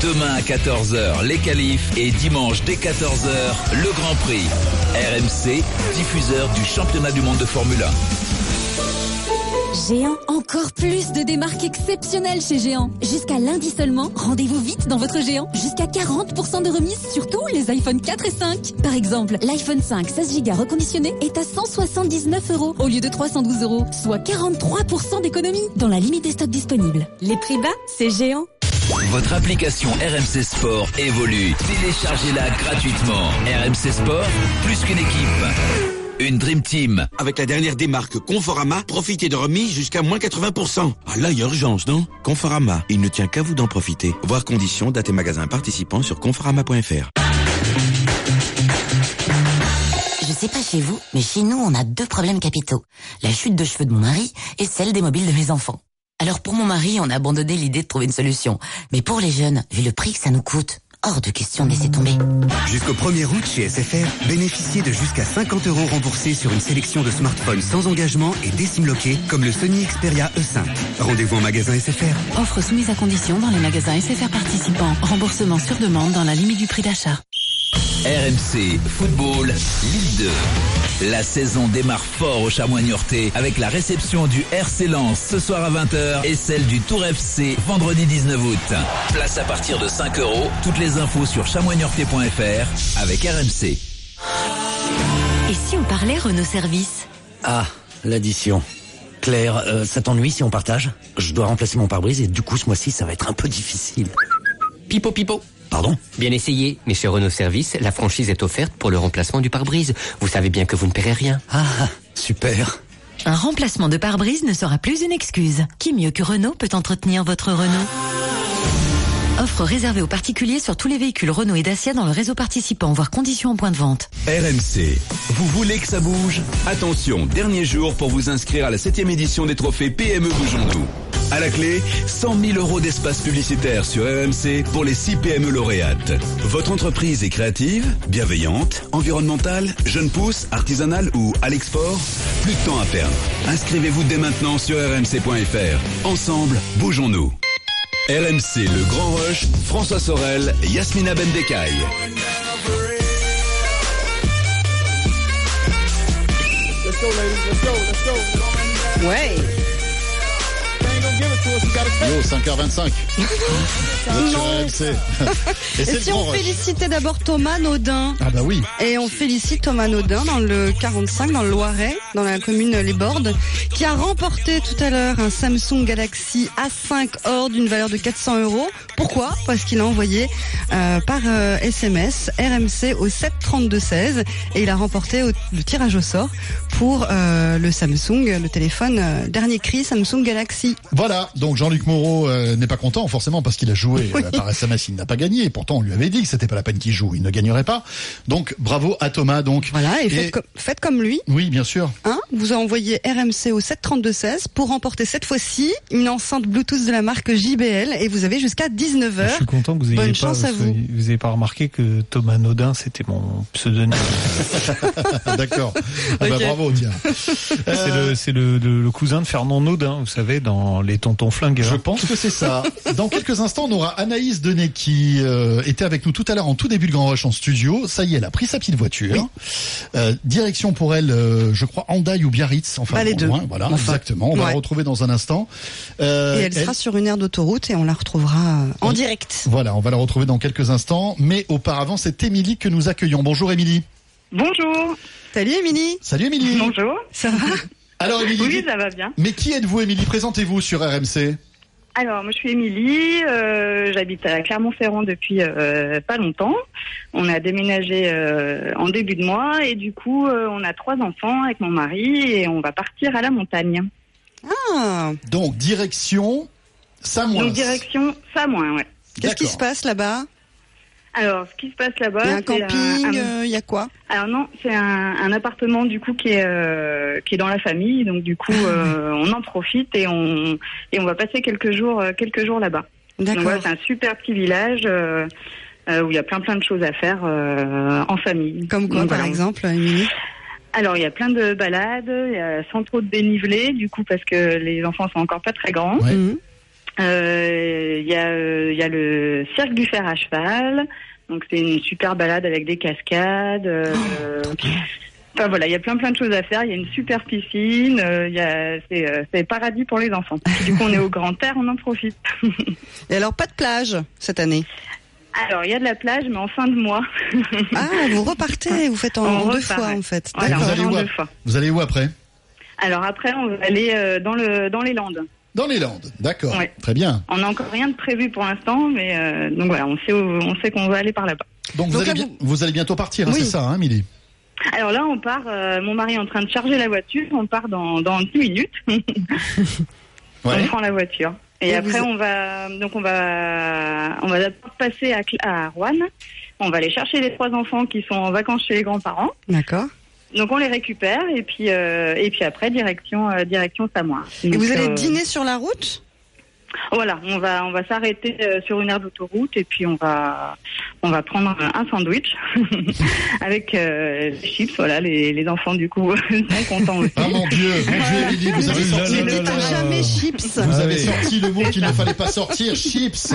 Demain à 14h, les qualifs et dimanche dès 14h, le Grand Prix. RMC, diffuseur du championnat du monde de Formule 1. Géant, encore plus de démarques exceptionnelles chez Géant. Jusqu'à lundi seulement, rendez-vous vite dans votre Géant. Jusqu'à 40% de remise sur tous les iPhone 4 et 5. Par exemple, l'iPhone 5 16 Go reconditionné est à 179 euros au lieu de 312 euros, soit 43% d'économie dans la limite des stocks disponibles. Les prix bas, c'est Géant. Votre application RMC Sport évolue. Téléchargez-la gratuitement. RMC Sport, plus qu'une équipe. Une Dream Team. Avec la dernière démarque Conforama, profitez de remise jusqu'à moins 80%. Ah là, il y a urgence, non? Conforama, il ne tient qu'à vous d'en profiter. Voir conditions, date et magasins participants sur conforama.fr. Je sais pas chez vous, mais chez nous, on a deux problèmes capitaux. La chute de cheveux de mon mari et celle des mobiles de mes enfants. Alors pour mon mari, on a abandonné l'idée de trouver une solution. Mais pour les jeunes, vu le prix que ça nous coûte, hors de question de laisser tomber. Jusqu'au 1er août chez SFR, bénéficiez de jusqu'à 50 euros remboursés sur une sélection de smartphones sans engagement et décimloqués comme le Sony Xperia E5. Rendez-vous en magasin SFR. Offre soumise à condition dans les magasins SFR participants. Remboursement sur demande dans la limite du prix d'achat. RMC Football Ligue 2. La saison démarre fort au Chamois Niortais avec la réception du RC Lens ce soir à 20h et celle du Tour FC vendredi 19 août. Place à partir de 5 euros. Toutes les infos sur chamoisniortais.fr avec RMC. Et si on parlait Renault Service? Ah, l'addition. Claire, euh, ça t'ennuie si on partage? Je dois remplacer mon pare-brise et du coup ce mois-ci ça va être un peu difficile. Pipo pipo. Pardon Bien essayé, mais chez Renault Service, la franchise est offerte pour le remplacement du pare-brise. Vous savez bien que vous ne paierez rien. Ah, super. Un remplacement de pare-brise ne sera plus une excuse. Qui mieux que Renault peut entretenir votre Renault? Offre réservée aux particuliers sur tous les véhicules Renault et Dacia dans le réseau participant, voire conditions en point de vente. RMC, vous voulez que ça bouge? Attention, dernier jour pour vous inscrire à la 7 édition des trophées PME Bougeons-nous. À la clé, 100 000 euros d'espace publicitaire sur RMC pour les 6 PME lauréates. Votre entreprise est créative, bienveillante, environnementale, jeune pousse, artisanale ou à l'export? Plus de temps à perdre. Inscrivez-vous dès maintenant sur rmc.fr. Ensemble, bougeons-nous. RMC Le Grand Rush, François Sorel, Yasmina Bendekai. Let's go, ladies. Let's go. Let's go. Ouais. Yo, 5h25. Vous êtes sur RMC. Et si on rush. félicitait d'abord Thomas Naudin Ah bah oui. Et on félicite Thomas Naudin dans le 45, dans le Loiret, dans la commune Les Bordes, qui a remporté tout à l'heure un Samsung Galaxy A5 Or d'une valeur de 400 euros. Pourquoi? Parce qu'il a envoyé euh, par euh, SMS RMC au 73216 et il a remporté au- le tirage au sort pour euh, le Samsung, le téléphone dernier cri Samsung Galaxy. Voilà, donc Jean-Luc Moreau euh, n'est pas content forcément parce qu'il a joué euh, par SMS, il n'a pas gagné. Et pourtant, on lui avait dit que c'était pas la peine qu'il joue, il ne gagnerait pas. Donc bravo à Thomas. Donc Voilà, et faites, comme, faites comme lui. oui, bien sûr. Hein, vous envoyez RMC au 73216 pour remporter cette fois-ci une enceinte Bluetooth de la marque JBL et vous avez jusqu'à 19h. Je suis content que vous ayez Bonne pas, chance à vous. vous ayez pas remarqué que Thomas Naudin c'était mon pseudonyme. D'accord. Ah bah, Ok. bravo, tiens. C'est le, le- le cousin de Fernand Naudin, vous savez, dans Les Tontons Je pense que c'est ça. Dans quelques instants, on aura Anaïs Denet qui euh, était avec nous tout à l'heure en tout début de Grand Rush en studio. Ça y est, elle a pris sa petite voiture. Euh, direction pour elle, euh, je crois, Handaï ou Biarritz. Enfin, Bah, les deux. loin, voilà, Enfin, exactement. On va la retrouver dans un instant. Euh, et elle, sera sur une aire d'autoroute et on la retrouvera en direct. Voilà, on va la retrouver dans quelques instants. Mais auparavant, c'est Émilie que nous accueillons. Bonjour Émilie. Bonjour. Salut Émilie. Salut Émilie. Bonjour. Ça va? Alors Émilie. Oui, ça va bien. Mais qui êtes-vous Émilie? Présentez-vous sur RMC. Alors, moi, je suis Émilie. euh, J'habite à Clermont-Ferrand depuis euh, pas longtemps. On a déménagé euh, en début de mois et du coup, euh, on a trois enfants avec mon mari et on va partir à la montagne. Ah Donc, direction Samois. Donc, direction Samoin, ouais. Qu'est-ce qui se passe là-bas? Alors, ce qui se passe là-bas, Il y a un c'est camping, un- euh, il y a quoi? Alors non, c'est un, un appartement du coup qui est euh, qui est dans la famille, donc du coup euh, on en profite et on et on va passer quelques jours quelques jours là-bas. Donc D'accord. voilà, c'est un super petit village euh, euh, où il y a plein plein de choses à faire euh, en famille. Comme quoi, Donc, par voilà. exemple, Émilie? Alors il y a plein de balades, il y a sans trop de dénivelé du coup parce que les enfants sont encore pas très grands. Euh, Il y a euh, il y a le cirque du fer à cheval, donc c'est une super balade avec des cascades. euh, Enfin voilà, il y a plein plein de choses à faire. Il y a une super piscine. euh, Il y a c'est euh, c'est paradis pour les enfants. Du coup, on est au grand air, on en profite. Et alors, pas de plage cette année? Alors il y a de la plage, mais en fin de mois. Ah, vous repartez, vous faites en, On deux repart, fois ouais. en fait. Voilà, D'accord. vous, allez où, deux ap- fois. vous allez où après? Alors après, on va aller euh, dans le dans les Landes. Dans les Landes. D'accord. Ouais. Très bien. On n'a encore rien de prévu pour l'instant, mais euh, donc voilà, on sait où- on sait qu'on va aller par là-bas. Donc, vous, Donc allez bien- vous allez bientôt partir, hein, Oui. c'est ça, hein, Émilie Alors là, on part. euh, mon mari est en train de charger la voiture. On part dans dans 10 minutes. On prend la voiture. Et, Et après, vous- on va donc on va on va d'abord passer à, à Rouen. On va aller chercher les trois enfants qui sont en vacances chez les grands-parents. D'accord. Donc on les récupère et puis euh, et puis après direction euh, direction Samoa. Et Donc, vous allez euh, dîner sur la route? Voilà, on va on va s'arrêter euh, sur une aire d'autoroute et puis on va on va prendre un, sandwich avec euh, des chips. Voilà, les, les enfants du coup sont contents aussi. Ah mon Dieu, mon Dieu, Émilie, vous avez sorti, ne dites jamais chips. vous Ah avez oui. sorti le mot qu'il ne fallait pas sortir, chips.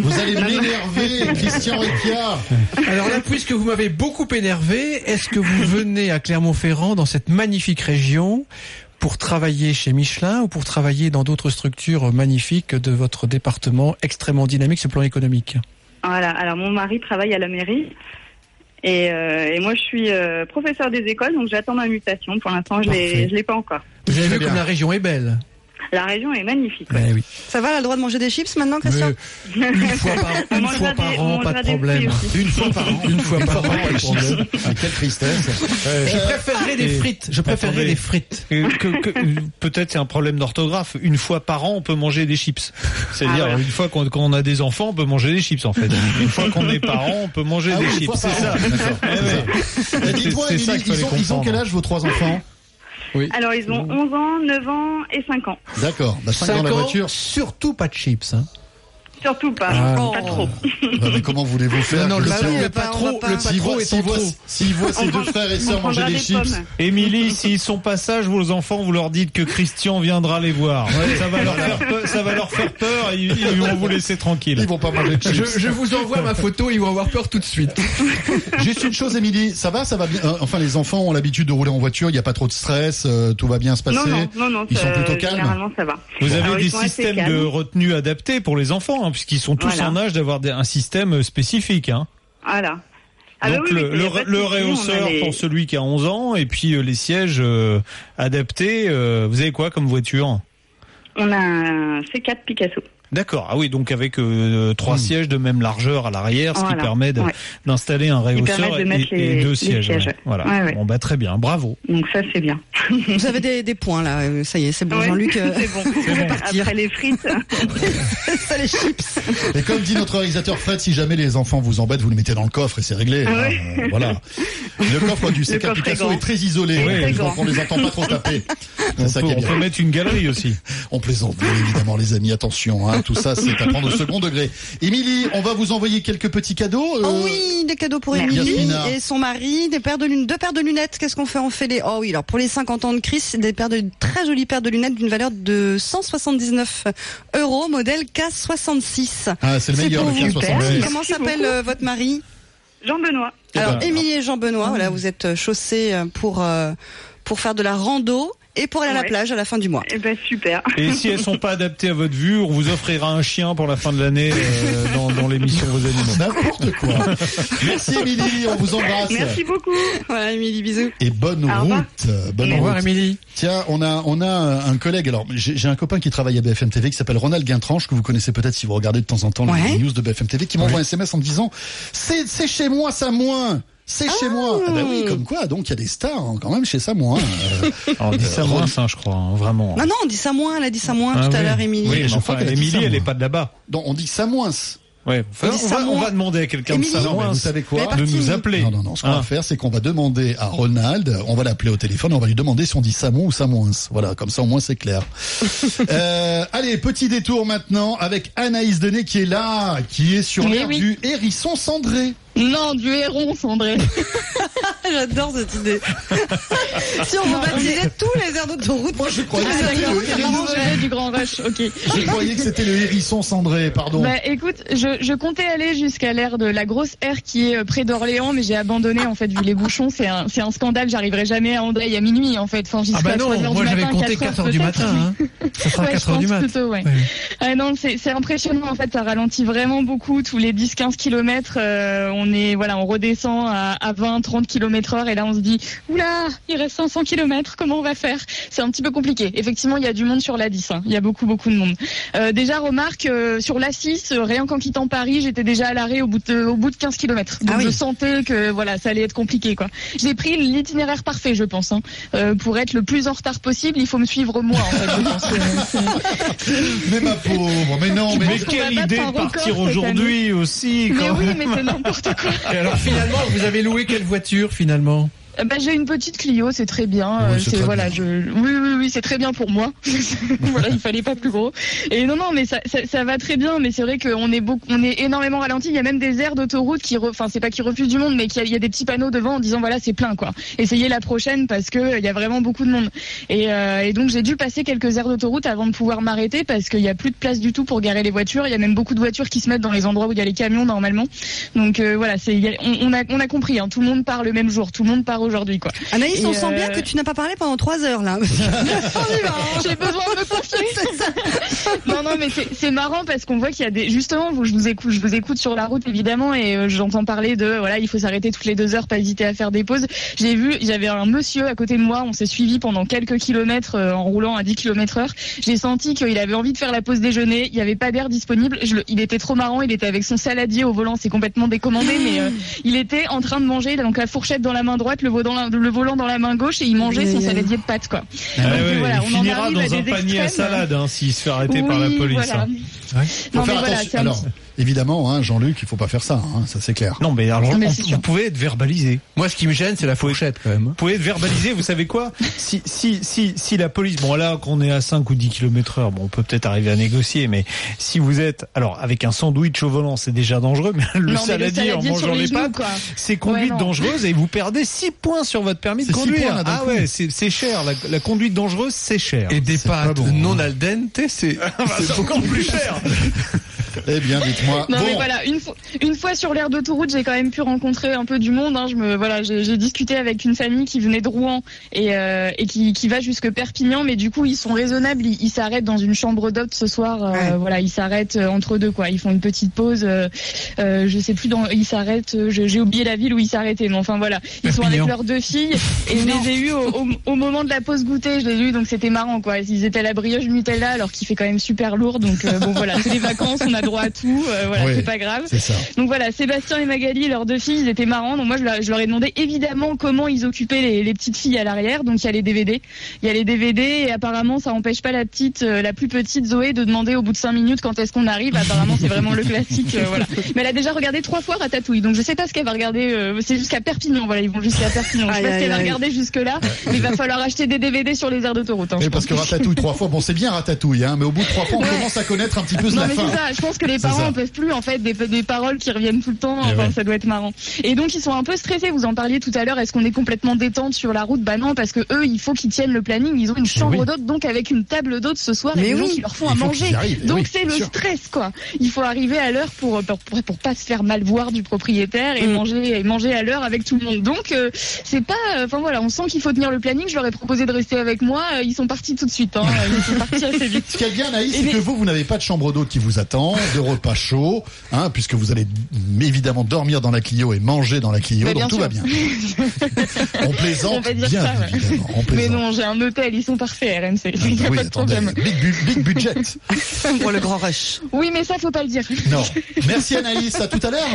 Vous allez m'énerver, Christian Ricard. Alors là, puisque vous m'avez beaucoup énervé, est-ce que vous venez à Clermont-Ferrand, dans cette magnifique région, pour travailler chez Michelin ou pour travailler dans d'autres structures magnifiques de votre département extrêmement dynamique sur le plan économique Voilà, alors mon mari travaille à la mairie. Et, euh, et moi, je suis euh, professeur des écoles, donc j'attends ma mutation. Pour l'instant, je je l'ai pas encore. Vous avez vu comme la région est belle La région est magnifique. Eh oui. Ça va, elle a le droit de manger des chips maintenant, Christian Une fois par, On une mangera fois des- par on an, pas de problème. Une fois par an. Une fois par an, pas de problème. Ah, quelle tristesse. Je préférerais des frites. Je préférerais des frites. Euh, que- que- euh, Peut-être c'est un problème d'orthographe. Une fois par an, on peut manger des chips. C'est-à-dire, Ah, une fois qu'on quand on a des enfants, on peut manger des chips, en fait. Une fois qu'on est parent, on peut manger Ah des oui, chips. C'est ça. Eh c'est ouais. ça. Eh, Dites-moi, ils ont, ils ont quel âge vos trois enfants? Oui. Alors, ils ont 11 ans, 9 ans et 5 ans. D'accord. Bah, 5 dans Cinq la ans, voiture. surtout pas de chips. Hein. Surtout pas, Ah, pas trop. Bah, mais comment voulez-vous faire Non, non, le, Christian le oui, pas bah, trop, le pas trop voient- trop. s'ils voient ses deux frères et sœurs manger des chips. Émilie, s'ils sont pas sages, vos enfants, vous leur dites que Christian viendra les voir. Ça va leur faire peur, ça va leur faire peur et ils, ils vont vous laisser tranquille. ils vont pas manger de chips. Je, je vous envoie ma photo, ils vont avoir peur tout de suite. Juste une chose, Émilie, ça va, ça va bien. Euh, Enfin, les enfants ont l'habitude de rouler en voiture, il n'y a pas trop de stress, euh, tout va bien se passer. Non, non, non, non. Ils sont plutôt calmes. Généralement, ça va. Vous avez Alors, des systèmes de retenue adaptés pour les enfants, hein, puisqu'ils sont tous Voilà. en âge d'avoir un système spécifique. Hein. Voilà. Ah bah Donc oui, le, le, réhausseur les- pour celui qui a 11 ans et puis euh, les sièges euh, adaptés. euh, vous avez quoi comme voiture? On a un C4 Picasso. D'accord. Ah oui, donc avec euh, trois sièges de même largeur à l'arrière, ce qui permet de- Ouais. d'installer un réhausseur de et, les- deux les sièges. sièges, ouais. Voilà. Ouais, ouais. Bon bah très bien, bravo. Donc ça, c'est bien. Vous avez des, des points là, euh, ça y est, c'est bon. Ouais, Jean-Luc, euh, c'est bon. partir. Après les frites. ça, les chips. Et comme dit notre réalisateur Fred, si jamais les enfants vous embêtent, vous les mettez dans le coffre et c'est réglé. Ah hein. ouais. Euh, voilà. Le coffre du Le C4 coffre est Picasso est très isolé. Donc grand. on les entend pas trop taper. On ça peut, qui est on bien. peut mettre une galerie aussi. On plaisante, bien évidemment, les amis. Attention, hein, tout ça, c'est à prendre au second degré. Émilie, on va vous envoyer quelques petits cadeaux. euh, Oh oui, des cadeaux pour. Émilie et son mari, des paires de lunettes, deux paires de lunettes. Qu'est-ce qu'on fait On fait les. Oh oui, alors pour les 50 ans de Chris, des paires de très jolies paires de lunettes d'une valeur de 179 euros, modèle K66. Ah, c'est le meilleur, pour le vous. K66. Comment s'appelle euh, votre mari? Jean-Benoît. Eh Alors ben, Émilie et Jean-Benoît, voilà, vous êtes chaussés euh, pour euh, pour faire de la rando et pour aller à la plage à la fin du mois. Eh ben super. Et si elles sont pas adaptées à votre vue, on vous offrira un chien pour la fin de l'année euh, dans, dans l'émission Vos animaux. N'importe quoi. Merci Émilie, on vous embrasse. Merci beaucoup. Voilà, Émilie, bisous. Et bonne Au revoir. route. euh, Bonne Au revoir, route. Émilie. Tiens, on a on a un collègue. Alors, j'ai un copain qui travaille à BFM TV qui s'appelle Ronald Guintranche que vous connaissez peut-être si vous regardez de temps en temps les- Ouais. les news de BFM TV, qui m'envoie un SMS en me disant c'est chez moi ça moins. C'est chez moi. Ah bah oui, comme quoi. Donc il y a des stars hein, quand même chez Samoin. Euh, on dit ça moins, ça, je crois, hein, vraiment. Non, non, on dit ça moins, elle a dit ça moins Ah tout à l'heure, Émilie. Oui, mais Je enfin, crois Émilie, elle est pas de là-bas. donc on dit Samoins. Ouais. On va, on moins. va demander à quelqu'un de. Non, Samoins vous savez quoi de nous appeler. Non, non, non. Ce qu'on Ah. va faire, c'est qu'on va demander à Ronald, on va l'appeler au téléphone, on va lui demander si on dit Samon ou Samoins. Voilà, comme ça au moins c'est clair. euh, allez, petit détour maintenant avec Anaïs Denet qui est là, qui est sur Mais l'air oui. du hérisson cendré. Non, du héron, Sandré. J'adore cette idée. si on veut baptiser tous les aires d'autoroute. Moi, je croyais Ah, que du grand rush, ok. Je croyais que c'était le hérisson cendré, pardon. Bah écoute, je, je comptais aller jusqu'à l'aire de la grosse aire qui est euh, près d'Orléans, mais j'ai abandonné en fait vu les bouchons. C'est un, c'est un scandale. J'arriverai jamais à André à minuit en fait. Enfin, j'y Ah bah non, 3 heures moi j'avais compté 4 4 heures du matin. Hein. Ça sera Ouais, 4 je heures du matin. plutôt, ouais. Ah non, c'est c'est impressionnant en fait, ça ralentit vraiment beaucoup tous les 10-15 kilomètres. euh, on est voilà, on redescend à, à 20-30 kilomètres heure et là on se dit oula, il reste 500 kilomètres, comment on va faire? C'est un petit peu compliqué. Effectivement, il y a du monde sur la 10, hein. il y a beaucoup beaucoup de monde. Euh, déjà remarque euh, sur la 6, euh, rien qu'en quittant Paris, j'étais déjà à l'arrêt au bout de au bout de 15 kilomètres. Donc Ah oui. je sentais que voilà, ça allait être compliqué quoi. J'ai pris l'itinéraire parfait, je pense, hein. Euh, pour être le plus en retard possible. Il faut me suivre moi en fait. Je pense. C'est- Mais ma pauvre, mais non, mais, Mais quelle idée de partir aujourd'hui aussi Mais quand oui, même. mais c'est n'importe quoi. Et alors finalement, vous avez loué quelle voiture finalement? Euh, Bah, j'ai une petite Clio, c'est très bien. Oui, euh, c'est voilà, bien. je oui oui oui, c'est très bien pour moi. voilà, il fallait pas plus gros. Et non non, mais ça, ça, ça va très bien, mais c'est vrai qu'on est beaucoup, on est énormément ralenti. Il y a même des aires d'autoroute qui, enfin c'est pas qui refusent du monde, mais qu'il y, a- il y a des petits panneaux devant en disant voilà c'est plein quoi. Essayez la prochaine parce que euh, il y a vraiment beaucoup de monde. Et, euh, et donc j'ai dû passer quelques aires d'autoroute avant de pouvoir m'arrêter parce qu'il y a plus de place du tout pour garer les voitures. Il y a même beaucoup de voitures qui se mettent dans les endroits où il y a les camions normalement. Donc euh, voilà, c'est on, on a on a compris. Hein, tout le monde part le même jour, tout le monde part aujourd'hui quoi. Anaïs, on sent bien euh, que tu n'as pas parlé pendant 3 heures là. J'ai besoin de me confier. non, non, mais c'est- c'est marrant parce qu'on voit qu'il y a des. Justement, vous- je vous écoute, je vous écoute sur la route évidemment et euh, j'entends parler de voilà, il faut s'arrêter toutes les deux heures, pas hésiter à faire des pauses. J'ai vu, j'avais un monsieur à côté de moi, on s'est suivi pendant quelques kilomètres euh, en roulant à 10 km heure. J'ai senti qu'il avait envie de faire la pause déjeuner. Il n'y avait pas d'air disponible. Je le- il était trop marrant. Il était avec son saladier au volant. C'est complètement décommandé, mais euh, il était en train de manger. Il a donc la fourchette dans la main droite, le volant, le volant dans la main gauche et il mangeait son saladier de pâtes quoi. Ah ouais, voilà, il on finira dans un panier à salade hein, s'il se fait arrêter par la police. voilà. hein. faut Non, mais faire voilà, attention. c'est un Alors, évidemment, hein, Jean-Luc, il faut pas faire ça, hein, ça c'est clair. Non, mais alors, Mais on- vous pouvez être verbalisé. Moi, ce qui me gêne, c'est la fourchette quand même. Vous pouvez être verbalisé, vous savez quoi? Si, si, si, si la police, bon là qu'on est à 5 ou 10 km heure, bon on peut peut-être arriver à négocier, mais si vous êtes, alors avec un sandwich au volant c'est déjà dangereux, mais le Non, mais le saladier en saladier mangeant les les genoux, pâtes, c'est conduite Ouais, dangereuse et vous perdez 6 points sur votre permis de conduire. points, là, d'un ah coup. ouais, c'est c'est cher, la, la conduite dangereuse c'est cher. Et des pâtes bon, hein. non al dente, c'est Ah bah, c'est encore plus cher. Eh bien, dites-moi. Non bon, mais voilà, une fois, une fois sur l'aire d'autoroute, j'ai quand même pu rencontrer un peu du monde. Hein. Je me, voilà, j'ai discuté avec une famille qui venait de Rouen et, euh, et qui, qui va jusque Perpignan, mais du coup ils sont raisonnables. Ils s'arrêtent dans une chambre d'hôte ce soir. euh, Ouais. Voilà, ils s'arrêtent euh, entre deux quoi. Ils font une petite pause. Euh, euh, je sais plus dans, ils s'arrêtent. J'ai oublié la ville où ils s'arrêtaient, mais enfin voilà, ils sont avec Perpignan. leurs deux filles et je les ai eus au, au, au moment de la pause goûter. Je les ai eus donc c'était marrant quoi. Ils étaient à la brioche Nutella alors qu'il fait quand même super lourd. Donc euh, bon voilà, c'est les vacances, on a droit à tout. euh, voilà, c'est pas grave. ça. Donc voilà, Sébastien et Magali, leurs deux filles, ils étaient marrants. Donc moi, je leur, je leur ai demandé évidemment comment ils occupaient les, les petites filles à l'arrière. Donc il y a les DVD, il y a les DVD et apparemment ça empêche pas la petite, euh, la plus petite Zoé de demander au bout de cinq minutes quand est-ce qu'on arrive. Apparemment c'est vraiment le classique, euh, voilà. Mais elle a déjà regardé trois fois Ratatouille, donc je sais pas ce qu'elle va regarder. euh, c'est jusqu'à Perpignan, voilà, ils vont jusqu'à Perpignan. Je sais Aïe, pas ce qu'elle va regarder jusque là, mais il va falloir acheter des DVD sur les aires d'autoroute. hein, parce que. Ratatouille trois fois, bon c'est bien Ratatouille, hein, mais au bout de trois fois on Ouais. commence à connaître un petit peu Non la mais fin. c'est ça, je pense pense que les parents en peuvent plus en fait des, des paroles qui reviennent tout le temps. Eh Enfin, ouais. ça doit être marrant. Et donc ils sont un peu stressés. Vous en parliez tout à l'heure. Est-ce qu'on est complètement détente sur la route? Bah non, parce que eux, il faut qu'ils tiennent le planning. Ils ont une chambre oui. d'hôte, donc avec une table d'hôte ce soir Mais et des gens oui. qui leur font Il à manger. arrivent, eh Donc oui, c'est le sûr. stress quoi. Il faut arriver à l'heure pour, pour pour pour pas se faire mal voir du propriétaire et Mm. manger et manger à l'heure avec tout le monde. Donc euh, c'est pas. Enfin voilà, on sent qu'il faut tenir le planning. Je leur ai proposé de rester avec moi. euh, Ils sont partis tout de suite. Hein. Ils sont partis assez vite. Ce qui est bien, Naïs, Et c'est que vous, vous n'avez pas de chambre d'hôte qui vous attend, de repas chaud, hein, puisque vous allez mm, évidemment dormir dans la Clio et manger dans la Clio, donc tout sûr. va bien. On On plaisante, va dire bien ça, ouais. évidemment. On Mais plaisante. non, j'ai un hôtel, ils sont parfaits, RMC. Ah, Il n'y bah a oui, pas de attendez, problème. big, bu- big budget. Pour le grand rush. Oui, mais ça, faut pas le dire. Non. Merci Anaïs, à tout à l'heure.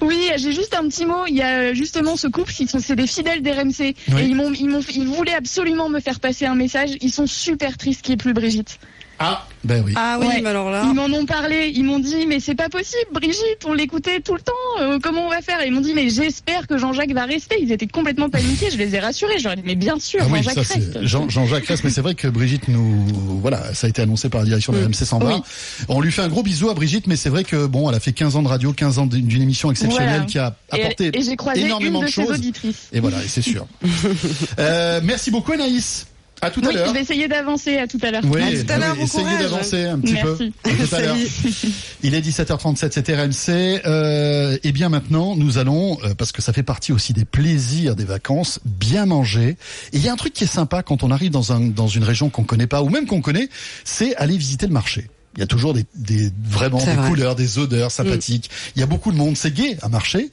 Oui, j'ai juste un petit mot. Il y a euh, justement ce couple, sont, c'est des fidèles d'RMC. Et ils m'ont, ils m'ont, ils voulaient absolument me faire passer un message. Ils sont super tristes qu'il n'y ait plus Brigitte. Ah, ben oui. Ah oui, Ouais. mais alors là. Ils m'en ont parlé, ils m'ont dit mais c'est pas possible Brigitte, on l'écoutait tout le temps, euh, comment on va faire? Et Ils m'ont dit mais j'espère que Jean-Jacques va rester, ils étaient complètement paniqués, je les ai rassurés, je leur ai dit mais bien sûr Ah oui, Jean-Jacques reste. Jean- Jean-Jacques reste, mais c'est vrai que Brigitte nous, voilà, ça a été annoncé par la direction de la MC 120. Mm. Oui. On lui fait un gros bisou à Brigitte, mais c'est vrai que bon, elle a fait 15 ans de radio, 15 ans d'une émission exceptionnelle Voilà. qui a apporté et j'ai croisé énormément une de de ses choses. auditrices. Et voilà, et c'est sûr. euh, merci beaucoup Anaïs. À tout à Oui, l'heure. je vais essayer d'avancer à tout à l'heure. Oui, À tout à oui, l'heure, bon essayez d'avancer un petit Merci. peu. À tout à l'heure. Il est 17h37, c'était RMC. Euh, et bien maintenant, nous allons, euh, parce que ça fait partie aussi des plaisirs des vacances, bien manger. Et il y a un truc qui est sympa quand on arrive dans, un, dans une région qu'on connaît pas, ou même qu'on connaît, c'est aller visiter le marché. Il y a toujours des, des vraiment des vrai. couleurs, des odeurs sympathiques. Il y a beaucoup de monde, c'est gai à marcher.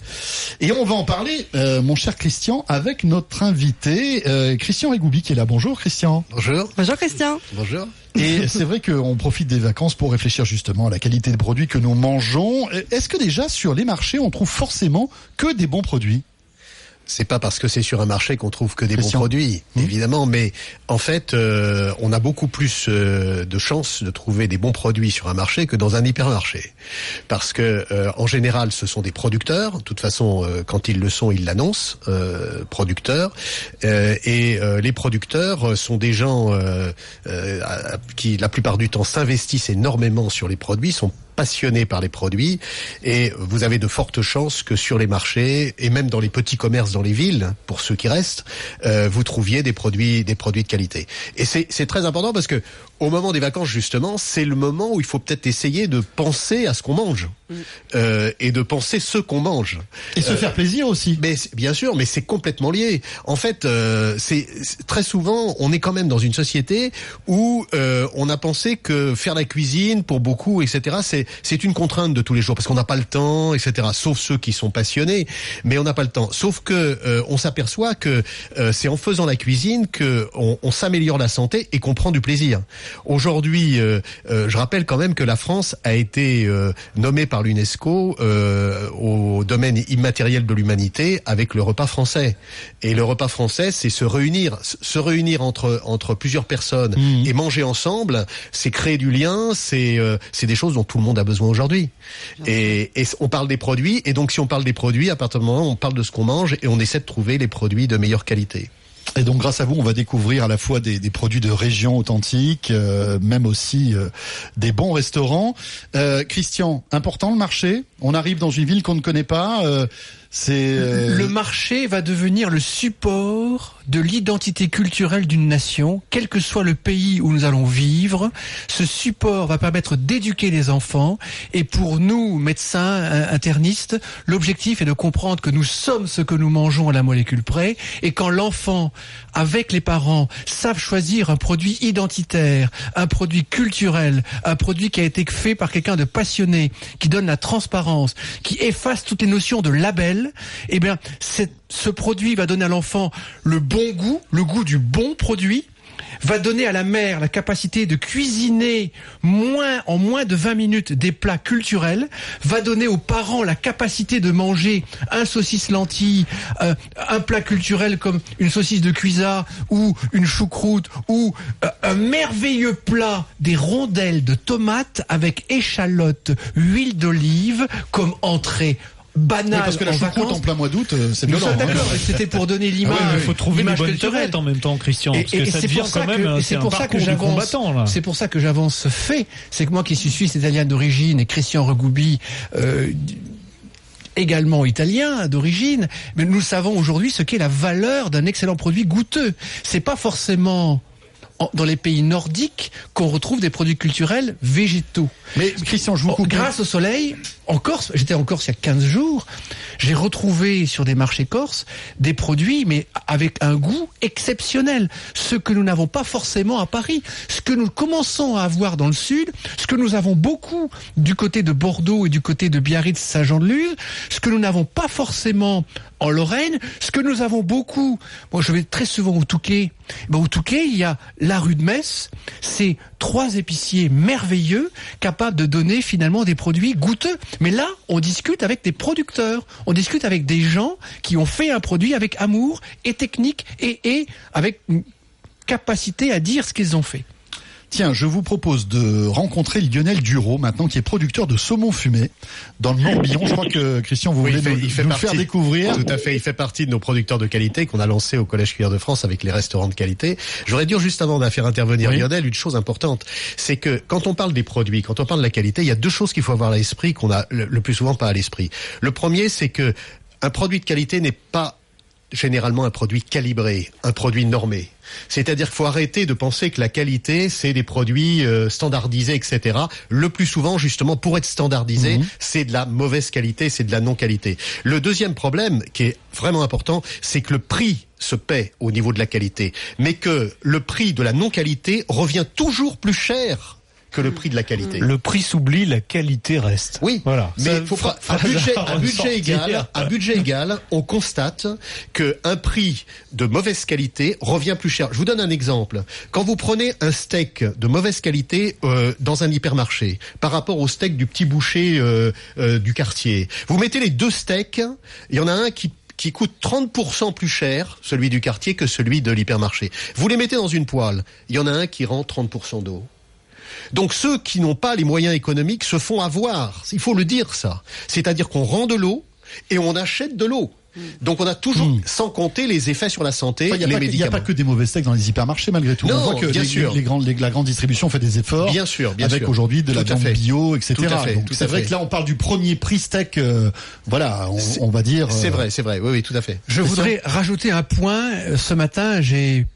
Et on va en parler, euh, mon cher Christian, avec notre invité, euh, Christian Rigoubi, qui est là. Bonjour Christian. Bonjour. Bonjour Christian. Bonjour. Et c'est vrai qu'on profite des vacances pour réfléchir justement à la qualité des produits que nous mangeons. Est-ce que déjà sur les marchés, on trouve forcément que des bons produits? C'est pas parce que c'est sur un marché qu'on trouve que des Christian. bons produits, évidemment, mais en fait, euh, on a beaucoup plus euh, de chances de trouver des bons produits sur un marché que dans un hypermarché, parce que euh, en général, ce sont des producteurs. De toute façon, euh, quand ils le sont, ils l'annoncent, euh, producteurs, Euh, et euh, les producteurs sont des gens euh, euh, qui, la plupart du temps, s'investissent énormément sur les produits, sont passionnés par les produits et vous avez de fortes chances que sur les marchés et même dans les petits commerces dans les villes, pour ceux qui restent, euh, vous trouviez des produits des produits de qualité. Et c'est très important parce que au moment des vacances justement, c'est le moment où il faut peut-être essayer de penser à ce qu'on mange euh, et de penser ce qu'on mange et se faire plaisir aussi. Mais bien sûr, mais c'est complètement lié. En fait, euh, c'est très souvent on est quand même dans une société où euh, on a pensé que faire la cuisine pour beaucoup, etc. C'est c'est une contrainte de tous les jours parce qu'on n'a pas le temps, etc. Sauf ceux qui sont passionnés, mais on n'a pas le temps. Sauf que euh, on s'aperçoit que euh, c'est en faisant la cuisine que on, on s'améliore la santé et qu'on prend du plaisir. Aujourd'hui, euh, euh, je rappelle quand même que la France a été euh, nommée par l'UNESCO euh, au domaine immatériel de l'humanité avec le repas français. Et le repas français, c'est se réunir, se réunir entre entre plusieurs personnes et manger ensemble. C'est créer du lien. C'est euh, c'est des choses dont tout le monde a besoin aujourd'hui. Et, et on parle des produits. Et donc, si on parle des produits, à partir du moment où on parle de ce qu'on mange et on essaie de trouver les produits de meilleure qualité. Et donc grâce à vous, on va découvrir à la fois des, des produits de région authentiques, euh, même aussi euh, des bons restaurants. Euh, Christian, important le marché. On arrive dans une ville qu'on ne connaît pas. Euh, Le marché va devenir le support de l'identité culturelle d'une nation, quel que soit le pays où nous allons vivre. Ce support va permettre d'éduquer les enfants. Et pour nous, médecins, internistes, l'objectif est de comprendre que nous sommes ce que nous mangeons à la molécule près. Et quand l'enfant, avec les parents, savent choisir un produit identitaire, un produit culturel, un produit qui a été fait par quelqu'un de passionné, qui donne la transparence, qui efface toutes les notions de label, eh bien, ce produit va donner à l'enfant le bon goût, le goût du bon produit, va donner à la mère la capacité de cuisiner en moins de 20 minutes des plats culturels, va donner aux parents la capacité de manger un saucisse lentille, euh, un plat culturel comme une saucisse de cuisat ou une choucroute ou euh, un merveilleux plat des rondelles de tomates avec échalotes, huile d'olive comme entrée banal Oui, parce que la en choucroute vacances. en plein mois d'août, euh, c'est violent. d'accord, hein. mais c'était pour donner l'image. Ah ouais, il faut trouver les l'image bonnes culturelle. toilettes en même temps, Christian, parce que ça c'est devient pour ça quand même, que- et c'est pour ça j'avance. C'est pour ça que j'avance ce fait. C'est que moi qui suis suisse italien d'origine et Christian Regoubi. euh, également italien d'origine, mais nous savons aujourd'hui ce qu'est la valeur d'un excellent produit goûteux. C'est pas forcément en- dans les pays nordiques qu'on retrouve des produits culturels végétaux. Mais Christian, je vous coupe. Grâce au soleil, en Corse, j'étais en Corse il y a 15 jours, j'ai retrouvé sur des marchés corses des produits, mais avec un goût exceptionnel. Ce que nous n'avons pas forcément à Paris, ce que nous commençons à avoir dans le sud, ce que nous avons beaucoup du côté de Bordeaux et du côté de Biarritz, Saint-Jean-de-Luz, ce que nous n'avons pas forcément en Lorraine, ce que nous avons beaucoup, moi je vais très souvent au Touquet, ben, au Touquet il y a la rue de Metz, c'est trois épiciers merveilleux capables de donner finalement des produits goûteux. Mais là, on discute avec des producteurs, on discute avec des gens qui ont fait un produit avec amour et technique et, et avec capacité à dire ce qu'ils ont fait. Tiens, je vous propose de rencontrer Lionel Duro, maintenant, qui est producteur de saumon fumé dans le Morbihan. Je crois que, Christian, vous Oui, voulez nous, partie, faire découvrir. Tout à fait, il fait partie de nos producteurs de qualité qu'on a lancé au Collège Cuillère de France avec les restaurants de qualité. J'aurais dire juste avant de faire intervenir Oui. Lionel une chose importante, c'est que quand on parle des produits, quand on parle de la qualité, il y a deux choses qu'il faut avoir à l'esprit qu'on a le, le plus souvent pas à l'esprit. Le premier, c'est que un produit de qualité n'est pas généralement un produit calibré, un produit normé. C'est-à-dire qu'il faut arrêter de penser que la qualité, c'est des produits euh, standardisés, etc. Le plus souvent, justement, pour être standardisé, c'est de la mauvaise qualité, c'est de la non-qualité. Le deuxième problème, qui est vraiment important, c'est que le prix se paie au niveau de la qualité, mais que le prix de la non-qualité revient toujours plus cher que le prix de la qualité. Le prix s'oublie, la qualité reste. Oui, voilà. Mais Ça, faut pas, faut- à budget, à budget égal, à budget égal, on constate que un prix de mauvaise qualité revient plus cher. Je vous donne un exemple. Quand vous prenez un steak de mauvaise qualité euh, dans un hypermarché par rapport au steak du petit boucher euh, euh, du quartier, vous mettez les deux steaks, il y en a un qui qui coûte 30% plus cher, celui du quartier, que celui de l'hypermarché. Vous les mettez dans une poêle, il y en a un qui rend 30% d'eau. Donc ceux qui n'ont pas les moyens économiques se font avoir. Il faut le dire ça. C'est-à-dire qu'on rend de l'eau et on achète de l'eau. Donc on a toujours, sans compter les effets sur la santé, Enfin, Il n'y a, les pas que- il y a médicaments. pas que des mauvais steaks dans les hypermarchés malgré tout. Non, On voit que bien les, sûr. les grandes, les- la grande distribution fait des efforts. Bien sûr, bien avec sûr. aujourd'hui de la Tout à viande bio, etc. Fait, Donc c'est vrai fait. que là on parle du premier prix steak. euh, voilà, on, on va dire. C'est euh, vrai, c'est vrai. Oui, oui, tout à fait. Je voudrais rajouter un point. Euh, Ce matin, j'ai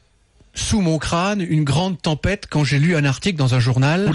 sous mon crâne une grande tempête quand j'ai lu un article dans un journal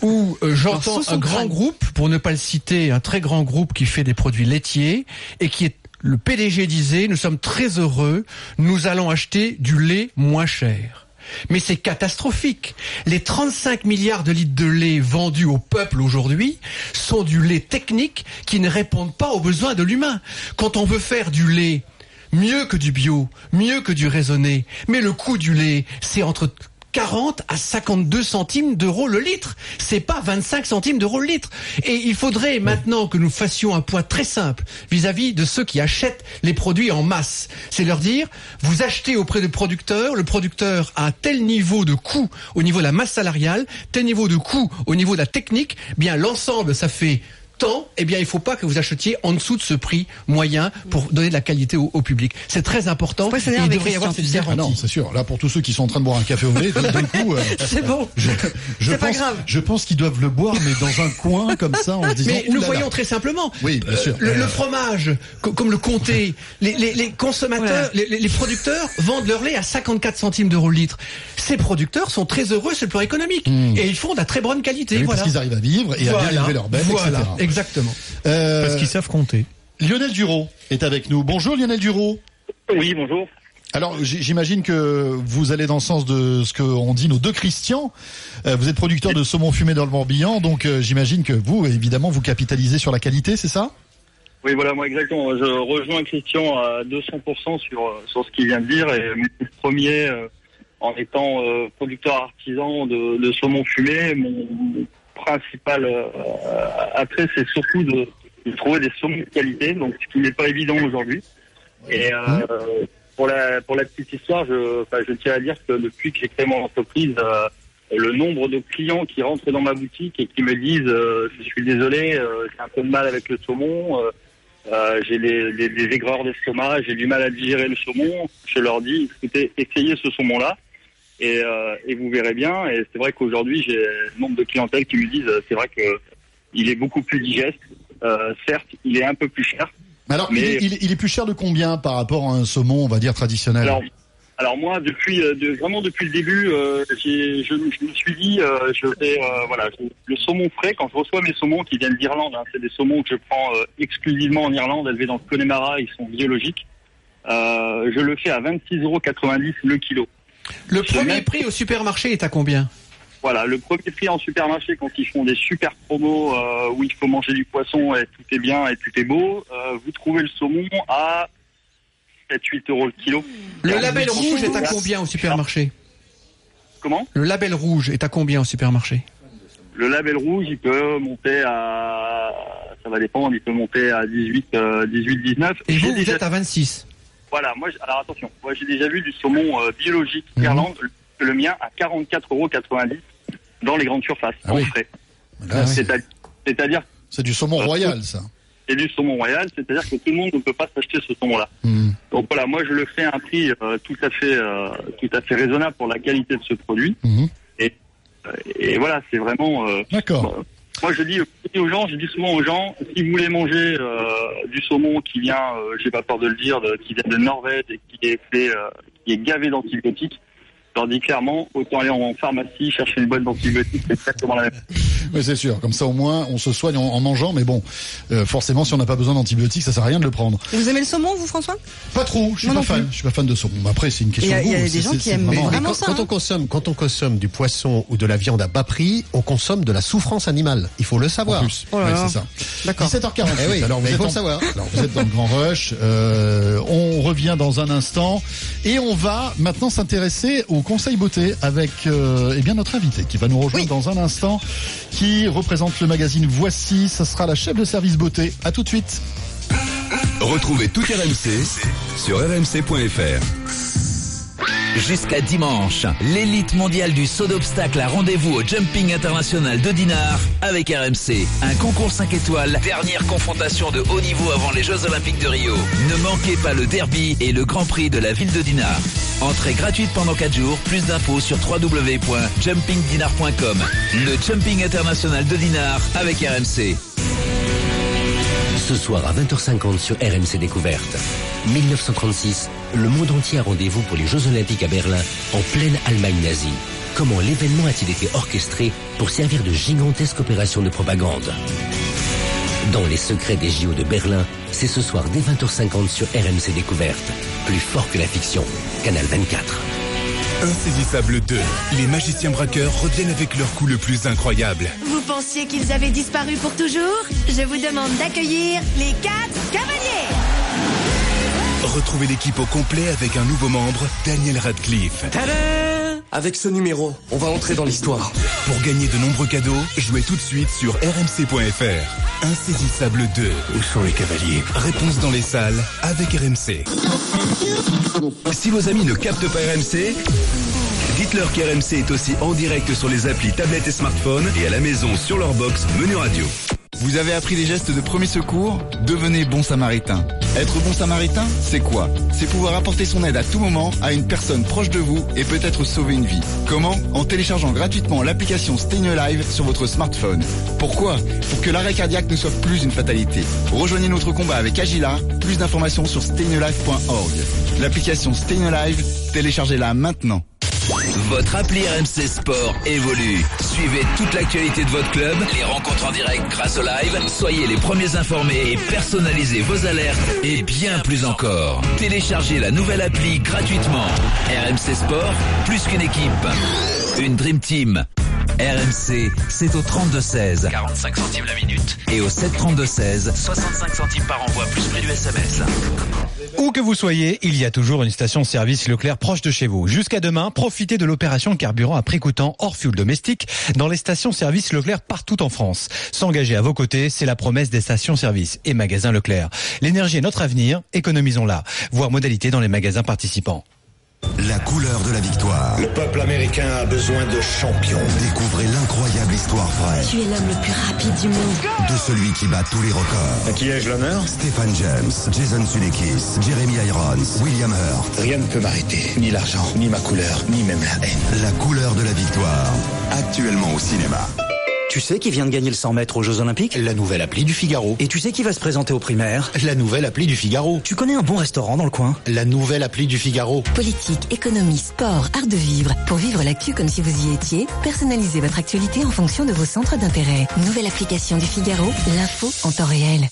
où euh, j'entends un grand crâne. groupe, pour ne pas le citer, un très grand groupe qui fait des produits laitiers et qui est le PDG disait nous sommes très heureux, nous allons acheter du lait moins cher. Mais c'est catastrophique. Les 35 milliards de litres de lait vendus au peuple aujourd'hui sont du lait technique qui ne répondent pas aux besoins de l'humain. Quand on veut faire du lait mieux que du bio, mieux que du raisonné, mais le coût du lait, c'est entre 40 à 52 centimes d'euros le litre. C'est pas 25 centimes d'euros le litre. Et il faudrait maintenant que nous fassions un point très simple vis-à-vis de ceux qui achètent les produits en masse. C'est leur dire, vous achetez auprès du producteur, le producteur a tel niveau de coût au niveau de la masse salariale, tel niveau de coût au niveau de la technique, bien l'ensemble ça fait tant, eh bien, il ne faut pas que vous achetiez en dessous de ce prix moyen pour donner de la qualité au, au public. C'est très important. pas il devrait y avoir cette. Ah garantie. non, c'est sûr. Là, pour tous ceux qui sont en train de boire un café au lait, d'un coup, euh, C'est bon. je, je C'est pas pense, grave. je pense qu'ils doivent le boire, mais dans un coin comme ça, en se disant. Mais nous là là. voyons très simplement. Oui, bien sûr. Le, le fromage, co- comme le comté, les, les- les consommateurs, les, les- les producteurs vendent leur lait à 54 centimes d'euros le litre. Ces producteurs sont très heureux sur le plan économique et ils font de la très bonne qualité. Hmm. Oui, voilà. Parce qu'ils arrivent à vivre et à bien Voilà. élever leur bête, Voilà, etc. exactement. Euh, Parce qu'ils savent compter. Lionel Duro est avec nous. Bonjour Lionel Duro. Oui, bonjour. Alors j'imagine que vous allez dans le sens de ce qu'ont dit nos deux Christians. Euh, vous êtes producteur de saumon fumé dans le Morbihan, donc euh, j'imagine que vous, évidemment, vous capitalisez sur la qualité, c'est ça? Oui, voilà, moi exactement. Je rejoins Christian à 200% sur, sur ce qu'il vient de dire. Et mon premier, en étant producteur artisan de, de saumon fumé, mon principal euh, attrait, c'est surtout de, de trouver des saumons de qualité, donc ce qui n'est pas évident aujourd'hui. Et euh, pour la pour la petite histoire, je, tiens à dire que depuis que j'ai créé mon entreprise, euh, le nombre de clients qui rentrent dans ma boutique et qui me disent euh, je suis désolé, euh, j'ai un peu de mal avec le saumon, euh, j'ai les, les, les aigreurs d'estomac, j'ai du mal à digérer le saumon. Je leur dis, écoutez, essayez ce saumon-là et, euh, et vous verrez bien. Et c'est vrai qu'aujourd'hui, j'ai nombre de clientèles qui me disent, euh, c'est vrai que il est beaucoup plus digeste. Euh, certes, il est un peu plus cher. Alors, il, est, il est- il est plus cher de combien par rapport à un saumon, on va dire, traditionnel? Alors, alors moi, depuis de- vraiment depuis le début, euh, je, je me suis dit, euh, je vais, euh, voilà, le saumon frais. Quand je reçois mes saumons qui viennent d'Irlande, hein, c'est des saumons que je prends exclusivement en Irlande, élevés dans le Connemara, ils sont biologiques. Je le fais à 26,90 euros le kilo. Le premier prix au supermarché est à combien Voilà, le premier prix en supermarché quand ils font des super promos euh, où il faut manger du poisson et tout est bien et tout est beau, euh, vous trouvez le saumon à 7-8 euros le kilo. Le label rouge est à combien au supermarché Comment Le label rouge est à combien au supermarché Le label rouge, il peut monter à, ça va dépendre, il peut monter à 18, euh, 18, 19. Et vous, vous êtes à 26. Voilà, moi, alors attention, moi j'ai déjà vu du saumon euh, biologique Irlande, le, le mien à 44,90 euros dans les grandes surfaces, en frais. Ah oui. C'est-à-dire C'est du saumon royal, ça. c'est du saumon royal, c'est-à-dire que tout le monde ne peut pas s'acheter ce saumon-là. Hmm. Donc voilà, moi je le fais à un prix euh, tout à fait euh, tout à fait raisonnable pour la qualité de ce produit. Mhm. Et, et voilà, c'est vraiment. D'accord. Moi je dis, aux gens, je dis souvent aux gens, si vous voulez manger euh, du saumon qui vient, euh, j'ai pas peur de le dire, qui vient de Norvège et qui est fait, euh, qui est gavé d'antibiotiques. Je leur dis clairement, autant aller en pharmacie chercher une boîte d'antibiotiques, c'est exactement la même. Oui, c'est sûr. Comme ça, au moins, on se soigne en, en mangeant. Mais bon, euh, forcément, si on n'a pas besoin d'antibiotiques, ça sert à rien de le prendre. Vous aimez le saumon, vous, François? Pas trop. Je suis pas non fan. plus. Je suis pas fan de saumon. Après, c'est une question Il y a- de goût. il y a des gens qui aiment vraiment- vraiment quand, ça, quand hein. on consomme, quand on consomme du poisson ou de la viande à bas prix, on consomme de la souffrance animale. Il faut le savoir. En plus. Oh c'est ça. D'accord. 17h48. Eh oui, alors vous il êtes faut en- le savoir. Alors vous êtes dans le grand rush. Euh, on revient dans un instant et on va maintenant s'intéresser au conseil beauté avec euh, eh bien notre invité qui va nous rejoindre dans un instant, qui représente le magazine Voici. Ce sera la chef de service beauté. À tout de suite. Retrouvez tout RMC sur rmc.fr. Jusqu'à dimanche, l'élite mondiale du saut d'obstacle a rendez-vous au Jumping International de Dinard avec RMC. Un concours 5 étoiles, dernière confrontation de haut niveau avant les Jeux Olympiques de Rio. Ne manquez pas le derby et le Grand Prix de la ville de Dinard. Entrée gratuite pendant 4 jours, plus d'infos sur www.jumpingdinar.com. Le Jumping International de Dinard avec RMC. Ce soir à 20h50 sur RMC Découverte. 1936, le monde entier a rendez-vous pour les Jeux Olympiques à Berlin, en pleine Allemagne nazie. Comment l'événement a-t-il été orchestré pour servir de gigantesque opération de propagande? Dans les secrets des JO de Berlin, c'est ce soir dès 20h50 sur RMC Découverte. Plus fort que la fiction. Canal 24. Insaisissable 2. Les magiciens braqueurs reviennent avec leur coup le plus incroyable. Vous pensiez qu'ils avaient disparu pour toujours? Je vous demande d'accueillir les quatre cavaliers Retrouvez l'équipe au complet avec un nouveau membre, Daniel Radcliffe. Avec ce numéro, on va entrer dans l'histoire. Pour gagner de nombreux cadeaux, jouez tout de suite sur rmc.fr. Insaisissable 2. Où sont les cavaliers Réponse dans les salles avec RMC. Si vos amis ne captent pas RMC, dites-leur qu'RMC est aussi en direct sur les applis tablettes et smartphones et à la maison sur leur box menu radio. Vous avez appris les gestes de premier secours Devenez bon samaritain. Être bon samaritain, c'est quoi? C'est pouvoir apporter son aide à tout moment à une personne proche de vous et peut-être sauver une vie. Comment? En téléchargeant gratuitement l'application Stay Alive sur votre smartphone. Pourquoi? Pour que l'arrêt cardiaque ne soit plus une fatalité. Rejoignez notre combat avec Agila. Plus d'informations sur stayinalive.org. L'application Stay Alive, téléchargez-la maintenant. Votre appli RMC Sport évolue. Suivez toute l'actualité de votre club, les rencontres en direct grâce au live. Soyez les premiers informés et personnalisez vos alertes et bien plus encore. Téléchargez la nouvelle appli gratuitement. RMC Sport, plus qu'une équipe. Une Dream Team. RMC, c'est au 32-16. 45 centimes la minute. Et au 732-16. 65 centimes par envoi, plus prix du SMS. Où que vous soyez, il y a toujours une station-service Leclerc proche de chez vous. Jusqu'à demain, profitez de l'opération carburant à prix coûtant hors fuel domestique dans les stations-service Leclerc partout en France. S'engager à vos côtés, c'est la promesse des stations-service et magasins Leclerc. L'énergie est notre avenir, économisons-la. Voir modalité dans les magasins participants. La couleur de la victoire. Le peuple américain a besoin de champions. Découvrez l'incroyable histoire vraie. Tu es l'homme le plus rapide du monde. De celui qui bat tous les records. À qui ai-je l'honneur? Stéphane James, Jason Sudeikis, Jeremy Irons, William Hurt. Rien ne peut m'arrêter. Ni l'argent, ni ma couleur, ni même la haine. La couleur de la victoire. Actuellement au cinéma. Tu sais qui vient de gagner le 100 mètres aux Jeux Olympiques La nouvelle appli du Figaro. Et tu sais qui va se présenter aux primaires La nouvelle appli du Figaro. Tu connais un bon restaurant dans le coin La nouvelle appli du Figaro. Politique, économie, sport, art de vivre. Pour vivre l'actu comme si vous y étiez, personnalisez votre actualité en fonction de vos centres d'intérêt. Nouvelle application du Figaro, l'info en temps réel.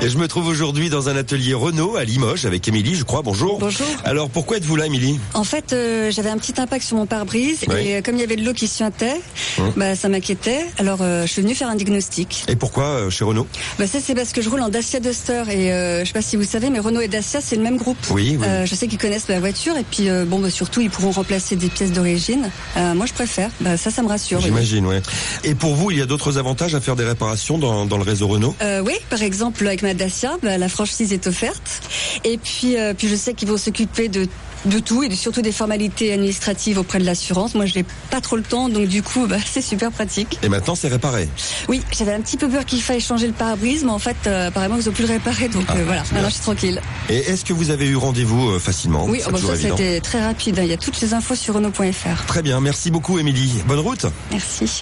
Et je me trouve aujourd'hui dans un atelier Renault à Limoges avec Émilie, je crois. Bonjour. Bonjour. Alors pourquoi êtes-vous là, Émilie? En fait, euh, j'avais un petit impact sur mon pare-brise Oui. et euh, comme il y avait de l'eau qui suintait, Hum. bah, ça m'inquiétait. Alors, euh, je suis venue faire un diagnostic. Et pourquoi chez Renault? Bah, ça, c'est parce que je roule en Dacia Duster et je sais pas si vous savez, mais Renault et Dacia, c'est le même groupe. Oui, oui. Je sais qu'ils connaissent la voiture et puis bon, bah, surtout, ils pourront remplacer des pièces d'origine. Moi, je préfère. Bah, ça, ça me rassure. oui. J'imagine, ouais. Et pour vous, il y a d'autres avantages à faire des réparations dans, dans le réseau Renault? Oui, par exemple avec ma Dacia, bah, la franchise est offerte. Et puis, euh, puis je sais qu'ils vont s'occuper de de tout et de- surtout des formalités administratives auprès de l'assurance. Moi, je n'ai pas trop le temps, donc du coup, bah, c'est super pratique. Et maintenant, c'est réparé. Oui, j'avais un petit peu peur qu'il faille changer le pare-brise, mais en fait, euh, apparemment, ils ont pu le réparer, donc euh, voilà. Maintenant, je suis tranquille. Et est-ce que vous avez eu rendez-vous euh, facilement? Oui, oh, bah, ça, c'était très rapide. hein. Il y a toutes les infos sur Renault.fr. Très bien, merci beaucoup, Émilie. Bonne route. Merci.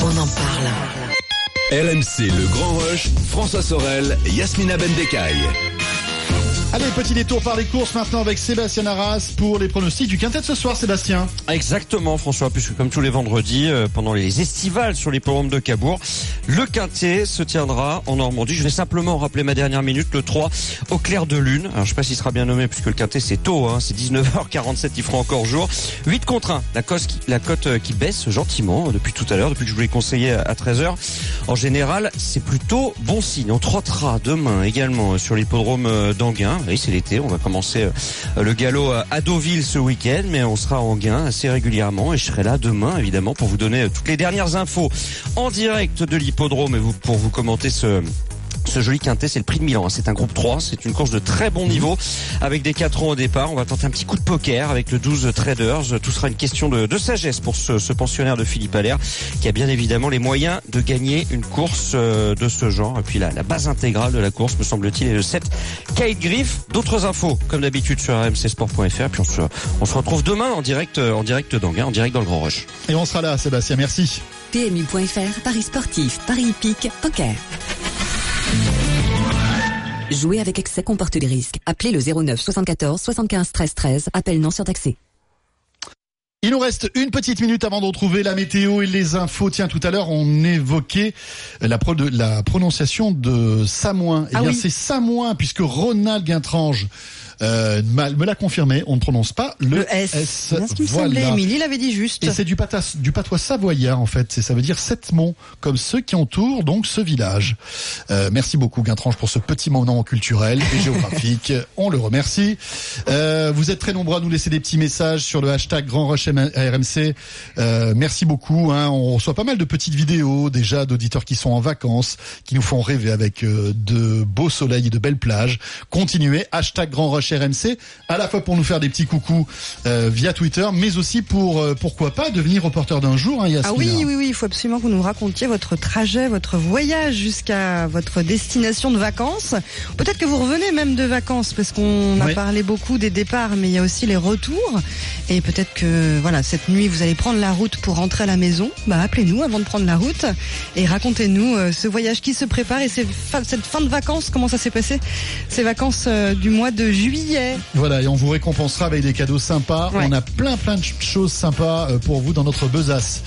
On en parle. RMC Le Grand Rush, François Sorel, Yasmina Bendekai. Allez, petit détour par les courses maintenant avec Sébastien Arras pour les pronostics du quintet de ce soir, Sébastien. Exactement, François, puisque comme tous les vendredis, euh, pendant les estivales sur les de Cabourg, le Quintet se tiendra en Normandie. Je vais simplement rappeler ma dernière minute, le 3 au clair de lune. Alors, je sais pas s'il sera bien nommé, puisque le Quintet c'est tôt, hein, c'est 19h47, il fera encore jour. 8 contre 1, la cote qui, la cote euh, qui baisse gentiment euh, depuis tout à l'heure, depuis que je vous l'ai conseillé à 13h. En général, c'est plutôt bon signe. On trottera demain également sur l'hippodrome euh, d'Anguin. Oui, c'est l'été, on va commencer euh, le galop à- à Deauville ce week-end, mais on sera en gain assez régulièrement et je serai là demain évidemment pour vous donner euh, toutes les dernières infos en direct de l'hippodrome et pour vous commenter ce ce joli quintet, c'est le prix de Milan. C'est un groupe 3. C'est une course de très bon niveau avec des 4 ans au départ. On va tenter un petit coup de poker avec le 12 Traders. Tout sera une question de, de sagesse pour ce, ce pensionnaire de Philippe Allaire qui a bien évidemment les moyens de gagner une course euh, de ce genre. Et puis la, la base intégrale de la course, me semble-t-il, est le 7 Kate Griff. D'autres infos, comme d'habitude, sur rmcsport.fr. Puis on se, on se retrouve demain en direct, euh, en direct d'Anguin, en direct dans le Grand Rush. Et on sera là, Sébastien, merci. PMU.fr, Paris sportif, Paris hippique, poker. Jouer avec excès comporte des risques. Appelez le 09 74 75 13 13. Appel non surtaxé. Il nous reste une petite minute avant de retrouver la météo et les infos. Tiens, tout à l'heure, on évoquait la, pro- de- la prononciation de Samoin. Eh Ah bien, oui. c'est Samoin, puisque Ronald Guintrange euh, me l'a confirmé. On ne prononce pas le, Le S. Bien ce qui me semblait, Émilie l'avait dit juste. Et c'est du, patas- du patois savoyard, en fait. C'est- Ça veut dire sept monts, comme ceux qui entourent donc ce village. Euh, merci beaucoup, Guintrange, pour ce petit moment culturel et géographique. On le remercie. Euh, vous êtes très nombreux à nous laisser des petits messages sur le hashtag Grand Rush RMC. Euh, merci beaucoup. Hein. On reçoit pas mal de petites vidéos déjà d'auditeurs qui sont en vacances, qui nous font rêver avec euh, de beaux soleils et de belles plages. Continuez, hashtag Grand Rush RMC, à la fois pour nous faire des petits coucous euh, via Twitter, mais aussi pour, euh, pourquoi pas, devenir reporter d'un jour, hein, Yasmina. Ah oui, oui, oui, il faut absolument que vous nous racontiez votre trajet, votre voyage jusqu'à votre destination de vacances. Peut-être que vous revenez même de vacances, parce qu'on a parlé beaucoup des départs, mais il y a aussi les retours. Et peut-être que voilà, cette nuit, vous allez prendre la route pour rentrer à la maison. Bah, appelez-nous avant de prendre la route et racontez-nous euh, ce voyage qui se prépare et ces cette fin de vacances, comment ça s'est passé Ces vacances du mois de juillet? Voilà, et on vous récompensera avec des cadeaux sympas. Ouais. On a plein plein de ch- choses sympas euh, pour vous dans notre besace.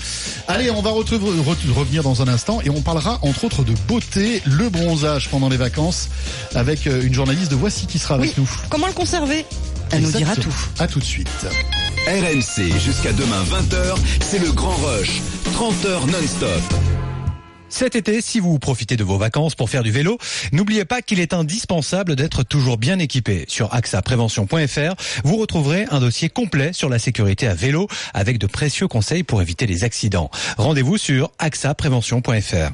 Allez, on va re- revenir dans un instant et on parlera entre autres de beauté, le bronzage pendant les vacances avec euh, une journaliste de Voici qui sera avec Oui. nous. Comment le conserver? Elle nous dira tout. À tout de suite. RMC jusqu'à demain 20h, c'est le Grand Rush. 30 heures non-stop. Cet été, si vous profitez de vos vacances pour faire du vélo, n'oubliez pas qu'il est indispensable d'être toujours bien équipé. Sur axaprévention.fr, vous retrouverez un dossier complet sur la sécurité à vélo avec de précieux conseils pour éviter les accidents. Rendez-vous sur axaprévention.fr.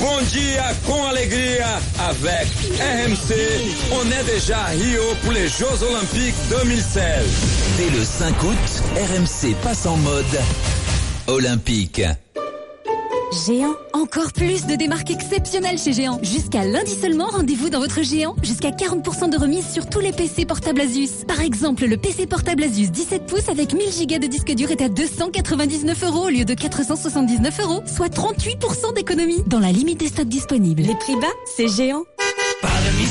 Bom dia com alegria avec RMC. On est déjà à Rio pour les Jeux Olympiques 2016. Dès le 5 août, RMC passe en mode olympique. Géant, encore plus de démarques exceptionnelles chez Géant. Jusqu'à lundi seulement, rendez-vous dans votre Géant. Jusqu'à 40% de remise sur tous les PC portables Asus. Par exemple, le PC portable Asus 17 pouces avec 1000 Go de disque dur est à 299 euros au lieu de 479 euros, soit 38% d'économie. Dans la limite des stocks disponibles. Les prix bas, c'est Géant.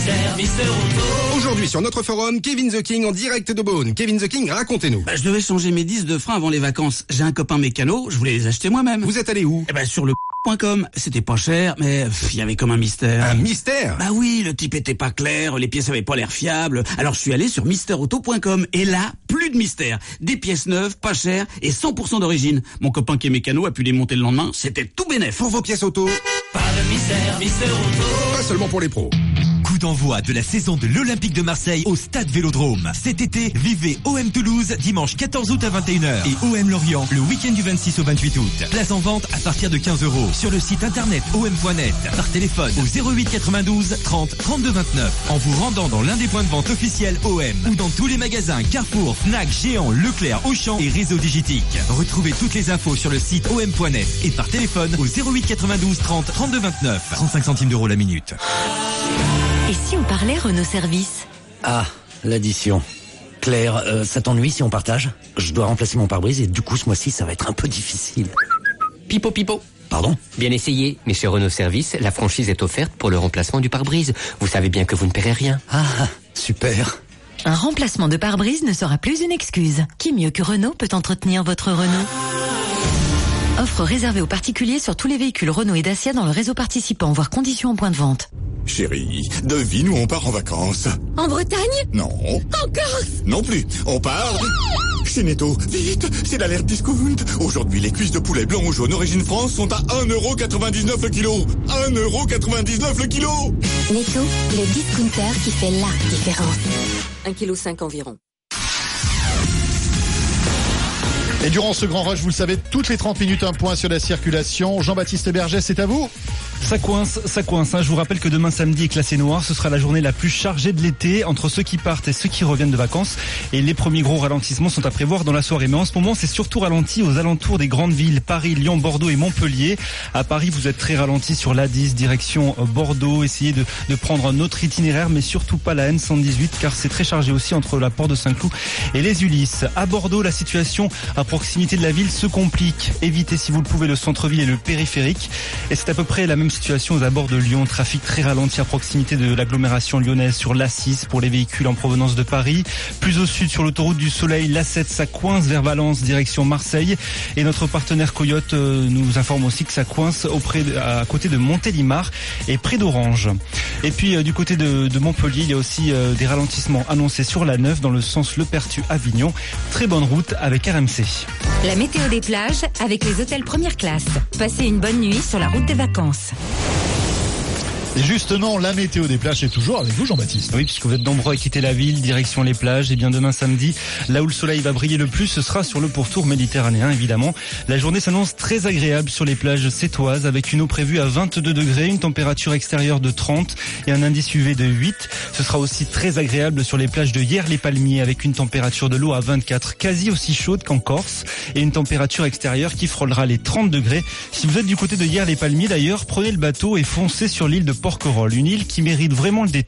Auto. Aujourd'hui sur notre forum, Kevin The King en direct de Beaune. Kevin The King, racontez-nous. Bah, je devais changer mes disques de frein avant les vacances. J'ai un copain mécano, je voulais les acheter moi-même. Vous êtes allé où Eh ben sur le .com. C'était pas cher, mais il y avait comme un mystère. Un mystère Bah oui, le type était pas clair, les pièces avaient pas l'air fiables. Alors je suis allé sur misterauto.com et là, plus de mystère. Des pièces neuves, pas chères et 100% d'origine. Mon copain qui est mécano a pu les monter le lendemain, c'était tout bénef. Pour vos pièces auto Pas de mystère, Mister Auto. Pas seulement pour les pros. D'envoi de la saison de l'Olympique de Marseille au Stade Vélodrome. Cet été, vivez OM Toulouse dimanche 14 août à 21h et OM Lorient le week-end du 26 au 28 août. Place en vente à partir de 15 euros sur le site internet om.net, par téléphone au 08 92 30 32 29, en vous rendant dans l'un des points de vente officiels OM ou dans tous les magasins Carrefour, Fnac, Géant, Leclerc, Auchan et Réseau Digitique. Retrouvez toutes les infos sur le site om.net et par téléphone au 08 92 30 32 29, 35 centimes d'euros la minute. Et si on parlait Renault Service Ah, l'addition. Claire, euh, ça t'ennuie si on partage Je dois remplacer mon pare-brise et du coup ce mois-ci ça va être un peu difficile. Pipo pipo. Pardon Bien essayé, mais chez Renault Service, la franchise est offerte pour le remplacement du pare-brise. Vous savez bien que vous ne paierez rien. Ah, super. Un remplacement de pare-brise ne sera plus une excuse. Qui mieux que Renault peut entretenir votre Renault? Offre réservée aux particuliers sur tous les véhicules Renault et Dacia dans le réseau participant, voire conditions en point de vente. Chérie, devine où on part en vacances En Bretagne? Non. En Corse Non plus. On part chez Netto. Vite, c'est l'alerte discount. Aujourd'hui, les cuisses de poulet blanc ou jaune origine France sont à 1,99€ le kilo. 1,99€ le kilo Netto, le discounter qui fait la différence. 1,5 kg environ. Et durant ce grand rush, vous le savez, toutes les 30 minutes, un point sur la circulation. Jean-Baptiste Berger, c'est à vous Ça coince, ça coince. hein. Je vous rappelle que demain samedi est classé noir. Ce sera la journée la plus chargée de l'été entre ceux qui partent et ceux qui reviennent de vacances. Et les premiers gros ralentissements sont à prévoir dans la soirée. Mais en ce moment, c'est surtout ralenti aux alentours des grandes villes Paris, Lyon, Bordeaux et Montpellier. À Paris, vous êtes très ralenti sur l'A10 direction euh, Bordeaux. Essayez de, prendre un autre itinéraire, mais surtout pas la N118 car c'est très chargé aussi entre la porte de Saint-Cloud et les Ulysses. À Bordeaux, la situation à proximité de la ville se complique. Évitez si vous le pouvez le centre-ville et le périphérique. Et c'est à peu près la même situation aux abords de Lyon. Trafic très ralenti à proximité de l'agglomération lyonnaise sur l'A6 pour les véhicules en provenance de Paris. Plus au sud sur l'autoroute du Soleil, l'A7 ça coince vers Valence direction Marseille. Et notre partenaire Coyote euh, nous informe aussi que ça coince auprès à côté de Montélimar et près d'Orange. Et puis euh, du côté de, Montpellier, il y a aussi euh, des ralentissements annoncés sur la 9 dans le sens Le Pertu Avignon. Très bonne route avec RMC. La météo des plages avec les hôtels première classe. Passez une bonne nuit sur la route des vacances. Et justement, la météo des plages est toujours avec vous, Jean-Baptiste. Oui, puisque vous êtes nombreux à quitter la ville, direction les plages. Et bien demain samedi, là où le soleil va briller le plus, ce sera sur le pourtour méditerranéen, évidemment. La journée s'annonce très agréable sur les plages sétoises, avec une eau prévue à 22 degrés, une température extérieure de 30 et un indice UV de 8. Ce sera aussi très agréable sur les plages de Hier-les-Palmiers, avec une température de l'eau à 24, quasi aussi chaude qu'en Corse, et une température extérieure qui frôlera les 30 degrés. Si vous êtes du côté de Hier-les-Palmiers, d'ailleurs, prenez le bateau et foncez sur l'île de Porquerolles, une île qui mérite vraiment le détour.